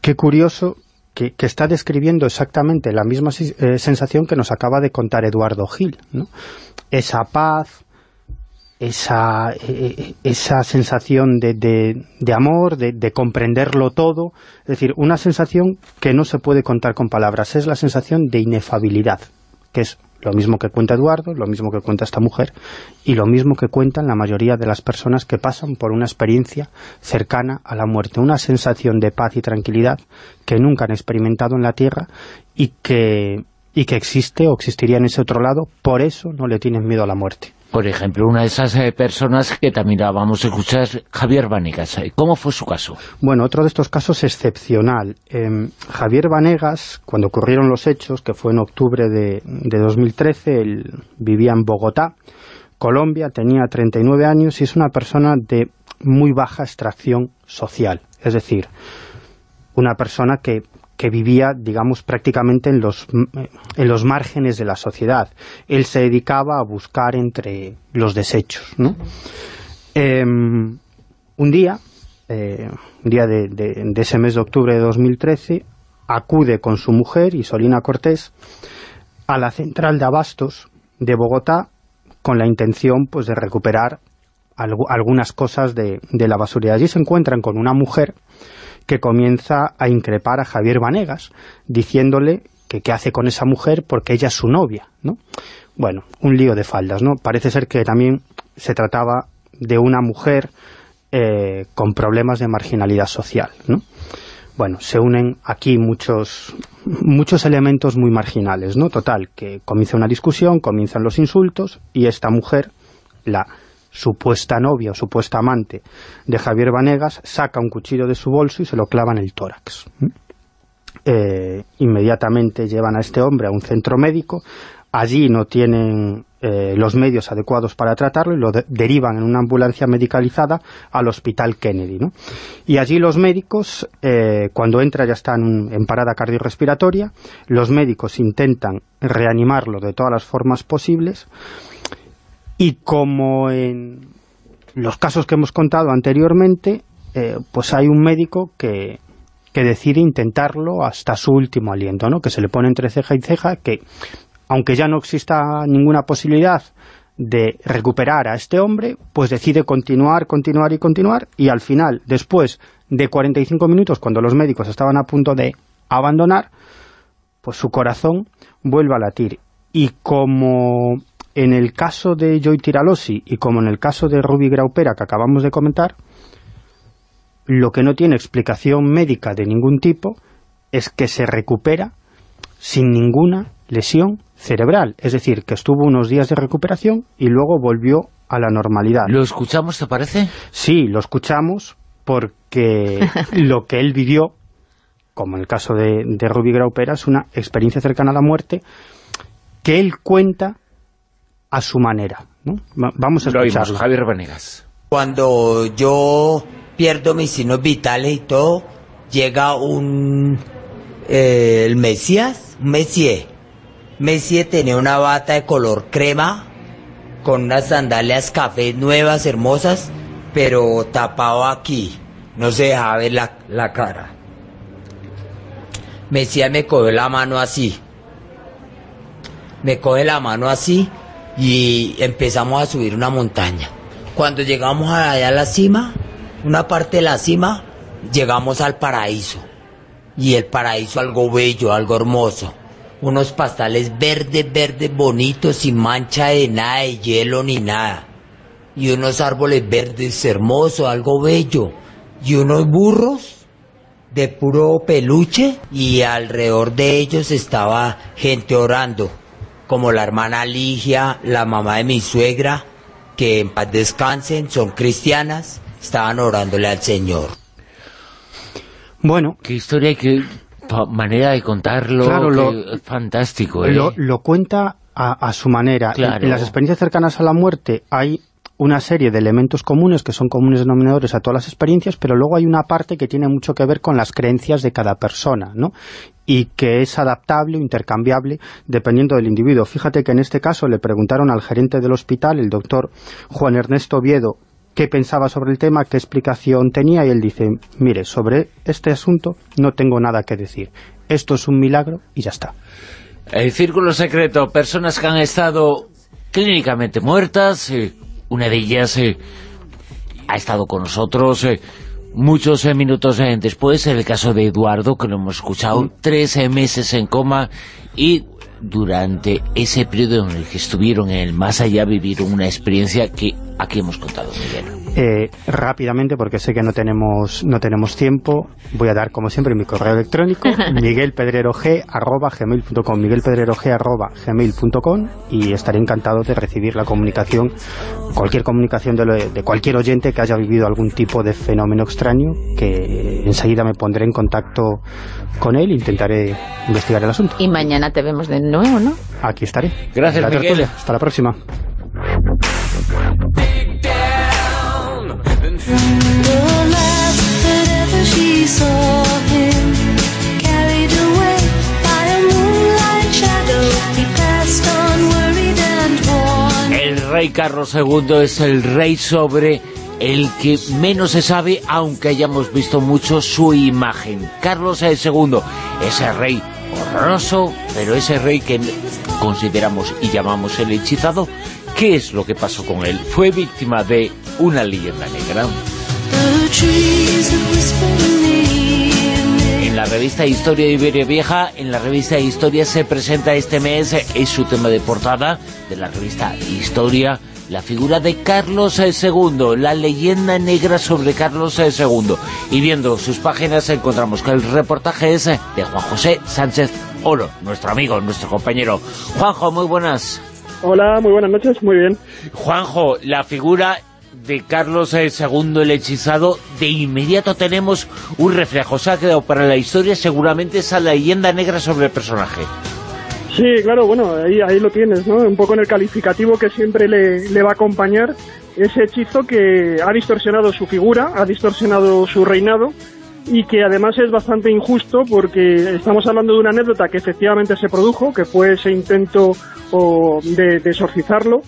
qué curioso que, está describiendo exactamente la misma eh, sensación que nos acaba de contar Eduardo Gil. Esa paz, esa, eh, eh, esa sensación de, de- de amor, de, de comprenderlo todo, es decir, una sensación que no se puede contar con palabras, es la sensación de inefabilidad, que es lo mismo que cuenta Eduardo, lo mismo que cuenta esta mujer, y lo mismo que cuentan la mayoría de las personas que pasan por una experiencia cercana a la muerte, una sensación de paz y tranquilidad que nunca han experimentado en la Tierra y que, y que existe o existiría en ese otro lado, por eso no le tienen miedo a la muerte. Por ejemplo, una de esas eh, personas que también vamos a escuchar es Javier Vanegas. ¿Cómo fue su caso? Bueno, otro de estos casos excepcional. Em, Javier Vanegas, cuando ocurrieron los hechos, que fue en octubre de, de 2013, él vivía en Bogotá, Colombia, tenía 39 años y es una persona de muy baja extracción social. Es decir, una persona que, que vivía, digamos, prácticamente en los, en los márgenes de la sociedad. Él se dedicaba a buscar entre los desechos, ¿no? Em, un día, eh, un día de, de- ese mes de octubre de 2013, acude con su mujer, Isolina Cortés, a la central de abastos de Bogotá con la intención pues de recuperar algu- algunas cosas de, de la basura. Allí se encuentran con una mujer que comienza a increpar a Javier Vanegas, diciéndole que qué hace con esa mujer porque ella es su novia, ¿no? Bueno, un lío de faldas, ¿no? Parece ser que también se trataba de una mujer eh, con problemas de marginalidad social, ¿no? Bueno, se unen aquí muchos, muchos elementos muy marginales, ¿no? Total, que comienza una discusión, comienzan los insultos y esta mujer, la supuesta novia o supuesta amante de Javier Vanegas, saca un cuchillo de su bolso y se lo clava en el tórax. Eh, inmediatamente llevan a este hombre a un centro médico, allí no tienen eh, los medios adecuados para tratarlo y lo derivan en una ambulancia medicalizada al Hospital Kennedy. ¿no? Y allí los médicos, eh, cuando entra ya están en parada cardiorrespiratoria, los médicos intentan reanimarlo de todas las formas posibles y como en los casos que hemos contado anteriormente, eh, pues hay un médico que, que decide intentarlo hasta su último aliento, ¿no? que se le pone entre ceja y ceja, que aunque ya no exista ninguna posibilidad de recuperar a este hombre, pues decide continuar, continuar y continuar, y al final, después de 45 minutos, cuando los médicos estaban a punto de abandonar, pues su corazón vuelve a latir. Y como en el caso de Joy Tiralosi y como en el caso de Ruby Graupera que acabamos de comentar, lo que no tiene explicación médica de ningún tipo es que se recupera sin ninguna lesión cerebral, es decir, que estuvo unos días de recuperación y luego volvió a la normalidad. ¿Lo escuchamos, te parece? Sí, lo escuchamos porque lo que él vivió, como en el caso de, de Ruby Graupera, es una experiencia cercana a la muerte que él cuenta a su manera. ¿no? Vamos a escucharlo. Javier Vanegas. Cuando yo pierdo mis signos vitales y todo, llega un... Eh, el Mesías, un Messier, Messi tenía una bata de color crema, con unas sandalias café nuevas, hermosas, pero tapado aquí. No se dejaba ver la, cara. Messi me cogió la mano así. Me coge la mano así y empezamos a subir una montaña. Cuando llegamos allá a la cima, una parte de la cima, llegamos al paraíso. Y el paraíso algo bello, algo hermoso unos pastales verdes, verdes, bonitos, sin mancha de nada de hielo ni nada. Y unos árboles verdes hermosos, algo bello. Y unos burros de puro peluche y alrededor de ellos estaba gente orando, como la hermana Ligia, la mamá de mi suegra, que en paz descansen, son cristianas, estaban orándole al Señor. Bueno. Qué historia que manera de contarlo, fantástico. ¿eh? Lo, cuenta a, su manera. En, las experiencias cercanas a la muerte hay una serie de elementos comunes que son comunes denominadores a todas las experiencias, pero luego hay una parte que tiene mucho que ver con las creencias de cada persona, ¿no? Y que es adaptable o intercambiable dependiendo del individuo. Fíjate que en este caso le preguntaron al gerente del hospital, el doctor Juan Ernesto Oviedo, qué pensaba sobre el tema, qué explicación tenía, y él dice, mire, sobre este asunto no tengo nada que decir. Esto es un milagro y ya está. El círculo secreto, personas que han estado clínicamente muertas, eh, una de ellas eh, ha estado con nosotros eh, muchos minutos después, en el caso de Eduardo, que lo hemos escuchado, 13 meses en coma y durante ese periodo en el que estuvieron en el más allá vivieron una experiencia que aquí hemos contado, Miguel. Eh, rápidamente, porque sé que no tenemos no tenemos tiempo, voy a dar, como siempre, mi correo electrónico, miguelpedrerog.gmail.com miguelpedrerog.gmail.com y estaré encantado de recibir la comunicación, cualquier comunicación de, de cualquier oyente que haya vivido algún tipo de fenómeno extraño, que enseguida me pondré en contacto con él e intentaré investigar el asunto. Y mañana te vemos de nuevo, ¿no? Aquí estaré. Gracias, Miguel. Hasta la próxima. El rey Carlos II es el rey sobre el que menos se sabe, aunque hayamos visto mucho su imagen. Carlos II, ese rey horroroso, pero ese rey que consideramos y llamamos el hechizado, ¿qué es lo que pasó con él? Fue víctima de una leyenda negra. La revista Historia de Iberia Vieja, en la revista Historia se presenta este mes, es su tema de portada de la revista Historia, la figura de Carlos II, la leyenda negra sobre Carlos II. Y viendo sus páginas encontramos que el reportaje es de Juan José Sánchez Oro, nuestro amigo, nuestro compañero. Juanjo, muy buenas. Hola, muy buenas noches, muy bien. Juanjo, la figura de Carlos II el hechizado, de inmediato tenemos un reflejo. Se ha quedado para la historia seguramente esa leyenda negra sobre el personaje. Sí, claro, bueno, ahí, ahí lo tienes, ¿no? Un poco en el calificativo que siempre le, le va a acompañar ese hechizo que ha distorsionado su figura, ha distorsionado su reinado y que además es bastante injusto porque estamos hablando de una anécdota que efectivamente se produjo, que fue ese intento de, de exorcizarlo,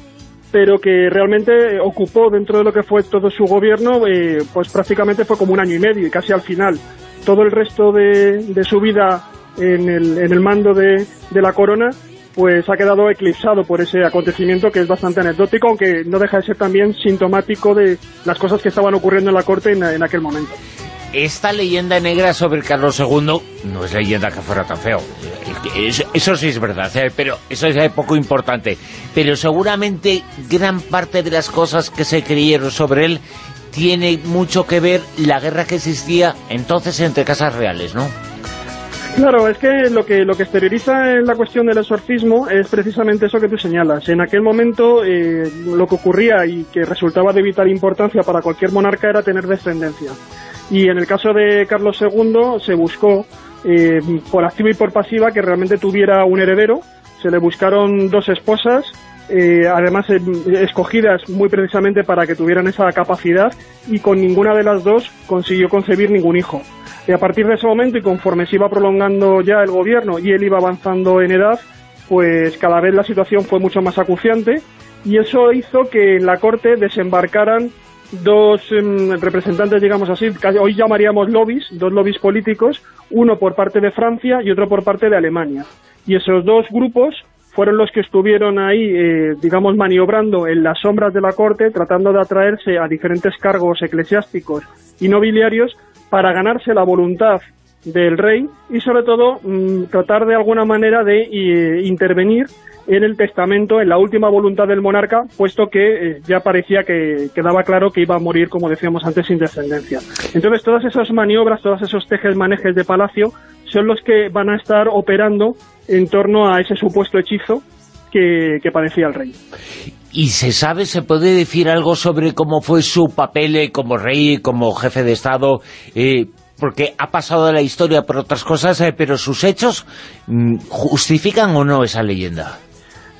pero que realmente ocupó dentro de lo que fue todo su gobierno, eh, pues prácticamente fue como un año y medio y casi al final. Todo el resto de, de su vida en el, mando de, de la corona pues ha quedado eclipsado por ese acontecimiento que es bastante anecdótico, aunque no deja de ser también sintomático de las cosas que estaban ocurriendo en la corte en aquel momento esta leyenda negra sobre Carlos II no es leyenda que fuera tan feo. Eso sí es verdad, ¿eh? pero eso es poco importante. Pero seguramente gran parte de las cosas que se creyeron sobre él tiene mucho que ver la guerra que existía entonces entre casas reales, ¿no? Claro, es que lo que lo que exterioriza en la cuestión del exorcismo es precisamente eso que tú señalas. En aquel momento eh, lo que ocurría y que resultaba de vital importancia para cualquier monarca era tener descendencia. Y en el caso de Carlos II se buscó eh, por activa y por pasiva que realmente tuviera un heredero. Se le buscaron dos esposas, eh, además eh, escogidas muy precisamente para que tuvieran esa capacidad y con ninguna de las dos consiguió concebir ningún hijo. Y a partir de ese momento y conforme se iba prolongando ya el gobierno y él iba avanzando en edad, pues cada vez la situación fue mucho más acuciante y eso hizo que en la corte desembarcaran dos em, representantes, digamos así, hoy llamaríamos lobbies, dos lobbies políticos, uno por parte de Francia y otro por parte de Alemania. Y esos dos grupos fueron los que estuvieron ahí, eh, digamos, maniobrando en las sombras de la corte, tratando de atraerse a diferentes cargos eclesiásticos y nobiliarios para ganarse la voluntad del rey y sobre todo mm, tratar de alguna manera de eh, intervenir en el testamento, en la última voluntad del monarca, puesto que eh, ya parecía que quedaba claro que iba a morir, como decíamos antes, sin descendencia. Entonces, todas esas maniobras, todos esos tejes manejes de palacio, son los que van a estar operando en torno a ese supuesto hechizo que, padecía el rey. ¿Y se sabe, se puede decir algo sobre cómo fue su papel eh, como rey, como jefe de Estado, porque ha pasado de la historia por otras cosas, pero sus hechos, mm, ¿justifican o no esa leyenda?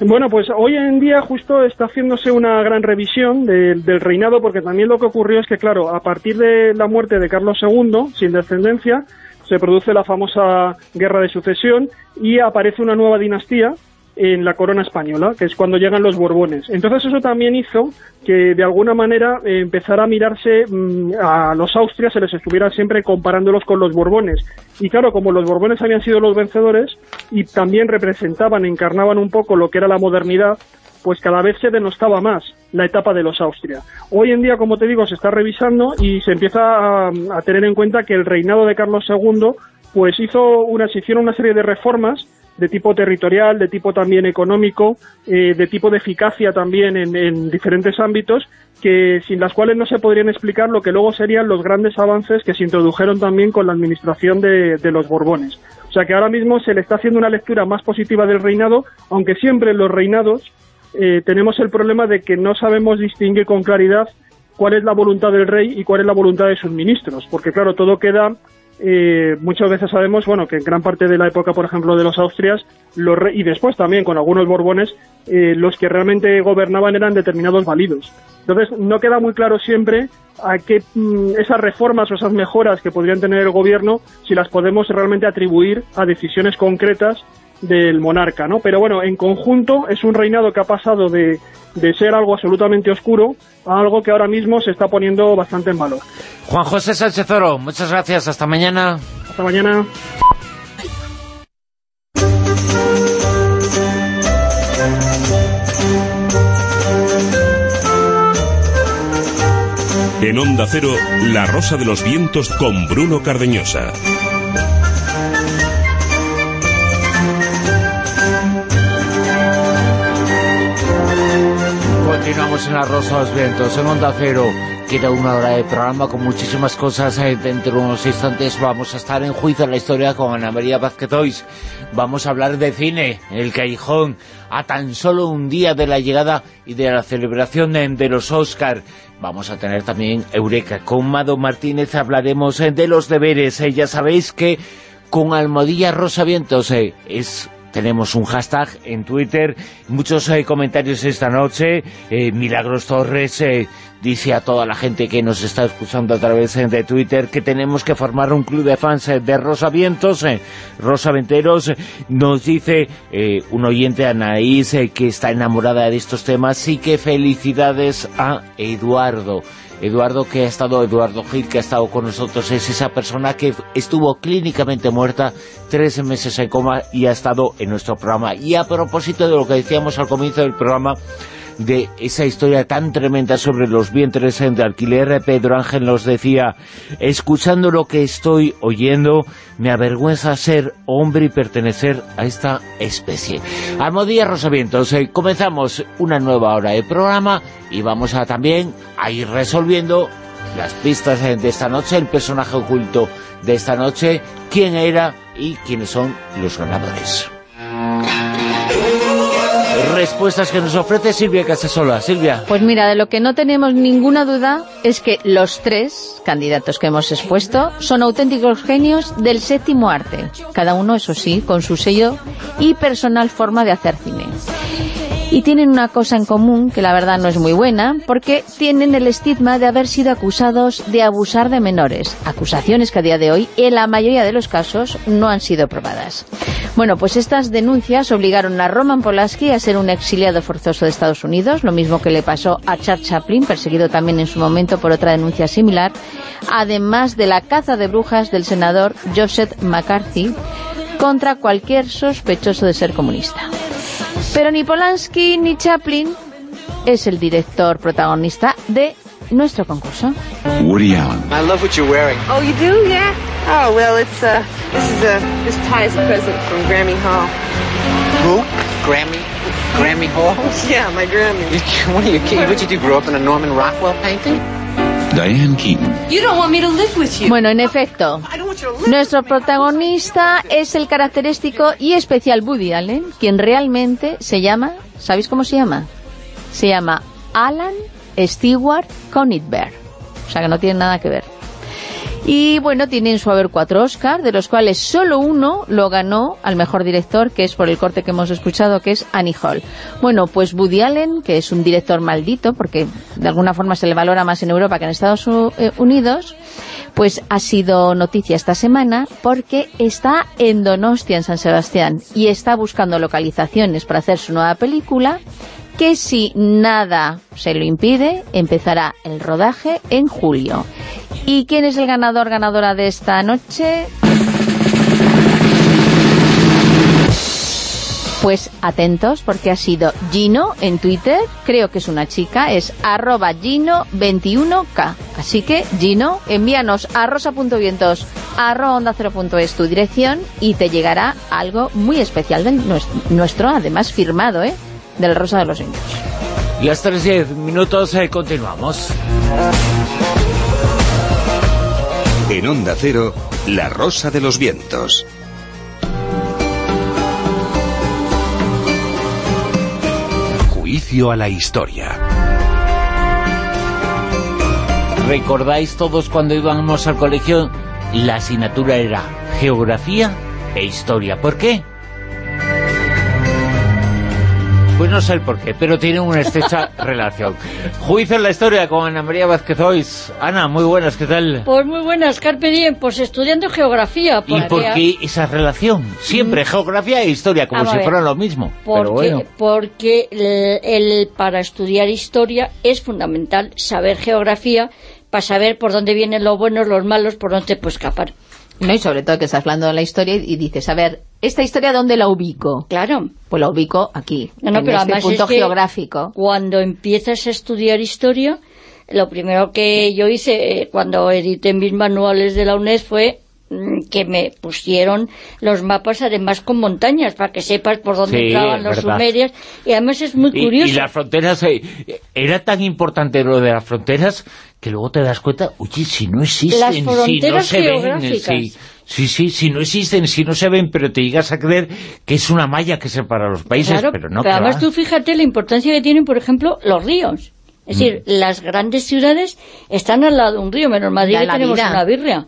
Bueno, pues hoy en día justo está haciéndose una gran revisión del reinado, porque también lo que ocurrió es que, claro, a partir de la muerte de Carlos II, sin descendencia, se produce la famosa guerra de sucesión y aparece una nueva dinastía en la corona española, que es cuando llegan los Borbones. Entonces eso también hizo que de alguna manera eh, empezara a mirarse mm, a los Austrias, se les estuviera siempre comparándolos con los Borbones. Y claro, como los Borbones habían sido los vencedores y también representaban, encarnaban un poco lo que era la modernidad, pues cada vez se denostaba más la etapa de los Austria. Hoy en día, como te digo, se está revisando y se empieza a, tener en cuenta que el reinado de Carlos II pues hizo una, se hicieron una serie de reformas de tipo territorial, de tipo también económico, eh, de tipo de eficacia también en, diferentes ámbitos, que sin las cuales no se podrían explicar lo que luego serían los grandes avances que se introdujeron también con la administración de, los Borbones. O sea que ahora mismo se le está haciendo una lectura más positiva del reinado, aunque siempre en los reinados eh, tenemos el problema de que no sabemos distinguir con claridad cuál es la voluntad del rey y cuál es la voluntad de sus ministros, porque claro, todo queda eh, muchas veces sabemos bueno que en gran parte de la época, por ejemplo, de los Austrias, los y después también con algunos Borbones, eh, los que realmente gobernaban eran determinados válidos. Entonces, no queda muy claro siempre a qué mm, esas reformas o esas mejoras que podrían tener el gobierno, si las podemos realmente atribuir a decisiones concretas del monarca, ¿no? Pero bueno, en conjunto es un reinado que ha pasado de, de, ser algo absolutamente oscuro a algo que ahora mismo se está poniendo bastante en valor. Juan José Sánchez Oro, muchas gracias, hasta mañana. Hasta mañana. En Onda Cero, La Rosa de los Vientos con Bruno Cardeñosa. Continuamos en Rosa de los Vientos, en Onda Cero. Queda una hora de programa con muchísimas cosas. Eh, dentro de unos instantes vamos a estar en juicio en la historia con Ana María Vázquez Vamos a hablar de cine, El Callejón, a tan solo un día de la llegada y de la celebración de, los Oscar. Vamos a tener también Eureka. Con Mado Martínez hablaremos eh, de los deberes. Eh, ya sabéis que con Almodía Rosa Vientos es tenemos un hashtag en Twitter, muchos eh, comentarios esta noche, eh, Milagros Torres eh, dice a toda la gente que nos está escuchando a través de Twitter que tenemos que formar un club de fans de Rosa Vientos, Rosa Venteros, nos dice un oyente Anaís que está enamorada de estos temas y que felicidades a Eduardo. Eduardo que ha estado, Eduardo Gil, que ha estado con nosotros, es esa persona que estuvo clínicamente muerta tres meses en coma y ha estado en nuestro programa. Y a propósito de lo que decíamos al comienzo del programa, de esa historia tan tremenda sobre los vientres de alquiler, Pedro Ángel nos decía, escuchando lo que estoy oyendo, me avergüenza ser hombre y pertenecer a esta especie. Almodía Rosavientos, eh, comenzamos una nueva hora de programa y vamos a también a ir resolviendo las pistas de esta noche, el personaje oculto de esta noche, quién era y quiénes son los ganadores respuestas que nos ofrece Silvia Casasola. Silvia. Pues mira, de lo que no tenemos ninguna duda es que los tres candidatos que hemos expuesto son auténticos genios del séptimo arte. Cada uno, eso sí, con su sello y personal forma de hacer cine y tienen una cosa en común que la verdad no es muy buena, porque tienen el estigma de haber sido acusados de abusar de menores, acusaciones que a día de hoy en la mayoría de los casos no han sido probadas. Bueno, pues estas denuncias obligaron a Roman Polanski a ser un exiliado forzoso de Estados Unidos, lo mismo que le pasó a Charles Chaplin, perseguido también en su momento por otra denuncia similar, además de la caza de brujas del senador Joseph McCarthy contra cualquier sospechoso de ser comunista. Pero ni Polanski ni Chaplin es el director protagonista de nuestro concurso. Woody Allen. I love what you're wearing. Oh, you do? Yeah. Oh, well, it's uh, this is a this tie is a present from Grammy Hall. Who? Grammy. Grammy Hall? yeah, my Grammy. what are you kidding? What you do? Grow up in a Norman Rockwell painting? Diane Keaton. You don't want me to live with you. Bueno, en efecto, nuestro protagonista es el característico y especial Woody Allen, quien realmente se llama, ¿sabéis cómo se llama? Se llama Alan Stewart Conitberg. O sea que no tiene nada que ver. Y bueno, tiene en su haber cuatro Oscars, de los cuales solo uno lo ganó al mejor director, que es por el corte que hemos escuchado, que es Annie Hall. Bueno, pues Woody Allen, que es un director maldito, porque de alguna forma se le valora más en Europa que en Estados eh, Unidos, pues ha sido noticia esta semana porque está en Donostia, en San Sebastián, y está buscando localizaciones para hacer su nueva película, que si nada se lo impide, empezará el rodaje en julio. ¿Y quién es el ganador, ganadora de esta noche? Pues atentos porque ha sido Gino en Twitter, creo que es una chica, es arroba Gino21K. Así que Gino, envíanos a rosa.vientos arroba onda tu dirección y te llegará algo muy especial de nuestro, además firmado, ¿eh? Del Rosa de los Indios. Y hasta los 10 minutos eh, continuamos. En Onda Cero, La Rosa de los Vientos. Juicio a la historia. ¿Recordáis todos cuando íbamos al colegio? La asignatura era Geografía e Historia. ¿Por qué? Pues no sé el por qué, pero tiene una estrecha relación. Juicio en la historia con Ana María Vázquez Hoys. Ana, muy buenas, ¿qué tal? Pues muy buenas, Carpe Diem, pues estudiando geografía. ¿Y por qué esa relación? Siempre mm. geografía e historia, como si fuera lo mismo. Porque, porque el, para estudiar historia es fundamental saber geografía para saber por dónde vienen los buenos, los malos, por dónde puedes escapar. No, y sobre todo que estás hablando de la historia y dices, a ver, ¿esta historia dónde la ubico? Claro. Pues la ubico aquí, en este punto geográfico. cuando empiezas a estudiar historia, lo primero que yo hice eh, cuando edité mis manuales de la UNED fue que me pusieron los mapas además con montañas para que sepas por dónde entraban los sumerios y además es muy curioso. Y, las fronteras, eh, era tan importante lo de las fronteras que luego te das cuenta, oye, si no existen, si no se ven, si, sí, si no existen, si no se ven, pero te llegas a creer que es una malla que separa los países, pero no. Pero además tú fíjate la importancia que tienen, por ejemplo, los ríos. Es decir, mm. las grandes ciudades están al lado de un río, menos Madrid tenemos una birria.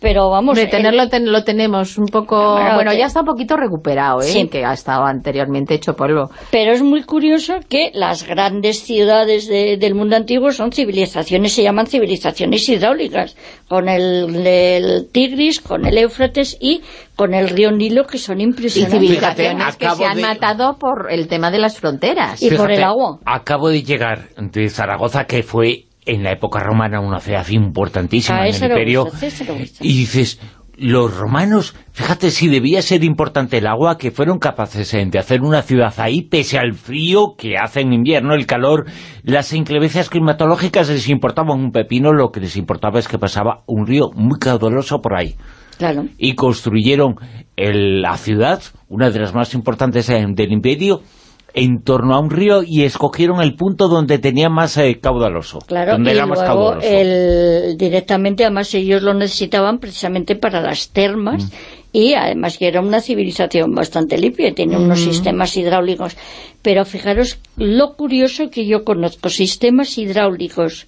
Pero vamos... De el- tenerlo ten- lo tenemos un poco... Bueno, ya está un poquito recuperado, ¿eh? Sí. Que ha estado anteriormente hecho polvo. Pero es muy curioso que las grandes ciudades de- del mundo antiguo son civilizaciones, se llaman civilizaciones hidráulicas, con el, el Tigris, con el Éufrates y con el río Nilo, que son Y impresionantes. civilizaciones que se han de- matado por el tema de las fronteras. Y por el agua. Acabo de llegar de Zaragoza, que fue en la época romana una ciudad importantísima en el imperio. Y dices, los romanos, fíjate si debía ser importante el agua, que fueron capaces de hacer una ciudad ahí, pese al frío que hace en invierno, el calor, las inclemencias climatológicas les importaba un pepino, lo que les importaba es que pasaba un río muy caudaloso por ahí. Claro. Y construyeron el- la ciudad, una de las más importantes del imperio, en torno a un río y escogieron el punto donde tenía más eh, caudaloso, Claro, donde y era más caudaloso. el, directamente, además ellos lo necesitaban precisamente para las termas Mm. y además que era una civilización bastante limpia y tenía unos Mm. sistemas hidráulicos. Pero fijaros lo curioso que yo conozco, sistemas hidráulicos.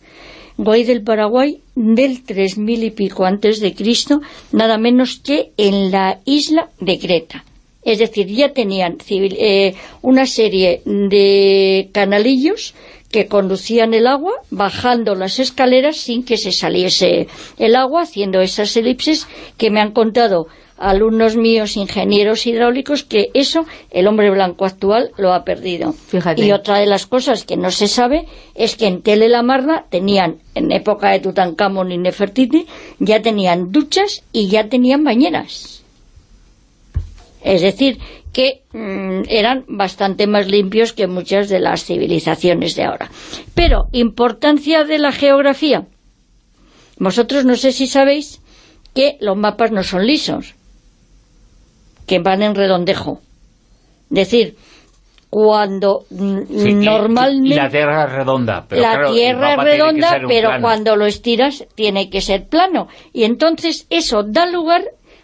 Guay del Paraguay del 3000 y pico antes de Cristo, nada menos que en la isla de Creta. Es decir, ya tenían civil- eh, una serie de canalillos que conducían el agua bajando las escaleras sin que se saliese el agua, haciendo esas elipses que me han contado alumnos míos, ingenieros hidráulicos, que eso el hombre blanco actual lo ha perdido. Fíjate. Y otra de las cosas que no se sabe es que en Tele la Marna tenían, en época de Tutankamón y Nefertiti, ya tenían duchas y ya tenían bañeras. Es decir, que mm, eran bastante más limpios que muchas de las civilizaciones de ahora. Pero, importancia de la geografía. Vosotros no sé si sabéis que los mapas no son lisos, que van en redondejo. Es decir, cuando mm, Sí, normalmente la tierra es redonda. Pero la claro, tierra es redonda, pero plano. cuando lo estiras tiene que ser plano. Y entonces eso da lugar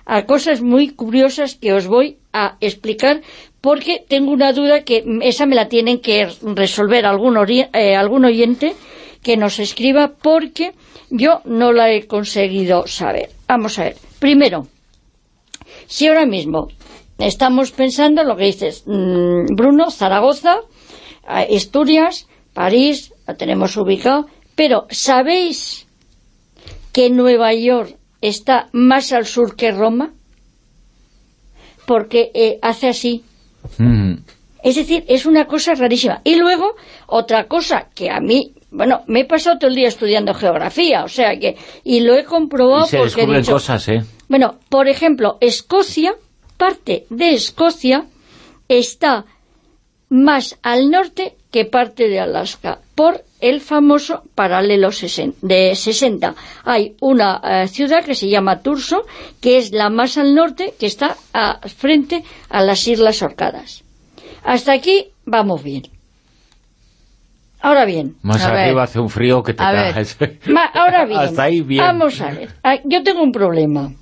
a cosas muy curiosas que os voy a explicar porque tengo una duda que esa me la tienen que resolver algún, eh, algún oyente que nos escriba porque yo no la he conseguido saber. Vamos a ver. Primero, si ahora mismo estamos pensando lo que dices, mm, Bruno, Zaragoza, eh, Asturias, París, lo tenemos ubicado, pero ¿sabéis que Nueva York está más al sur que Roma? Porque eh, hace así. Mm. Es decir, es una cosa rarísima. Y luego, otra cosa que a mí, bueno, me he pasado todo el día estudiando geografía, o sea que, y lo he comprobado Y se porque he descubren dicho, cosas, ¿eh? bueno, por ejemplo, Escocia, parte de Escocia está más al norte que parte de Alaska, por el famoso paralelo de 60. Hay una eh, ciudad que se llama Turso, que es la más al norte, que está a- frente a las Islas Orcadas. Hasta aquí vamos bien. Ahora bien, Más ver. arriba hace un frío que te cagas. Ma- ahora bien, Hasta ahí bien. vamos a ver. Yo tengo un problema.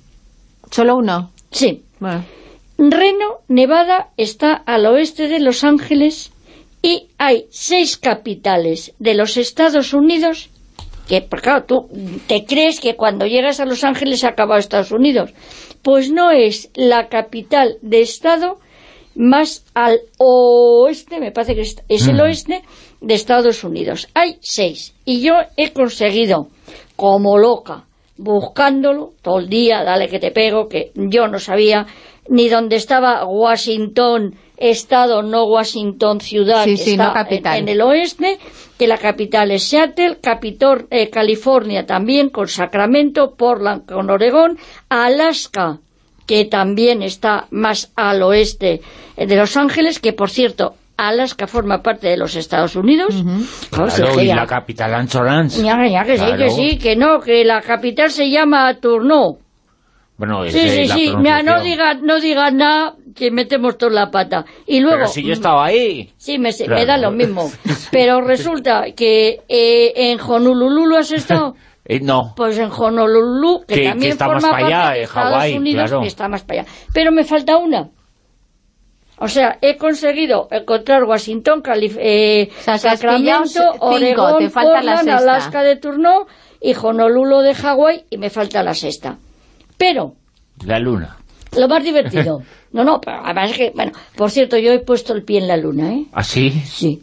¿Solo uno? Sí. Bueno. Reno, Nevada, está al oeste de Los Ángeles y hay seis capitales de los Estados Unidos que, porque claro, tú te crees que cuando llegas a Los Ángeles se ha acabado Estados Unidos. Pues no es la capital de Estado más al oeste, me parece que es, es el Mm. oeste de Estados Unidos. Hay seis. Y yo he conseguido, como loca, buscándolo todo el día, dale que te pego, que yo no sabía ni dónde estaba Washington, estado, no Washington, ciudad, Sí, está no capital. En, en el oeste, que la capital es Seattle, Capitol, eh, California también con Sacramento, Portland con Oregón, Alaska, que también está más al oeste eh, de Los Ángeles, que por cierto, Alaska forma parte de los Estados Unidos. Claro, y ya- la capital Anchorage. ya, ya, que sí, que sí, que no, que la capital se llama Tourneau. Bueno, Sí, sí, la sí, mira, no pronunciación. diga, no diga nada, que metemos toda la pata. Y luego... Pero si yo estaba ahí. Sí, me, Claro. me da lo mismo. Pero resulta que eh, en Honolulu has estado... Eh, no. Pues en Honolulu, que, Que- que también está forma más para parte allá, de en Estados Hawái, Unidos, claro. está más para allá. Pero me falta una. O sea, he conseguido encontrar Washington, Calif eh, Sacramento, cinco, Oregón, te falta la Portland, sexta. Alaska de Turno y Honolulu de Hawái y me falta la sexta. Pero, La luna. lo más divertido... No, no, pero además es que... Bueno, por cierto, yo he puesto el pie en la luna, ¿eh? ¿Así? Sí.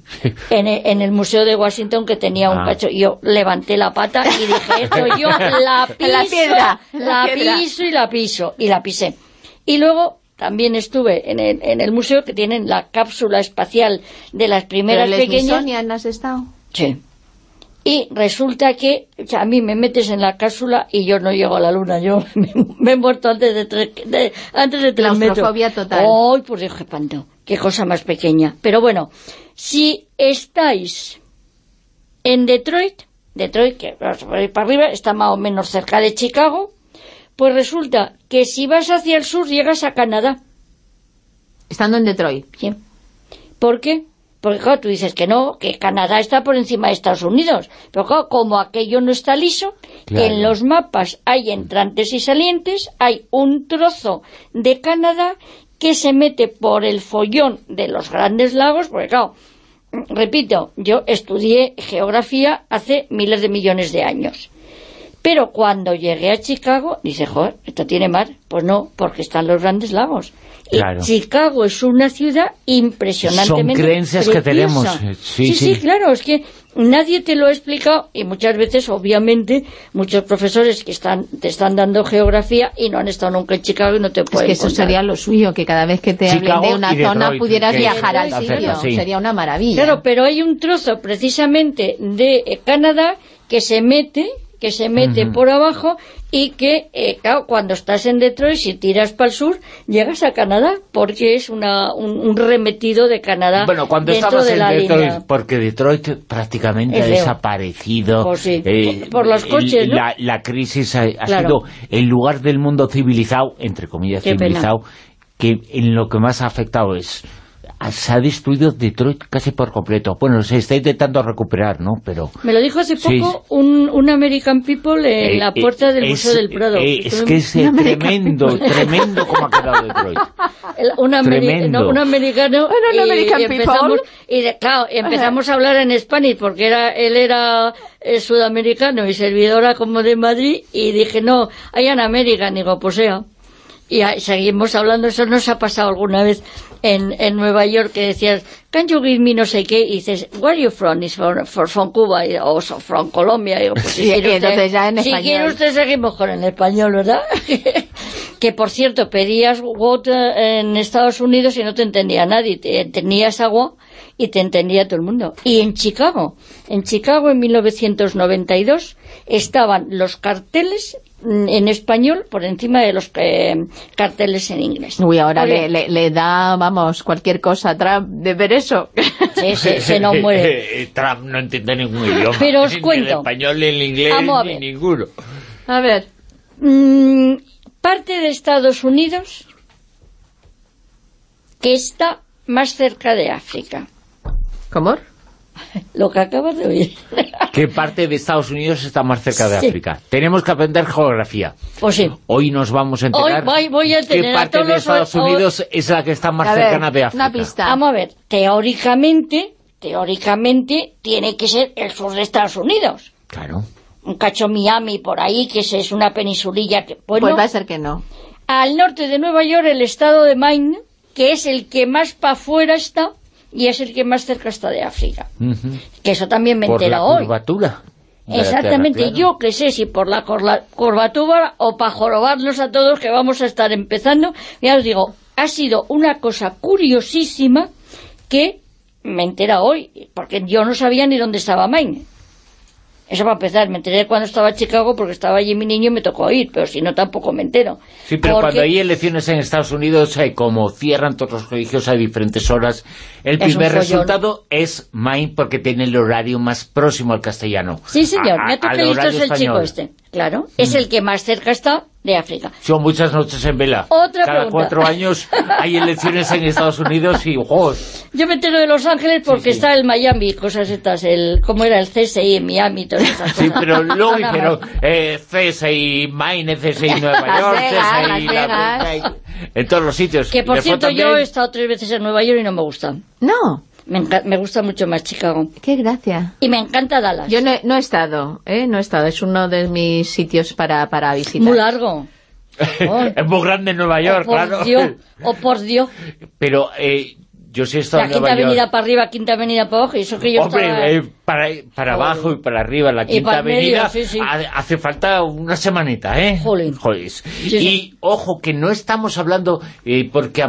En el, en el Museo de Washington que tenía un Ah. cacho, yo levanté la pata y dije, esto yo la piso, la piedra, en la la piedra. piso y la piso, y la pisé. Y luego también estuve en el, en el museo que tienen la cápsula espacial de las primeras Pero el pequeñas. Has estado. Sí. Y resulta que o sea, a mí me metes en la cápsula y yo no llego a la luna. Yo me, me he muerto antes de tres, de- antes de tres metros. Total. ¡Ay, por Dios, qué espanto! Qué cosa más pequeña. Pero bueno, si estáis en Detroit, Detroit, que para arriba, está más o menos cerca de Chicago, pues resulta que si vas hacia el sur llegas a Canadá. Estando en Detroit. Sí. ¿Por qué? Porque claro, tú dices que no, que Canadá está por encima de Estados Unidos. Pero claro, como aquello no está liso, Claro. en los mapas hay entrantes y salientes, hay un trozo de Canadá que se mete por el follón de los grandes lagos, porque claro, repito, yo estudié geografía hace miles de millones de años. Pero cuando llegué a Chicago, dice, joder, ¿esto tiene mar? Pues no, porque están los grandes lagos. Y Claro. Chicago es una ciudad impresionantemente Son creencias que tenemos, eh, sí, sí, sí. sí, claro, es que nadie te lo ha explicado y muchas veces, obviamente, muchos profesores que están te están dando geografía y no han estado nunca en Chicago y no te Es pueden que eso sería lo suyo, que cada vez que te hablen Chicago de una zona Detroit, pudieras viajar al sitio. sí. Sería una maravilla. Claro, pero hay un trozo precisamente de Canadá que se mete que se mete por abajo y que, eh, claro, cuando estás en Detroit, si tiras para el sur, llegas a Canadá, porque es una, un, un remetido de Canadá Bueno, cuando estabas de en Detroit, línea. porque Detroit prácticamente ha desaparecido. Pues sí, eh, por- por los el- coches, ¿no? La, la crisis ha, ha Claro. sido el lugar del mundo civilizado, entre comillas Qué pena. civilizado, que en lo que más ha afectado es... Se ha destruido Detroit casi por completo. Bueno, se está intentando recuperar, ¿no? Pero... Me lo dijo hace Sí, poco un, un American People en Eh, la eh, puerta del es- Museo del Prado. eh, es que es tremendo, People. tremendo como ha quedado Detroit. El- un, ameri- Tremendo. no, un americano Bueno, un y, American y empezamos, people. y de- claro, empezamos a hablar en Spanish porque era él era eh, sudamericano y servidora como de Madrid y dije no, hay an American digo pues sea y seguimos hablando eso nos ha pasado alguna vez en, en Nueva York que decías can you give me no sé qué y dices where are you from is for- from Cuba y- o so- from Colombia digo, pues, si Y- quiere y usted- entonces ya en si español. quiere usted seguimos con el español ¿verdad? que por cierto pedías water en Estados Unidos y no te entendía nadie, te- tenías agua y te entendía todo el mundo. Y en Chicago, en Chicago en 1992 estaban los carteles mm, en español por encima de los eh, carteles en inglés. Uy, ahora le, le, le da, vamos, cualquier cosa a Trump de ver eso. Sí, sí, se nos muere. Eh, Trump no entiende ningún idioma. Pero os Ni cuento. el español, ni el inglés, Vamos a ni ninguno. A ver. Mm, parte de Estados Unidos que está más cerca de África. ¿Cómo? Lo que acabas de oír. ¿Qué parte de Estados Unidos está más cerca de Sí. África? Tenemos que aprender geografía. Pues sí. Hoy nos vamos a Hoy enterar voy, voy a qué a parte de los- Estados hoy- Unidos es la que está más A ver, cercana de África. una pista. Vamos a ver, teóricamente, teóricamente tiene que ser el sur de Estados Unidos. Claro. Un cacho Miami por ahí, que es- es una peninsulilla que... Pues, Pues va a ser que no. Al norte de Nueva York, el estado de Maine, que es el que más para afuera está, y es el que más cerca está de África. Que eso también me Por entero la hoy. curvatura. Exactamente, Tierra, claro. yo que sé si por la curvatura o para jorobarnos a todos que vamos a estar empezando, ya os digo, ha sido una cosa curiosísima que me entera hoy, porque yo no sabía ni dónde estaba Maine. Eso para empezar, me enteré cuando estaba en Chicago porque estaba allí mi niño y me tocó ir, pero si no tampoco me entero. Sí, pero Porque cuando hay elecciones en Estados Unidos, eh, como cierran todos los colegios a diferentes horas, el Es primer resultado es Maine porque tiene el horario más próximo al castellano. Sí, señor, A- me a- toca al listo es horario el chico este. Claro, es el que más cerca está de África. Son muchas noches en vela. Otra Cada pregunta. cuatro años hay elecciones en Estados Unidos y ¡jo! Yo me entero de Los Ángeles porque está el Miami, cosas estas, el, ¿cómo era? El CSI en Miami, todas esas cosas. Sí, pero luego dijeron eh, CSI Maine, CSI Nueva York, CSI Las la- en todos los sitios. Que por cierto, también- yo he estado tres veces en Nueva York y no me gusta. No. Me, me gusta mucho más Chicago. Qué gracia. Y me encanta Dallas. Yo no, he- no he estado, ¿eh? No he estado. Es uno de mis sitios para, para visitar. Muy largo. es muy grande Nueva York, oh, por claro. Dios, oh, por Dios. Pero eh, yo sí he estado La en quinta Nueva York. avenida para arriba, quinta avenida para abajo, y eso que yo Hombre, estaba... eh, para, para abajo y para arriba, la quinta medio, avenida, sí, sí. ha- hace falta una semanita, ¿eh? Jolín. Jolís. Sí, y ojo, que no estamos hablando, eh, porque a,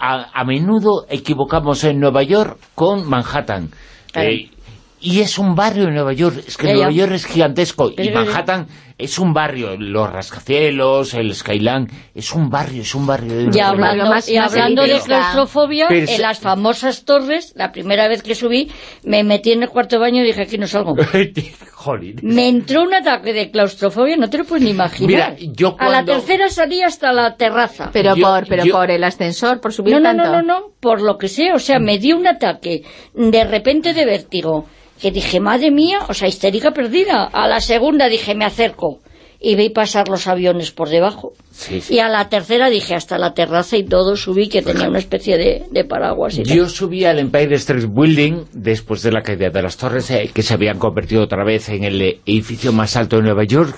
a, a menudo equivocamos en Nueva York con Manhattan. Claro. Eh, y es un barrio en Nueva York, es que Nueva. York es gigantesco, y. Manhattan es un barrio, los rascacielos, el Skyline, es un barrio, es un barrio. de Y hablando, más- y hablando de claustrofobia, Pero- en las famosas torres, la primera vez que subí, me metí en el cuarto baño y dije, aquí no salgo. Me entró un ataque de claustrofobia, no te lo puedes ni imaginar. Mira, yo A la tercera salí hasta la terraza. Pero, Yo- por, pero yo- por el ascensor, por subir No, no, tanto. no, no, no, por lo que sé, o sea, me dio un ataque de repente de vértigo, que dije, madre mía, o sea, histérica perdida. A la segunda dije, me acerco, y vi pasar los aviones por debajo. Sí, sí. Y a la tercera dije, hasta la terraza y todo subí, que tenía una especie de, de paraguas y tal. Yo subí al Empire State Building después de la caída de las torres, eh, que se habían convertido otra vez en el edificio más alto de Nueva York.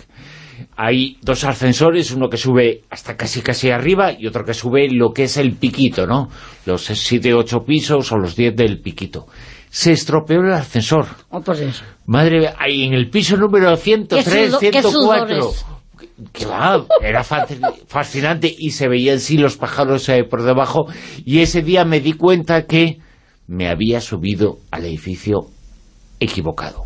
Hay dos ascensores, uno que sube hasta casi casi arriba y otro que sube lo que es el piquito, ¿no? Los siete, ocho pisos o los diez del piquito. Se estropeó el ascensor. Oh, Dios. Madre mía, ahí en el piso número 103, ¿Qué sudo- qué 104. sudores? Que va, era fa- fascinante y se veían sí los pájaros eh, por debajo y ese día me di cuenta que me había subido al edificio equivocado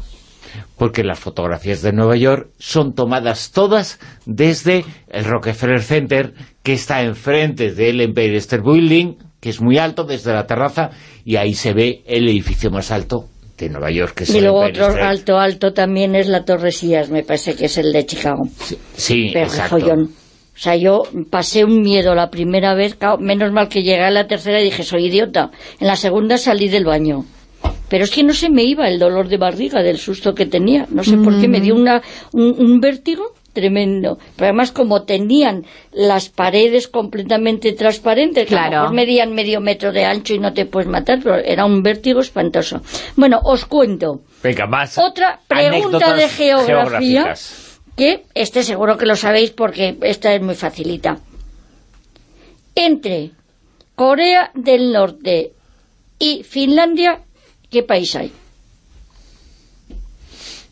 porque las fotografías de Nueva York son tomadas todas desde el Rockefeller Center que está enfrente del Empire State Building que es muy alto desde la terraza y ahí se ve el edificio más alto de Nueva York que Y luego otro alto, alto también es la Torre Sías, me parece que es el de Chicago. Sí, Pero exacto. follón. O sea, yo pasé un miedo la primera vez, menos mal que llegué a la tercera y dije, soy idiota. En la segunda salí del baño. Pero es que no se me iba el dolor de barriga del susto que tenía. No sé por qué, me dio una, un, un vértigo tremendo. Pero además, como tenían las paredes completamente transparentes, que a lo Claro. mejor medían medio metro de ancho y no te puedes matar, pero era un vértigo espantoso. Bueno, os cuento. Venga, más Otra pregunta de geografía, que este seguro que lo sabéis porque esta es muy facilita. Entre Corea del Norte y Finlandia, ¿qué país hay?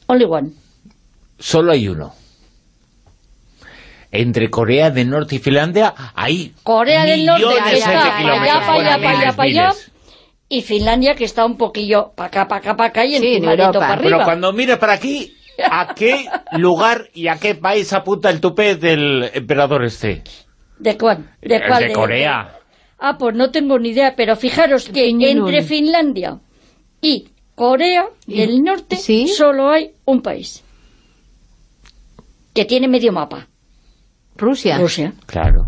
Only one. Solo hay uno. Entre Corea del Norte y Finlandia hay Corea del Norte allá, para allá, para allá, para allá, miles. y Finlandia que está un poquillo para acá, para acá, para acá y Sí, en Europa. para Pero arriba. cuando mires para aquí, ¿a qué lugar y a qué país apunta el tupé del emperador este? ¿De cuál? ¿De cuál? de Corea. Ah, pues no tengo ni idea, pero fijaros que entre Finlandia y Corea del Norte solo hay un país que tiene medio mapa. Rusia. Rusia. Claro.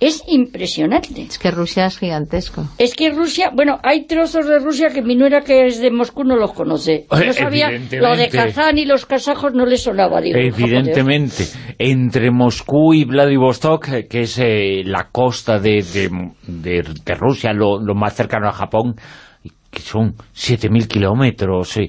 Es impresionante. Es que Rusia es gigantesco. Es que Rusia, bueno, hay trozos de Rusia que mi nuera que es de Moscú no los conoce. Eh, No sabía, evidentemente. lo de Kazán y los kazajos no le sonaba, digo. Evidentemente, entre Moscú y Vladivostok, eh, que es eh, la costa de, de, de- de Rusia, lo, lo más cercano a Japón, que son 7.000 kilómetros, eh,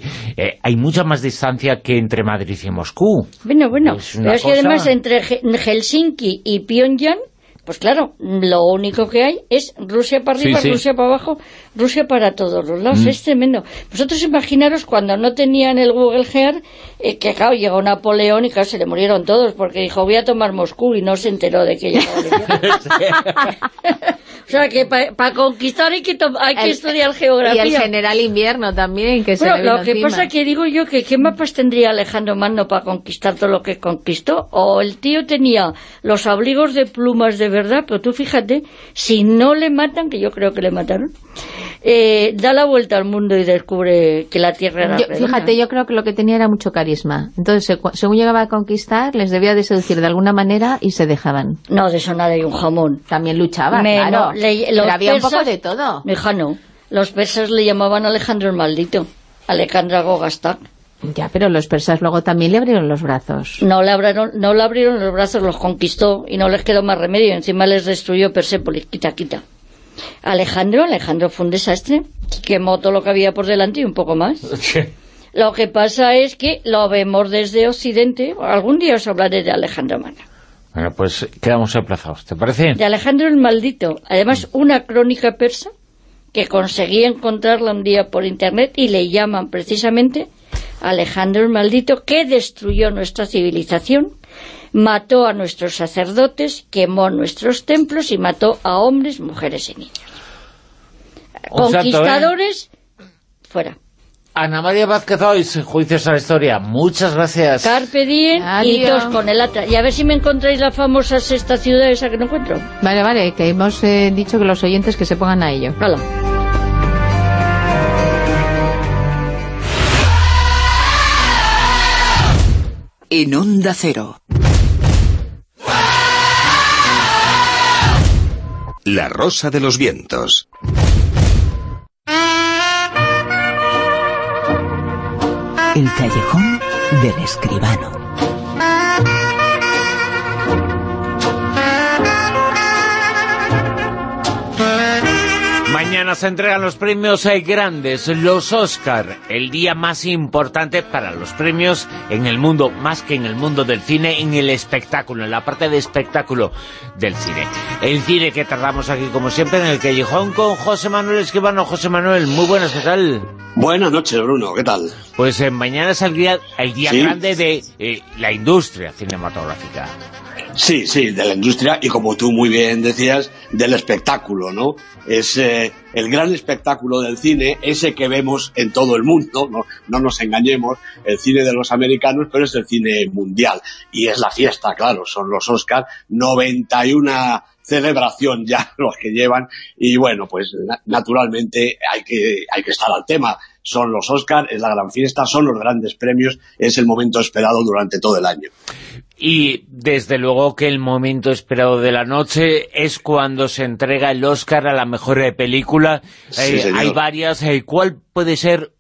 hay mucha más distancia que entre Madrid y Moscú. Bueno, bueno, Es pero es que además entre Helsinki y Pyongyang, pues claro, lo único que hay es Rusia para arriba, Sí, sí. Rusia para abajo, Rusia para todos los lados, Mm. es tremendo. Vosotros imaginaros cuando no tenían el Google Earth, eh, que claro, llegó Napoleón y claro, se le murieron todos, porque dijo, voy a tomar Moscú y no se enteró de que invierno. O sea, que para conquistar hay que, to- hay que El- estudiar geografía. Y el general invierno también, que se Bueno, le lo que encima. pasa que digo yo que qué mapas tendría Alejandro Magno para conquistar todo lo que conquistó o el tío tenía los abrigos de plumas de verdad, pero tú fíjate, si no le matan, que yo creo que le mataron, eh, da la vuelta al mundo y descubre que la Tierra era Yo- redonda. fíjate, yo creo que lo que tenía era mucho carisma. Entonces, según llegaba a conquistar, les debía de seducir de alguna manera y se dejaban. No, de eso nada y un jamón. También luchaba, Me- claro. no, le- Pero los había un poco de todo. Hija, no. Los persas le llamaban Alejandro el Maldito. Alejandra Gogastak. Ya, pero los persas luego también le abrieron los brazos. No le, abrieron, no le abrieron los brazos, los conquistó y no les quedó más remedio. Encima les destruyó Persépolis, quita, quita. Alejandro, Alejandro fue un desastre. Quemó todo lo que había por delante y un poco más. Lo que pasa es que lo vemos desde Occidente. Algún día os hablaré de Alejandro Magno. Bueno, pues quedamos emplazados, ¿te parece? De Alejandro el Maldito. Además, una crónica persa que conseguí encontrarla un día por internet y le llaman precisamente Alejandro el Maldito, que destruyó nuestra civilización, mató a nuestros sacerdotes, quemó nuestros templos y mató a hombres, mujeres y niños. Un santo, ¿eh? Conquistadores, fuera. Ana María Vázquez Ois, Juicios a la Historia, muchas gracias. Carpe diem y Adiós. dos con el atra. Y a ver si me encontráis la famosa sexta ciudad esa que no encuentro. Vale, vale, que hemos eh, dicho que los oyentes que se pongan a ello. Hala. En Onda Cero. La Rosa de los Vientos. El callejón del escribano. Mañana se entregan los premios eh, grandes, los Oscar, el día más importante para los premios en el mundo, más que en el mundo del cine, en el espectáculo, en la parte de espectáculo del cine. El cine que tratamos aquí, como siempre, en el Callejón con José Manuel Escribano. José Manuel, muy buenas, ¿qué tal? Buenas noches, Bruno, ¿qué tal? Pues eh, mañana es el día, el día Sí. grande de eh, la industria cinematográfica. Sí, sí, de la industria y como tú muy bien decías, del espectáculo, ¿no? Es eh, el gran espectáculo del cine, ese que vemos en todo el mundo, no, no nos engañemos, el cine de los americanos, pero es el cine mundial. Y es la fiesta, claro, son los Oscars, 91 celebración ya los que llevan y bueno, pues na- naturalmente hay que, hay que estar al tema. Son los Oscars, es la gran fiesta, son los grandes premios, es el momento esperado durante todo el año. Y desde luego que el momento esperado de la noche es cuando se entrega el Oscar a la mejor película. Sí, Eh, hay varias. eh, ¿Cuál puede ser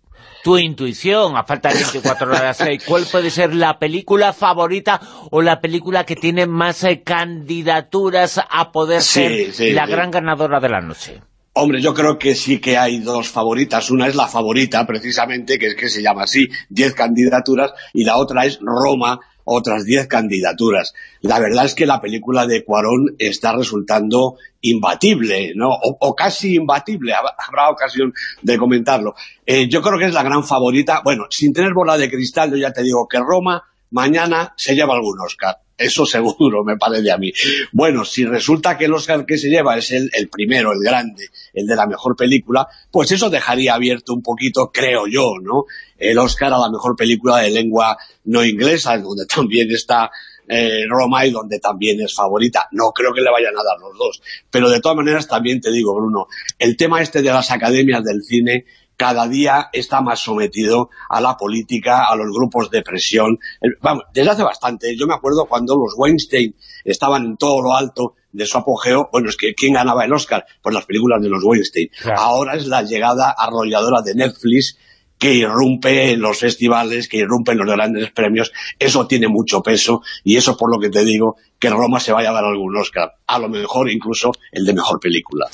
tu intuición, a falta de 24 horas, eh, cuál puede ser la película favorita o la película que tiene más eh, candidaturas a poder Sí, ser sí, la gran ganadora de la noche? Hombre, yo creo que sí que hay dos favoritas. Una es la favorita, precisamente, que es que se llama así, 10 candidaturas, y la otra es Roma, otras 10 candidaturas. La verdad es que la película de Cuarón está resultando imbatible, ¿no? O, o casi imbatible, hab- habrá ocasión de comentarlo. Eh, yo creo que es la gran favorita. Bueno, sin tener bola de cristal, yo ya te digo que Roma mañana se lleva algún Oscar. Eso seguro, me parece a mí. Bueno, si resulta que el Oscar que se lleva es el, primero, el grande, el de la mejor película, pues eso dejaría abierto un poquito, creo yo, ¿no? El Oscar a la mejor película de lengua no inglesa, donde también está eh, Roma y donde también es favorita. No creo que le vayan a dar los dos. Pero de todas maneras también te digo, Bruno, el tema este de las academias del cine cada día está más sometido a la política, a los grupos de presión. Vamos, desde hace bastante. Yo me acuerdo cuando los Weinstein estaban en todo lo alto de su apogeo, bueno, es que ¿quién ganaba el Oscar? Pues las películas de los Weinstein. Ahora es la llegada arrolladora de Netflix que irrumpe en los festivales, que irrumpe en los grandes premios, eso tiene mucho peso y eso por lo que te digo que Roma se vaya a dar algún Oscar, a lo mejor incluso el de mejor película.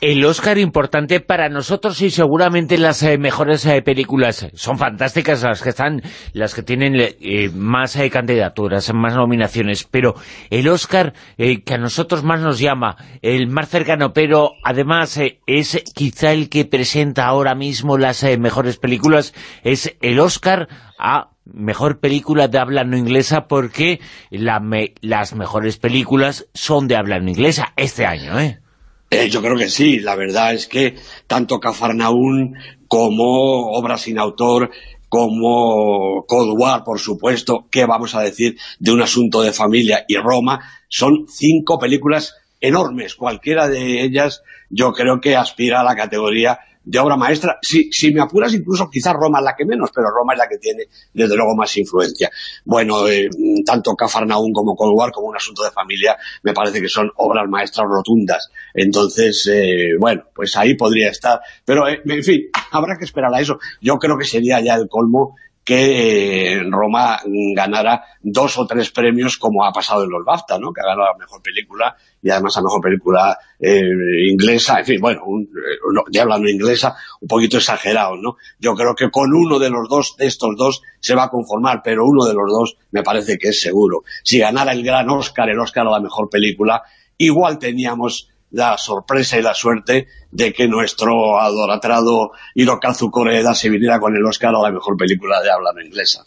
El Oscar importante para nosotros y seguramente las eh, mejores eh, películas son fantásticas las que están, las que tienen eh, más candidaturas, más nominaciones, pero el Oscar que a nosotros más nos llama, el más cercano, pero además es quizá el que presenta ahora mismo las mejores películas, es el Oscar a mejor película de habla no inglesa porque la me- las mejores películas son de habla no inglesa este año, ¿eh? Eh, yo creo que sí, la verdad es que tanto Cafarnaún como Obra sin autor, como Cold War, por supuesto, ¿qué vamos a decir de un asunto de familia? Y Roma, son cinco películas enormes, cualquiera de ellas yo creo que aspira a la categoría de obra maestra. Si, si me apuras, incluso quizás Roma es la que menos, pero Roma es la que tiene, desde luego, más influencia. Bueno, eh, tanto Cafarnaún como Cold War, como un asunto de familia, me parece que son obras maestras rotundas. Entonces, eh, bueno, pues ahí podría estar. Pero, eh, en fin, habrá que esperar a eso. Yo creo que sería ya el colmo que eh, Roma ganara dos o tres premios como ha pasado en los BAFTA, ¿no? que ha ganado la mejor película y además la mejor película eh, inglesa, en fin, bueno, un, eh, ya hablando inglesa, un poquito exagerado, ¿no? Yo creo que con uno de los dos, de estos dos, se va a conformar, pero uno de los dos me parece que es seguro. Si ganara el gran Oscar, el Oscar a la mejor película, igual teníamos la sorpresa y la suerte de que nuestro adoratrado Hirokazu Koreeda se viniera con el Oscar a la mejor película de habla inglesa.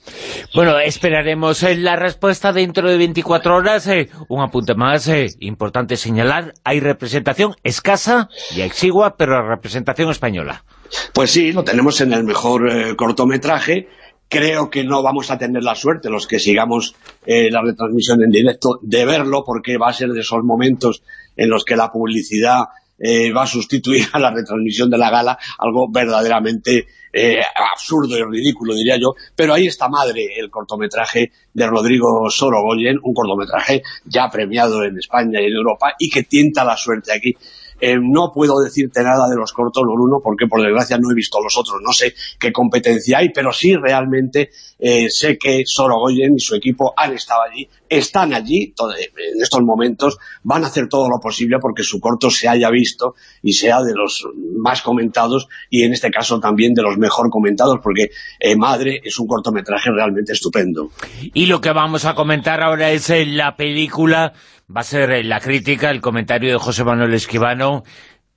Bueno, esperaremos eh, la respuesta dentro de 24 horas. Eh, un apunte más eh, importante señalar, hay representación escasa y exigua, pero representación española. Pues sí, lo tenemos en el mejor cortometraje, creo que no vamos a tener la suerte los que sigamos la retransmisión en directo de verlo porque va a ser de esos momentos en los que la publicidad eh, va a sustituir a la retransmisión de la gala, algo verdaderamente eh, absurdo y ridículo, diría yo, pero ahí está Madre, el cortometraje de Rodrigo Sorogoyen, un cortometraje ya premiado en España y en Europa y que tienta la suerte aquí eh, no puedo decirte nada de los cortos, Bruno, porque por desgracia no he visto los otros. No sé qué competencia hay, pero sí realmente eh, sé que Sorogoyen y su equipo han estado allí, están allí en estos momentos, van a hacer todo lo posible porque su corto se haya visto y sea de los más comentados y en este caso también de los mejor comentados, porque eh, Madre es un cortometraje realmente estupendo. Y lo que vamos a comentar ahora es la película va a ser la crítica, el comentario de José Manuel Esquivano.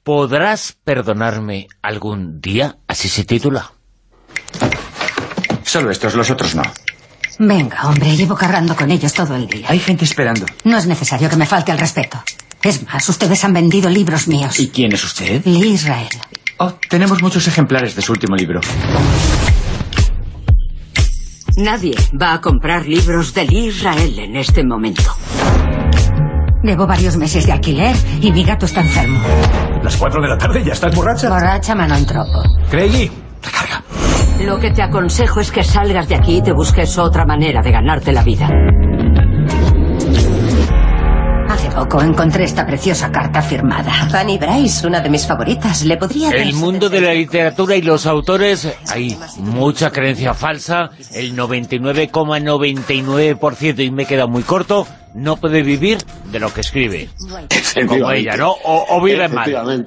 ¿Podrás perdonarme algún día? Así se titula. Solo estos, los otros no. Venga, hombre, llevo cargando con ellos todo el día. Hay gente esperando. No es necesario que me falte el respeto. Es más, ustedes han vendido libros míos. ¿Y quién es usted? Lee Israel. Oh, tenemos muchos ejemplares de su último libro. Nadie va a comprar libros de Lee Israel en este momento. Llevo varios meses de alquiler y mi gato está enfermo. ¿Las cuatro de la tarde ya estás borracha? Borracha, mano en tropo. Craigie, recarga. Lo que te aconsejo es que salgas de aquí y te busques otra manera de ganarte la vida. Hace poco encontré esta preciosa carta firmada. Fanny Bryce, una de mis favoritas. ¿Le podría El mundo de la literatura y los autores, hay mucha creencia falsa, el 99,99% y me queda muy corto, no puede vivir de lo que escribe. Como ella, ¿no? O, vive mal.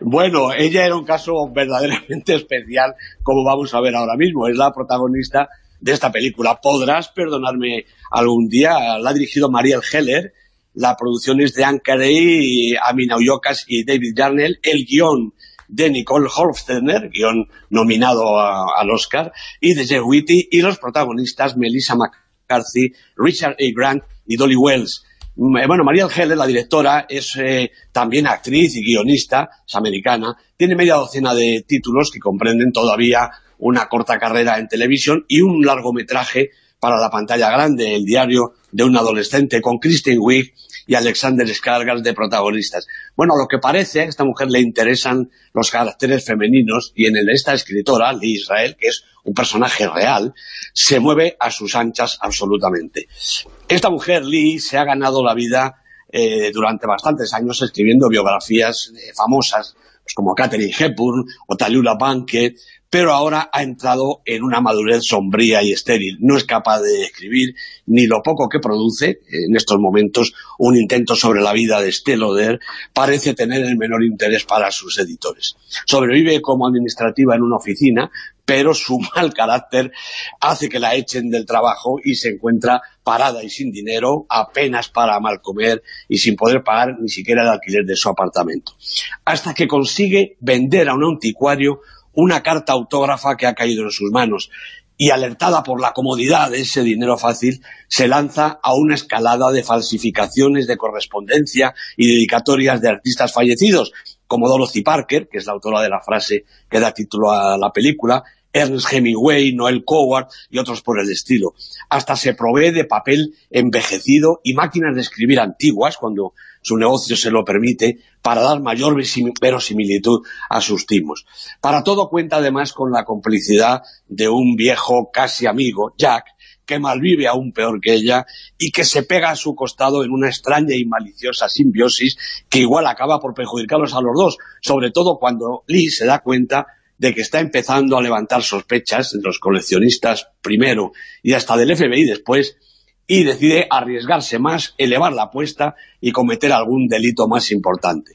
Bueno, ella era un caso verdaderamente especial, como vamos a ver ahora mismo. Es la protagonista de esta película. Podrás perdonarme algún día. La ha dirigido Mariel Heller. La producción es de Ankarei, Amina Uyokas y David Jarnell. El guion de Nicole Hofstadter, guion nominado al Oscar, y de Jeff Whitty, y los protagonistas Melissa McCarthy, Richard A. Grant y Dolly Wells. Mm, eh, bueno, María Heller, la directora, es eh, también actriz y guionista, es americana, tiene media docena de títulos que comprenden todavía una corta carrera en televisión y un largometraje para la pantalla grande, el diario de un adolescente, con Kristen Wiig y Alexander Skarsgård de protagonistas. Bueno, a lo que parece, a esta mujer le interesan los caracteres femeninos y en el esta escritora, Lee Israel, que es un personaje real, se mueve a sus anchas absolutamente. Esta mujer, Lee, se ha ganado la vida eh, durante bastantes años escribiendo biografías eh, famosas, pues como Catherine Hepburn o Tallulah Bankhead, pero ahora ha entrado en una madurez sombría y estéril. No es capaz de escribir ni lo poco que produce, en estos momentos un intento sobre la vida de Steloder parece tener el menor interés para sus editores. Sobrevive como administrativa en una oficina, pero su mal carácter hace que la echen del trabajo y se encuentra parada y sin dinero, apenas para mal comer y sin poder pagar ni siquiera el alquiler de su apartamento. Hasta que consigue vender a un anticuario una carta autógrafa que ha caído en sus manos y alertada por la comodidad de ese dinero fácil, se lanza a una escalada de falsificaciones de correspondencia y dedicatorias de artistas fallecidos, como Dorothy Parker, que es la autora de la frase que da título a la película, Ernest Hemingway, Noel Coward y otros por el estilo. Hasta se provee de papel envejecido y máquinas de escribir antiguas, cuando su negocio se lo permite, para dar mayor verosimilitud a sus timos. Para todo cuenta además con la complicidad de un viejo casi amigo, Jack, que malvive aún peor que ella y que se pega a su costado en una extraña y maliciosa simbiosis que igual acaba por perjudicarlos a los dos, sobre todo cuando Lee se da cuenta de que está empezando a levantar sospechas entre los coleccionistas primero y hasta del FBI después, y decide arriesgarse más, elevar la apuesta y cometer algún delito más importante.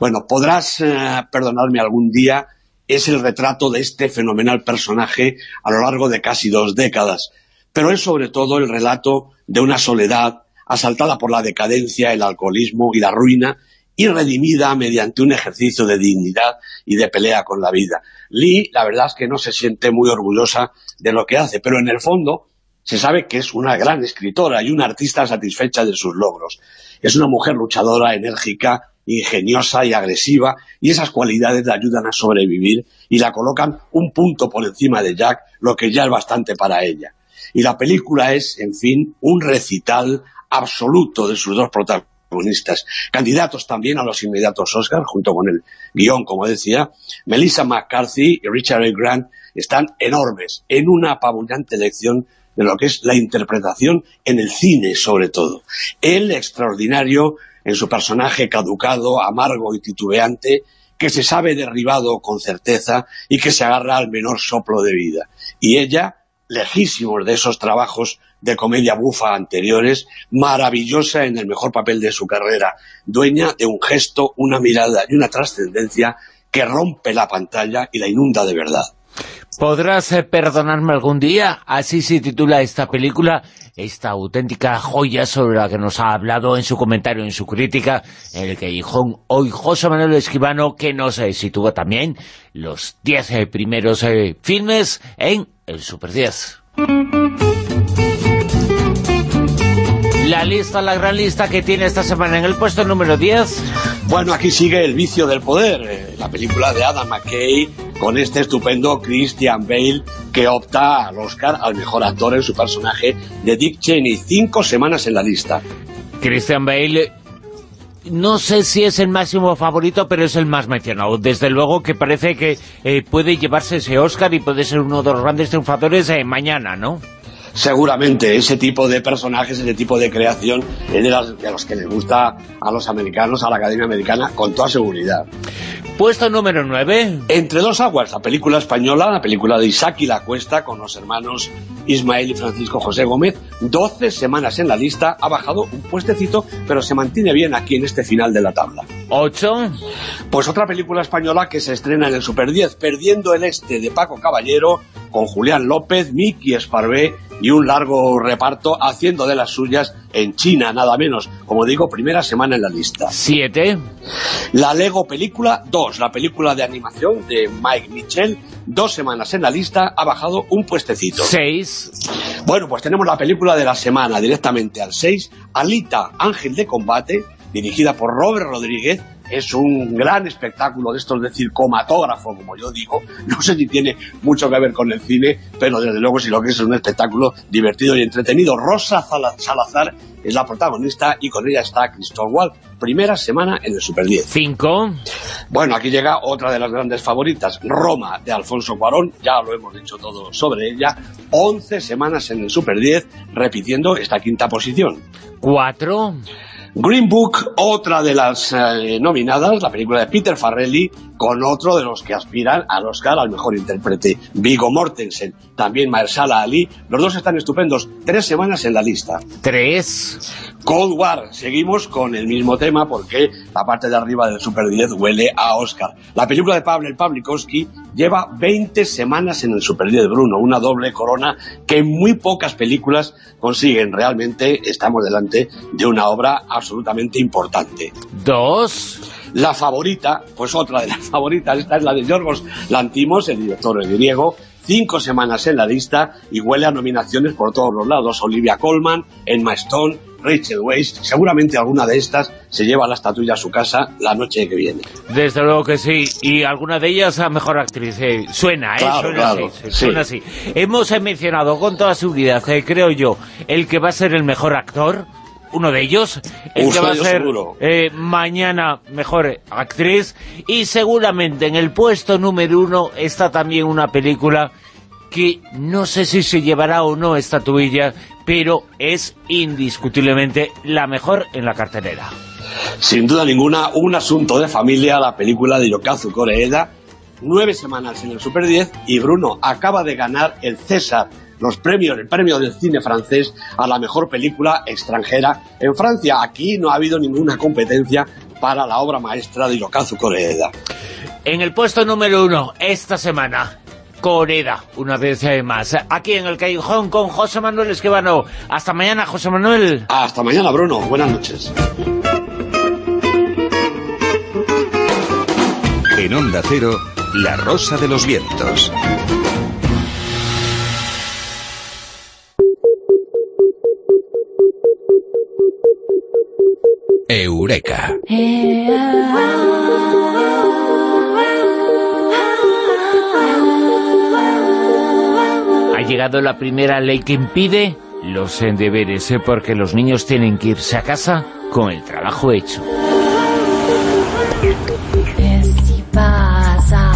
Bueno, podrás eh, perdonarme algún día, es el retrato de este fenomenal personaje a lo largo de casi dos décadas, pero es sobre todo el relato de una soledad asaltada por la decadencia, el alcoholismo y la ruina, y redimida mediante un ejercicio de dignidad y de pelea con la vida. Lee, la verdad es que no se siente muy orgullosa de lo que hace, pero en el fondo se sabe que es una gran escritora y una artista satisfecha de sus logros. Es una mujer luchadora, enérgica, ingeniosa y agresiva, y esas cualidades le ayudan a sobrevivir y la colocan un punto por encima de Jack, lo que ya es bastante para ella. Y la película es, en fin, un recital absoluto de sus dos protagonistas. Candidatos también a los inmediatos Oscar, junto con el guion, como decía, Melissa McCarthy y Richard A. Grant están enormes, en una apabullante lección de lo que es la interpretación en el cine, sobre todo. Él, extraordinario, en su personaje caducado, amargo y titubeante, que se sabe derribado con certeza y que se agarra al menor soplo de vida. Y ella, lejísimos de esos trabajos de comedia bufa anteriores, maravillosa en el mejor papel de su carrera, dueña de un gesto, una mirada y una trascendencia que rompe la pantalla y la inunda de verdad. ¿Podrás eh, perdonarme algún día? Así se titula esta película, esta auténtica joya sobre la que nos ha hablado en su comentario, en su crítica, en el dijo hoy José Manuel Esquivano, que nos eh, sitúa también los 10 eh, primeros filmes en el Super 10. La lista, la gran lista que tiene esta semana en el puesto número 10. Bueno, aquí sigue El vicio del poder, la película de Adam McKay con este estupendo Christian Bale que opta al Oscar al mejor actor en su personaje de Dick Cheney. Cinco semanas en la lista. Christian Bale no sé si es el máximo favorito, pero es el más mencionado. Desde luego que parece que eh, puede llevarse ese Oscar y puede ser uno de los grandes triunfadores eh, mañana, ¿no? Seguramente ese tipo de personajes, ese tipo de creación es de, los que les gusta a los americanos, a la Academia Americana, con toda seguridad. Puesto número 9. Entre dos aguas, la película española, la película de Isaac y la Cuesta, con los hermanos Ismael y Francisco José Gómez, 12 semanas en la lista, ha bajado un puestecito, pero se mantiene bien aquí en este final de la tabla. 8. Pues otra película española que se estrena en el Super 10, Perdiendo el Este, de Paco Caballero, con Julián López, Miki Esparvé y un largo reparto haciendo de las suyas en China, nada menos. Como digo, primera semana en la lista. Siete. La Lego Película 2, la película de animación de Mike Mitchell, dos semanas en la lista, ha bajado un puestecito. Seis. Bueno, pues tenemos la película de la semana directamente al 6, Alita, Ángel de Combate, dirigida por Robert Rodríguez, es un gran espectáculo de estos de circomatógrafo, como yo digo. No sé si tiene mucho que ver con el cine, pero desde luego sí lo que es un espectáculo divertido y entretenido. Rosa Salazar es la protagonista y con ella está Christoph Waltz. Primera semana en el Super 10. Cinco. Bueno, aquí llega otra de las grandes favoritas, Roma, de Alfonso Cuarón. Ya lo hemos dicho todo sobre ella. 11 semanas en el Super 10, repitiendo esta quinta posición. Cuatro. Green Book, otra de las eh, nominadas, la película de Peter Farrelly, con otro de los que aspiran al Oscar al mejor intérprete, Vigo Mortensen, también Mahershala Ali, los dos están estupendos, tres semanas en la lista. Tres. Cold War, seguimos con el mismo tema porque la parte de arriba del Super 10 huele a Oscar. La película de Pavel Pavlikovsky lleva 20 semanas en el Super 10 Bruno, una doble corona que muy pocas películas consiguen. Realmente estamos delante de una obra absolutamente importante. Dos. La favorita, pues otra de las favoritas, esta es la de Yorgos Lantimos, el director griego, cinco semanas en la lista y huele a nominaciones por todos los lados. Olivia Colman, Emma Stone, Rachel Weisz, seguramente alguna de estas se lleva la estatuilla a su casa la noche que viene. Desde luego que sí, y alguna de ellas a mejor actriz. Eh, suena, ¿eh? suena, así, suena así. Hemos mencionado con toda seguridad, eh, creo yo, el que va a ser el mejor actor, uno de ellos, el que va a ser eh, mañana mejor actriz, y seguramente en el puesto número uno está también una película que no sé si se llevará o no esta tuilla, pero es indiscutiblemente la mejor en la cartelera. Sin duda ninguna, un asunto de familia, la película de Yokazu Koreeda, nueve semanas en el Super 10 y Bruno acaba de ganar el César, los premios, el premio del cine francés a la mejor película extranjera en Francia. Aquí no ha habido ninguna competencia para la obra maestra de Hirokazu Koreeda. En el puesto número uno, esta semana, Coreda, una vez más. Aquí en el Callejón con José Manuel Esquivano. Hasta mañana, José Manuel. Hasta mañana, Bruno. Buenas noches. En Onda Cero, La Rosa de los Vientos. Eureka. Ha llegado la primera ley que impide los deberes, ¿eh? porque los niños tienen que irse a casa con el trabajo hecho.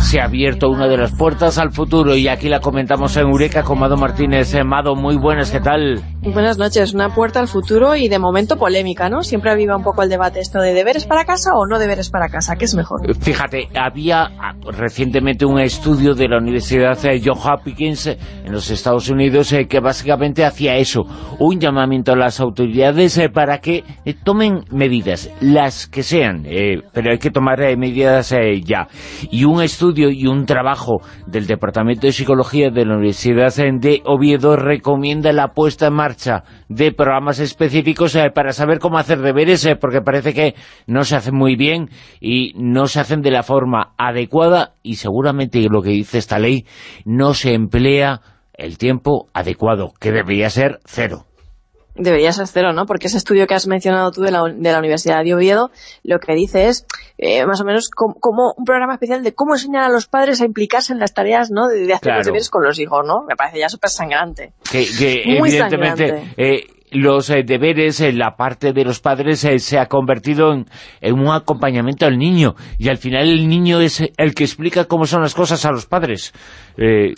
Se ha abierto una de las puertas al futuro y aquí la comentamos en Eureka con Mado Martínez. Eh, Mado, muy buenas, ¿qué tal? Buenas noches, una puerta al futuro y de momento polémica, ¿no? Siempre aviva un poco el debate esto de deberes para casa o no deberes para casa, ¿qué es mejor? Fíjate, había ah, recientemente un estudio de la Universidad de Johns Hopkins eh, en los Estados Unidos eh, que básicamente hacía eso, un llamamiento a las autoridades eh, para que eh, tomen medidas, las que sean, eh, pero hay que tomar eh, medidas eh, ya. Y un estudio y un trabajo del Departamento de Psicología de la Universidad eh, de Oviedo recomienda la puesta en marcha de programas específicos eh, para saber cómo hacer deberes, eh, porque parece que no se hacen muy bien y no se hacen de la forma adecuada y seguramente lo que dice esta ley no se emplea el tiempo adecuado, que debería ser cero. Debería ser cero, ¿no? Porque ese estudio que has mencionado tú de la, de la Universidad de Oviedo, lo que dice es eh, más o menos com- como un programa especial de cómo enseñar a los padres a implicarse en las tareas, ¿no? De, de hacer Claro. los deberes con los hijos, ¿no? Me parece ya súper sangrante. que, que Muy evidentemente sangrante. eh, los eh, deberes, eh, la parte de los padres eh, se ha convertido en, en un acompañamiento al niño y al final el niño es el que explica cómo son las cosas a los padres Eh,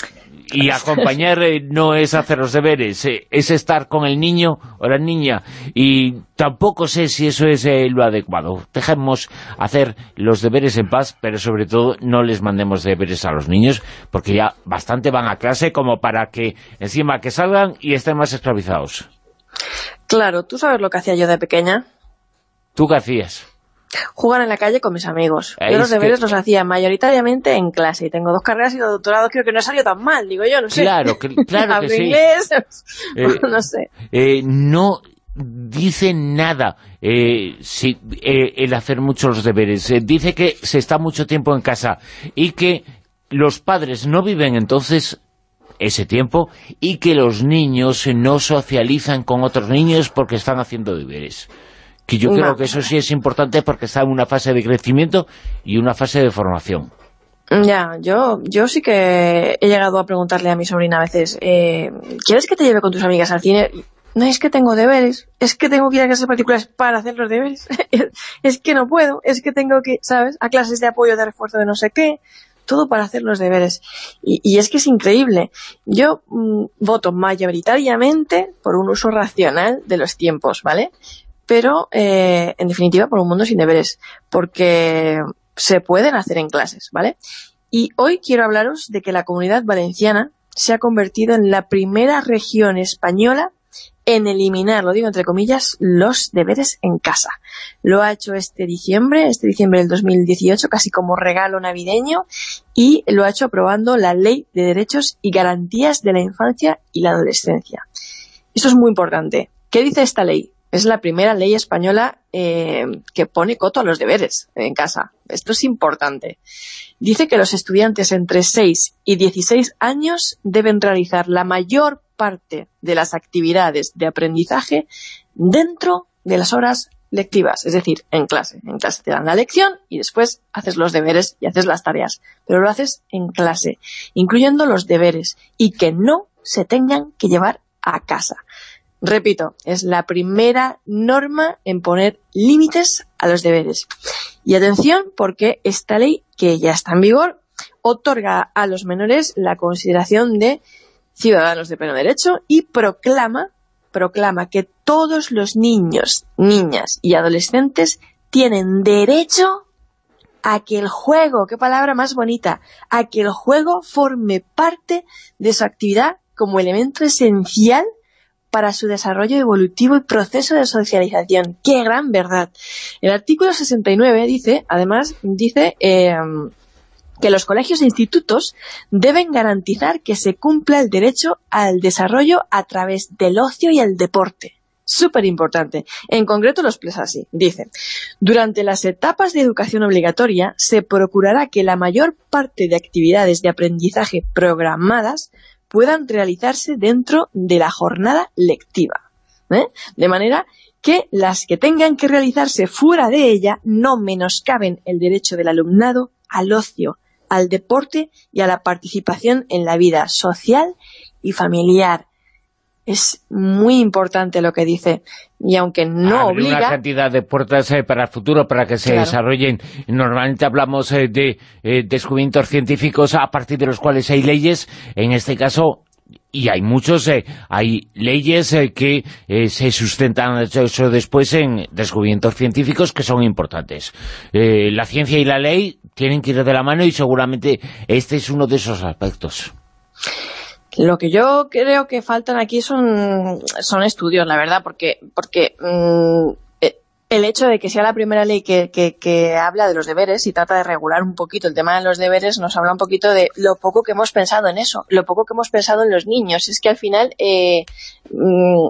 y acompañar eh, no es hacer los deberes, eh, es estar con el niño o la niña y tampoco sé si eso es eh, lo adecuado. Dejemos hacer los deberes en paz, pero sobre todo no les mandemos deberes a los niños porque ya bastante van a clase como para que encima que salgan y estén más esclavizados. Claro, ¿tú sabes lo que hacía yo de pequeña? ¿Tú qué hacías? Jugar en la calle con mis amigos. Eh, Yo los que- deberes los hacía mayoritariamente en clase y tengo dos carreras y dos doctorados, creo que no salió tan mal, digo yo, no sé. Claro, que- claro que sí. inglés, Eh, no sé. eh, no dice nada eh, si, eh, el hacer mucho los deberes. Eh, dice que se está mucho tiempo en casa y que los padres no viven entonces ese tiempo y que los niños no socializan con otros niños porque están haciendo deberes. Que yo creo que eso sí es importante porque está en una fase de crecimiento y una fase de formación. Ya, yo, yo sí que he llegado a preguntarle a mi sobrina a veces, eh, ¿quieres que te lleve con tus amigas al cine? No es que tengo deberes, es que tengo que ir a clases particulares para hacer los deberes, es que no puedo, es que tengo que, ¿sabes? A clases de apoyo, de refuerzo de no sé qué, todo para hacer los deberes. Y, y es que es increíble. Yo mm, voto mayoritariamente por un uso racional de los tiempos, ¿vale? Pero, eh, en definitiva, por un mundo sin deberes, porque se pueden hacer en clases, ¿vale? Y hoy quiero hablaros de que la comunidad valenciana se ha convertido en la primera región española en eliminar, lo digo entre comillas, los deberes en casa. Lo ha hecho este diciembre, este diciembre del 2018, casi como regalo navideño, y lo ha hecho aprobando la Ley de Derechos y Garantías de la Infancia y la Adolescencia. Esto es muy importante. ¿Qué dice esta ley? Es la primera ley española eh, que pone coto a los deberes en casa. Esto es importante. Dice que los estudiantes entre 6 y 16 años deben realizar la mayor parte de las actividades de aprendizaje dentro de las horas lectivas, es decir, en clase. En clase te dan la lección y después haces los deberes y haces las tareas, pero lo haces en clase, incluyendo los deberes y que no se tengan que llevar a casa. Repito, es la primera norma en poner límites a los deberes. Y atención, porque esta ley, que ya está en vigor, otorga a los menores la consideración de ciudadanos de pleno derecho y proclama, proclama que todos los niños, niñas y adolescentes tienen derecho a que el juego, qué palabra más bonita, a que el juego forme parte de su actividad como elemento esencial para su desarrollo evolutivo y proceso de socialización. ¡Qué gran verdad! El artículo 69 dice, además, dice eh, que los colegios e institutos deben garantizar que se cumpla el derecho al desarrollo a través del ocio y el deporte. Súper importante. En concreto lo expresa así. Dice, durante las etapas de educación obligatoria se procurará que la mayor parte de actividades de aprendizaje programadas puedan realizarse dentro de la jornada lectiva. ¿eh? De manera que las que tengan que realizarse fuera de ella no menoscaben el derecho del alumnado al ocio, al deporte y a la participación en la vida social y familiar. Es muy importante lo que dice. Y aunque no obliga... una cantidad de puertas eh, para el futuro, para que se Claro. desarrollen. Normalmente hablamos eh, de eh, descubrimientos científicos a partir de los cuales hay leyes. En este caso, y hay muchos, eh, hay leyes eh, que eh, se sustentan eso después en descubrimientos científicos que son importantes. La ciencia y la ley tienen que ir de la mano y seguramente este es uno de esos aspectos. Lo que yo creo que faltan aquí son, son estudios, la verdad, porque, porque mm, eh, el hecho de que sea la primera ley que, que, que habla de los deberes y trata de regular un poquito el tema de los deberes, nos habla un poquito de lo poco que hemos pensado en eso, lo poco que hemos pensado en los niños. Es que al final eh, mm,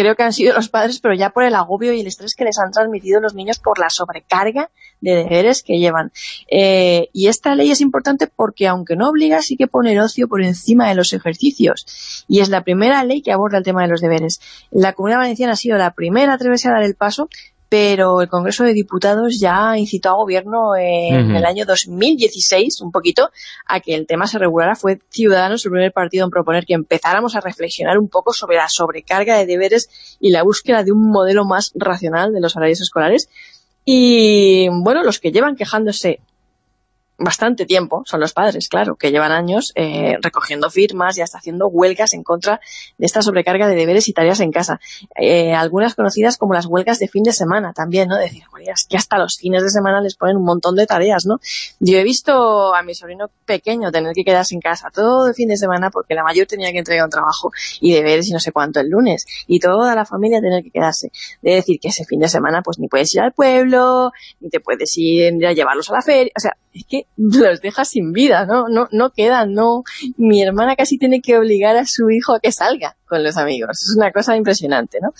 creo que han sido los padres, pero ya por el agobio y el estrés que les han transmitido los niños por la sobrecarga de deberes que llevan. Eh, y esta ley es importante porque, aunque no obliga, sí que pone el ocio por encima de los ejercicios. Y es la primera ley que aborda el tema de los deberes. La Comunidad Valenciana ha sido la primera a atreverse a dar el paso, pero el Congreso de Diputados ya incitó al Gobierno en Ujú. el año 2016, un poquito, a que el tema se regulara. Fue Ciudadanos el primer partido en proponer que empezáramos a reflexionar un poco sobre la sobrecarga de deberes y la búsqueda de un modelo más racional de los horarios escolares. Y bueno, los que llevan quejándose bastante tiempo son los padres, claro, que llevan años eh, recogiendo firmas y hasta haciendo huelgas en contra de esta sobrecarga de deberes y tareas en casa. Eh, algunas conocidas como las huelgas de fin de semana también, ¿no? Decir, "Joder, es que hasta los fines de semana les ponen un montón de tareas, ¿no? Yo he visto a mi sobrino pequeño tener que quedarse en casa todo el fin de semana porque la mayor tenía que entregar un trabajo y deberes y no sé cuánto el lunes y toda la familia tener que quedarse. De decir que ese fin de semana pues ni puedes ir al pueblo, ni te puedes ir a llevarlos a la feria, o sea, es que los dejas sin vida, ¿no? No, no quedan, no. Mi hermana casi tiene que obligar a su hijo a que salga con los amigos. Es una cosa impresionante, ¿no?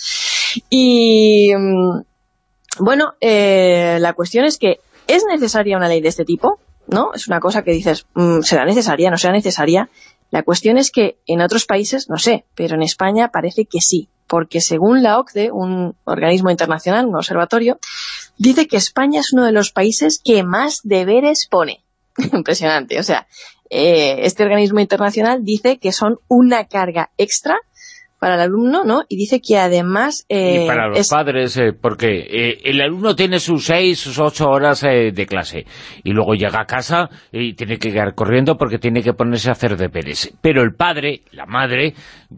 Y mm, bueno, eh, la cuestión es que ¿es necesaria una ley de este tipo? ¿No? Es una cosa que dices, mm, ¿será necesaria? ¿No será necesaria? La cuestión es que en otros países, no sé, pero en España parece que sí, porque según la OCDE, un organismo internacional, un observatorio, dice que España es uno de los países que más deberes pone. Impresionante, o sea, eh, este organismo internacional dice que son una carga extra para el alumno, ¿no? Y dice que además... eh, y para los es- padres, eh, porque eh, el alumno tiene sus seis, sus ocho horas eh, de clase, y luego llega a casa y tiene que quedar corriendo porque tiene que ponerse a hacer deberes. Pero el padre, la madre,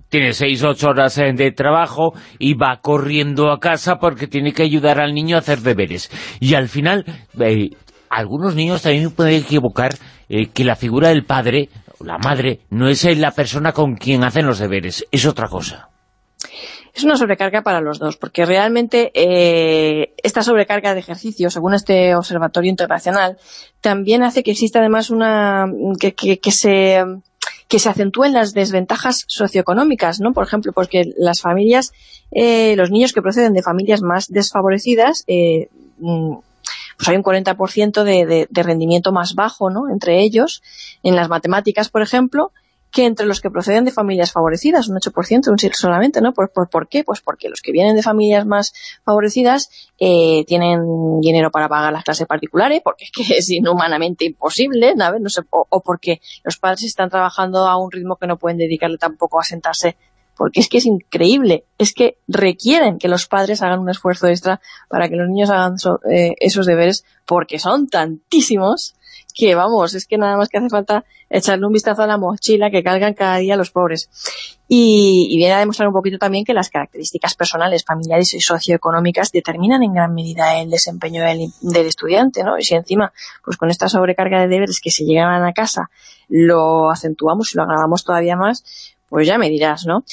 tiene seis, ocho horas eh, de trabajo y va corriendo a casa porque tiene que ayudar al niño a hacer deberes. Y al final, eh, algunos niños también pueden equivocar eh, que la figura del padre, la madre, no es la persona con quien hacen los deberes, es otra cosa. es una sobrecarga para los dos, porque realmente eh, esta sobrecarga de ejercicio, según este observatorio internacional, también hace que exista además una que, que, que se que se acentúen las desventajas socioeconómicas, ¿no? Por ejemplo, porque las familias, eh, los niños que proceden de familias más desfavorecidas, eh, mm, pues hay un 40% de, de, de rendimiento más bajo, ¿no? Entre ellos, en las matemáticas, por ejemplo, que entre los que proceden de familias favorecidas, un 8%, un 7% solamente, ¿no? ¿Por, por, por qué? Pues porque los que vienen de familias más favorecidas eh, tienen dinero para pagar las clases particulares, porque es que es inhumanamente imposible, ¿sabes? No sé, o porque los padres están trabajando a un ritmo que no pueden dedicarle tampoco a sentarse porque es que es increíble, es que requieren que los padres hagan un esfuerzo extra para que los niños hagan so- eh, esos deberes, porque son tantísimos que, vamos, es que nada más que hace falta echarle un vistazo a la mochila que cargan cada día los pobres. Y, viene a demostrar un poquito también que las características personales, familiares y socioeconómicas determinan en gran medida el desempeño del, del estudiante, ¿no? Y si encima, pues con esta sobrecarga de deberes que se llegan a casa, lo acentuamos y lo agravamos todavía más, pues ya me dirás, ¿no?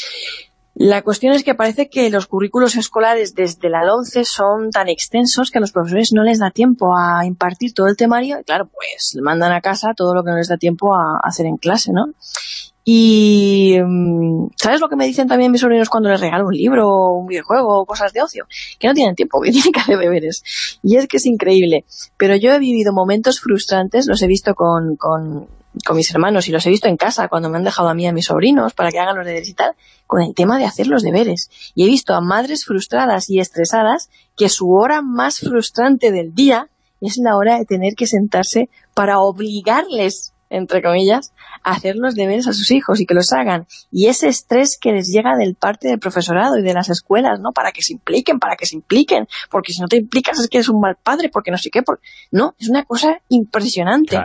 La cuestión es que parece que los currículos escolares desde la 11 son tan extensos que a los profesores no les da tiempo a impartir todo el temario y claro, pues le mandan a casa todo lo que no les da tiempo a hacer en clase, ¿no? Y mm, ¿sabes lo que me dicen también mis sobrinos cuando les regalo un libro, un videojuego cosas de ocio? Que no tienen tiempo, que tienen que hacer deberes. Y es que es increíble. Pero yo he vivido momentos frustrantes, los he visto con, con, con mis hermanos y los he visto en casa cuando me han dejado a mí y a mis sobrinos para que hagan los deberes y tal, con el tema de hacer los deberes. Y he visto a madres frustradas y estresadas que su hora más frustrante del día es la hora de tener que sentarse para obligarles entre comillas, a hacer los deberes a sus hijos y que los hagan. Y ese estrés que les llega del parte del profesorado y de las escuelas, ¿no? Para que se impliquen, para que se impliquen, porque si no te implicas es que eres un mal padre, porque no sé qué, por... no, es una cosa impresionante.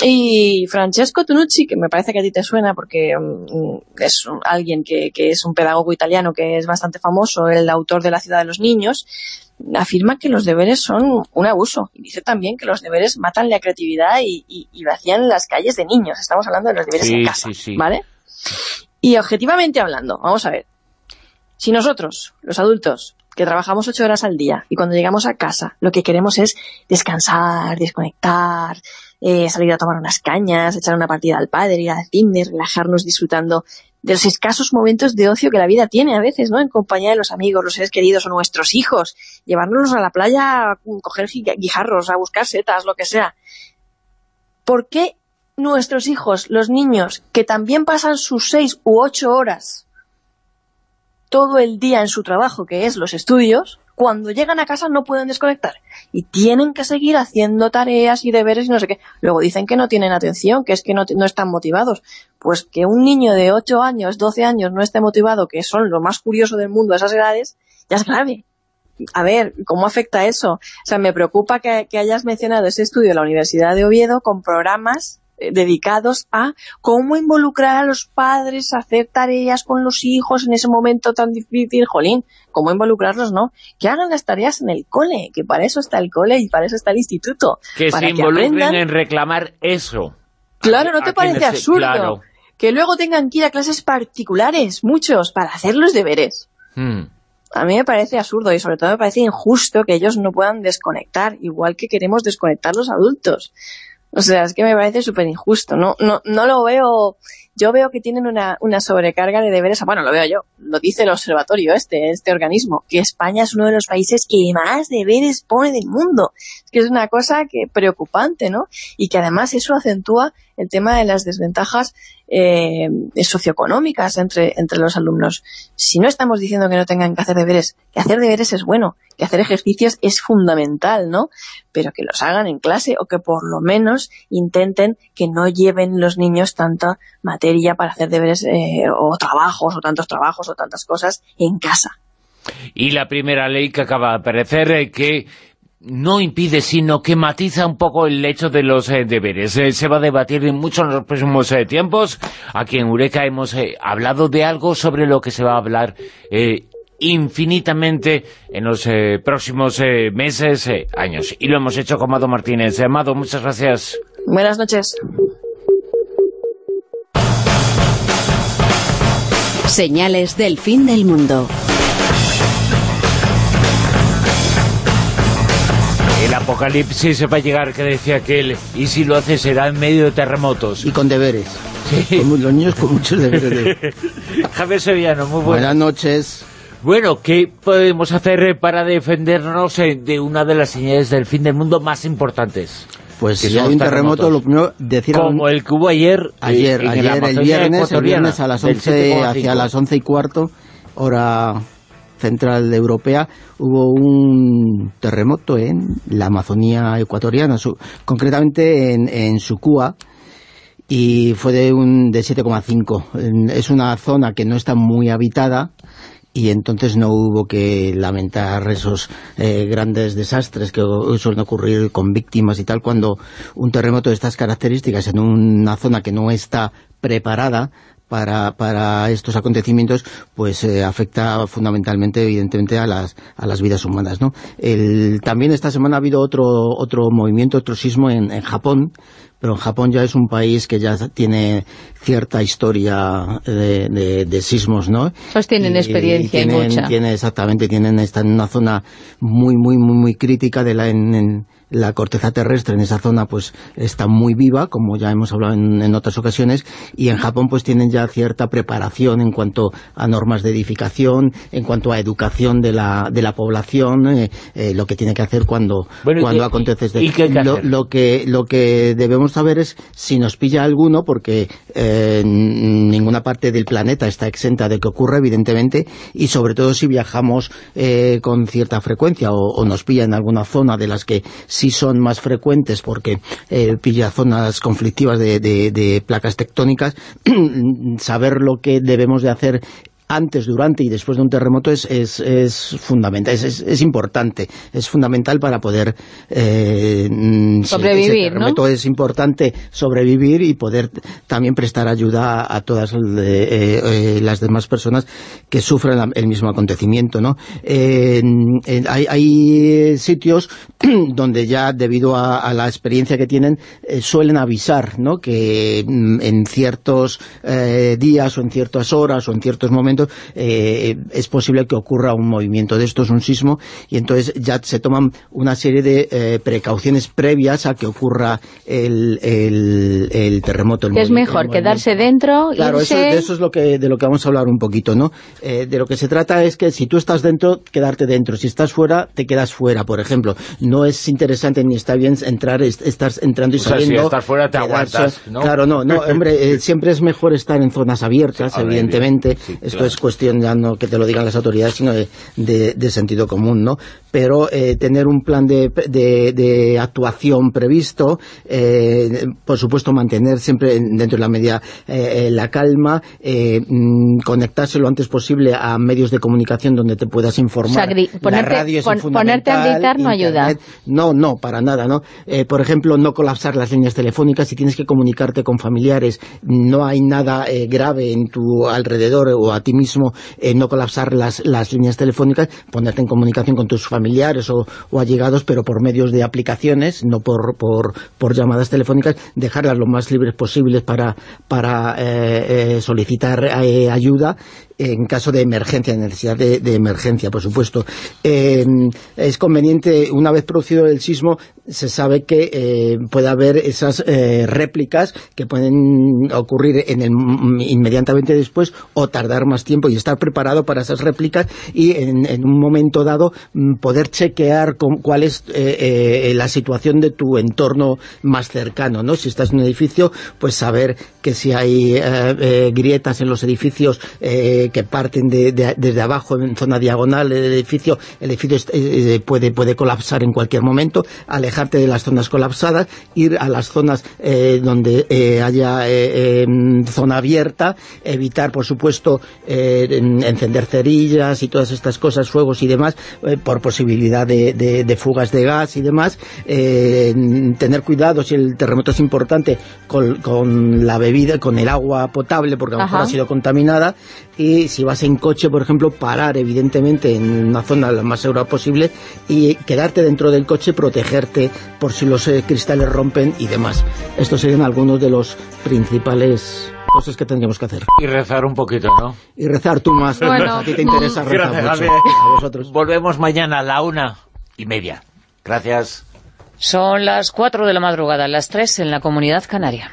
Y Francesco Tonucci, que me parece que a ti te suena porque mm, es un- alguien que, que es un pedagogo italiano que es bastante famoso, el autor de La ciudad de los niños, afirma que los deberes son un abuso. Y dice también que los deberes matan la creatividad y, y, y vacían las calles de niños. Estamos hablando de los deberes Sí, en casa, sí, sí. ¿vale? Y objetivamente hablando, vamos a ver, si nosotros, los adultos, que trabajamos ocho horas al día y cuando llegamos a casa lo que queremos es descansar, desconectar, eh, salir a tomar unas cañas, echar una partida al padre, ir al cine, relajarnos disfrutando de los escasos momentos de ocio que la vida tiene a veces, ¿no? En compañía de los amigos, los seres queridos o nuestros hijos, llevárnoslos a la playa, a coger guijarros, a buscar setas, lo que sea. ¿Por qué nuestros hijos, los niños, que también pasan sus seis u ocho horas todo el día en su trabajo, que es los estudios, cuando llegan a casa no pueden desconectar y tienen que seguir haciendo tareas y deberes y no sé qué. Luego dicen que no tienen atención, que es que no, no están motivados. Pues que un niño de 8 años, 12 años no esté motivado, que son lo más curioso del mundo a esas edades, ya es grave. A ver, ¿cómo afecta eso? O sea, me preocupa que, que hayas mencionado ese estudio de la Universidad de Oviedo con programas dedicados a cómo involucrar a los padres a hacer tareas con los hijos en ese momento tan difícil, jolín, cómo involucrarlos, ¿no? Que hagan las tareas en el cole, que para eso está el cole y para eso está el instituto. Que para se involucren aprendan. en reclamar eso. Claro, ¿no te parece absurdo? claro. Que luego tengan que ir a clases particulares, muchos, para hacer los deberes. Hmm. A mí me parece absurdo y sobre todo me parece injusto que ellos no puedan desconectar, igual que queremos desconectar los adultos. O sea, es que me parece súper injusto. No, no, no lo veo... Yo veo que tienen una, una sobrecarga de deberes. Bueno, lo veo yo. Lo dice el observatorio este, este organismo, que España es uno de los países que más deberes pone del mundo. Es que es una cosa que preocupante, ¿no? Y que además eso acentúa el tema de las desventajas eh, socioeconómicas entre, entre los alumnos. Si no estamos diciendo que no tengan que hacer deberes, que hacer deberes es bueno, que hacer ejercicios es fundamental, ¿no? Pero que los hagan en clase o que por lo menos intenten que no lleven los niños tanta materia para hacer deberes eh, o trabajos o tantos trabajos o tantas cosas en casa. Y la primera ley que acaba de aparecer, eh, que no impide, sino que matiza un poco el hecho de los eh, deberes. Eh, se va a debatir mucho en los próximos eh, tiempos. Aquí en Eureka hemos eh, hablado de algo sobre lo que se va a hablar eh, infinitamente en los eh, próximos eh, meses, eh, años. Y lo hemos hecho con Mado Martínez. Eh, Mado, muchas gracias. Buenas noches. Señales del fin del mundo. El apocalipsis se va a llegar, que decía aquel, y si lo hace será en medio de terremotos. Y con deberes. Con los niños con muchos deberes. de- Javier Sevillano, muy Buenas buenas. noches. Bueno, ¿qué podemos hacer eh, para defendernos eh, de una de las señales del fin del mundo más importantes? Pues si hay un terremoto, lo primero decir... Como el que hubo ayer, Ayer, en ayer el viernes, el viernes a las del 11, 7,5. hacia las 11 y cuarto, hora central europea, hubo un terremoto en la Amazonía ecuatoriana, su- concretamente en, en Sucúa, y fue de un de 7,5. Es una zona que no está muy habitada, y entonces no hubo que lamentar esos eh, grandes desastres que suelen ocurrir con víctimas y tal cuando un terremoto de estas características en una zona que no está preparada para, para estos acontecimientos, pues eh, afecta fundamentalmente, evidentemente, a las, a las vidas humanas. ¿no? El, también esta semana ha habido otro, otro movimiento, otro sismo en, en Japón, pero Japón ya es un país que ya tiene cierta historia de, de, sismos, ¿no? Pues tienen experiencia y, tienen, mucha. Tiene, exactamente, tienen, están en una zona muy, muy, muy, muy crítica de la, en, la corteza terrestre en esa zona pues está muy viva, como ya hemos hablado en, otras ocasiones, y en Japón pues tienen ya cierta preparación en cuanto a normas de edificación, en cuanto a educación de la, de la población, eh, eh, lo que tiene que hacer cuando, cuando acontece este... lo, lo, que, lo que debemos saber es si nos pilla alguno, porque eh, ninguna parte del planeta está exenta de que ocurra, evidentemente, y sobre todo si viajamos con cierta frecuencia o, o, nos pilla en alguna zona de las que sí son más frecuentes porque eh, pilla zonas conflictivas de, de, de placas tectónicas, saber lo que debemos de hacer antes, durante y después de un terremoto es, es, es fundamental, es, es, importante, es fundamental para poder eh, sobrevivir, ¿no? es importante sobrevivir y poder también prestar ayuda a, todas eh, eh, las demás personas que sufren el mismo acontecimiento, ¿no? hay, hay, sitios donde ya debido a, a la experiencia que tienen suelen avisar, ¿no? Que mm, en ciertos días o en ciertas horas o en ciertos momentos eh, es posible que ocurra un movimiento de estos, un sismo, y entonces ya se toman una serie de eh, precauciones previas a que ocurra el, el, terremoto. es mejor quedarse dentro, Claro, eso, de eso es lo que, de lo que vamos a hablar un poquito, ¿no? Eh, de lo que se trata es que si tú estás dentro, quedarte dentro. Si estás fuera, te quedas fuera, por ejemplo. No es interesante ni está bien entrar, estás entrando y o saliendo. si estás fuera te aguantas, ¿no? Claro, no, no, hombre, siempre es mejor estar en zonas abiertas, evidentemente. Es cuestión ya no que te lo digan las autoridades, sino de, sentido común, ¿no? Pero eh, tener un plan de, de, actuación previsto, eh, por supuesto mantener siempre dentro de la media eh, la calma, mm, conectarse lo antes posible a medios de comunicación donde te puedas informar. ponerte, ponerte a gritar no ayuda. No, no, para nada, ¿no? por ejemplo, no colapsar las líneas telefónicas, si tienes que comunicarte con familiares, no hay nada grave en tu alrededor o a ti mismo eh, no colapsar las, las, líneas telefónicas, ponerte en comunicación con tus familiares o, allegados, pero por medios de aplicaciones, no por, por, llamadas telefónicas, dejarlas lo más libres posibles para, para eh, eh, solicitar ayuda en caso de emergencia, necesidad de, emergencia, por supuesto. es conveniente, una vez producido el sismo, se sabe que eh, puede haber esas eh, réplicas que pueden ocurrir en el, inmediatamente después o tardar más tiempo y estar preparado para esas réplicas y en, un momento dado mm, poder chequear cuál es eh, la situación de tu entorno más cercano, ¿no? Si estás en un edificio, pues saber que si hay grietas en los edificios que parten desde abajo en zona diagonal del edificio, el edificio puede, puede colapsar en cualquier momento, dejarte de las zonas colapsadas, ir a las zonas eh, donde eh, haya eh, em, zona abierta, evitar, por supuesto, encender cerillas y todas estas cosas, fuegos y demás, por posibilidad de, fugas de gas y demás, tener cuidado si el terremoto es importante con, la bebida, con el agua potable, porque a lo mejor ha sido contaminada, y si vas en coche, por ejemplo, parar evidentemente en una zona lo más segura posible y quedarte dentro del coche, protegerte por si los eh, cristales rompen y demás. Estos serían algunos de los principales cosas que tendríamos que hacer. Y rezar un poquito, ¿no? Y rezar tú más, bueno. a ti te interesa rezar mucho. A vosotros. Volvemos mañana a la una y media. Gracias. Son las cuatro de la madrugada, las tres en la Comunidad Canaria.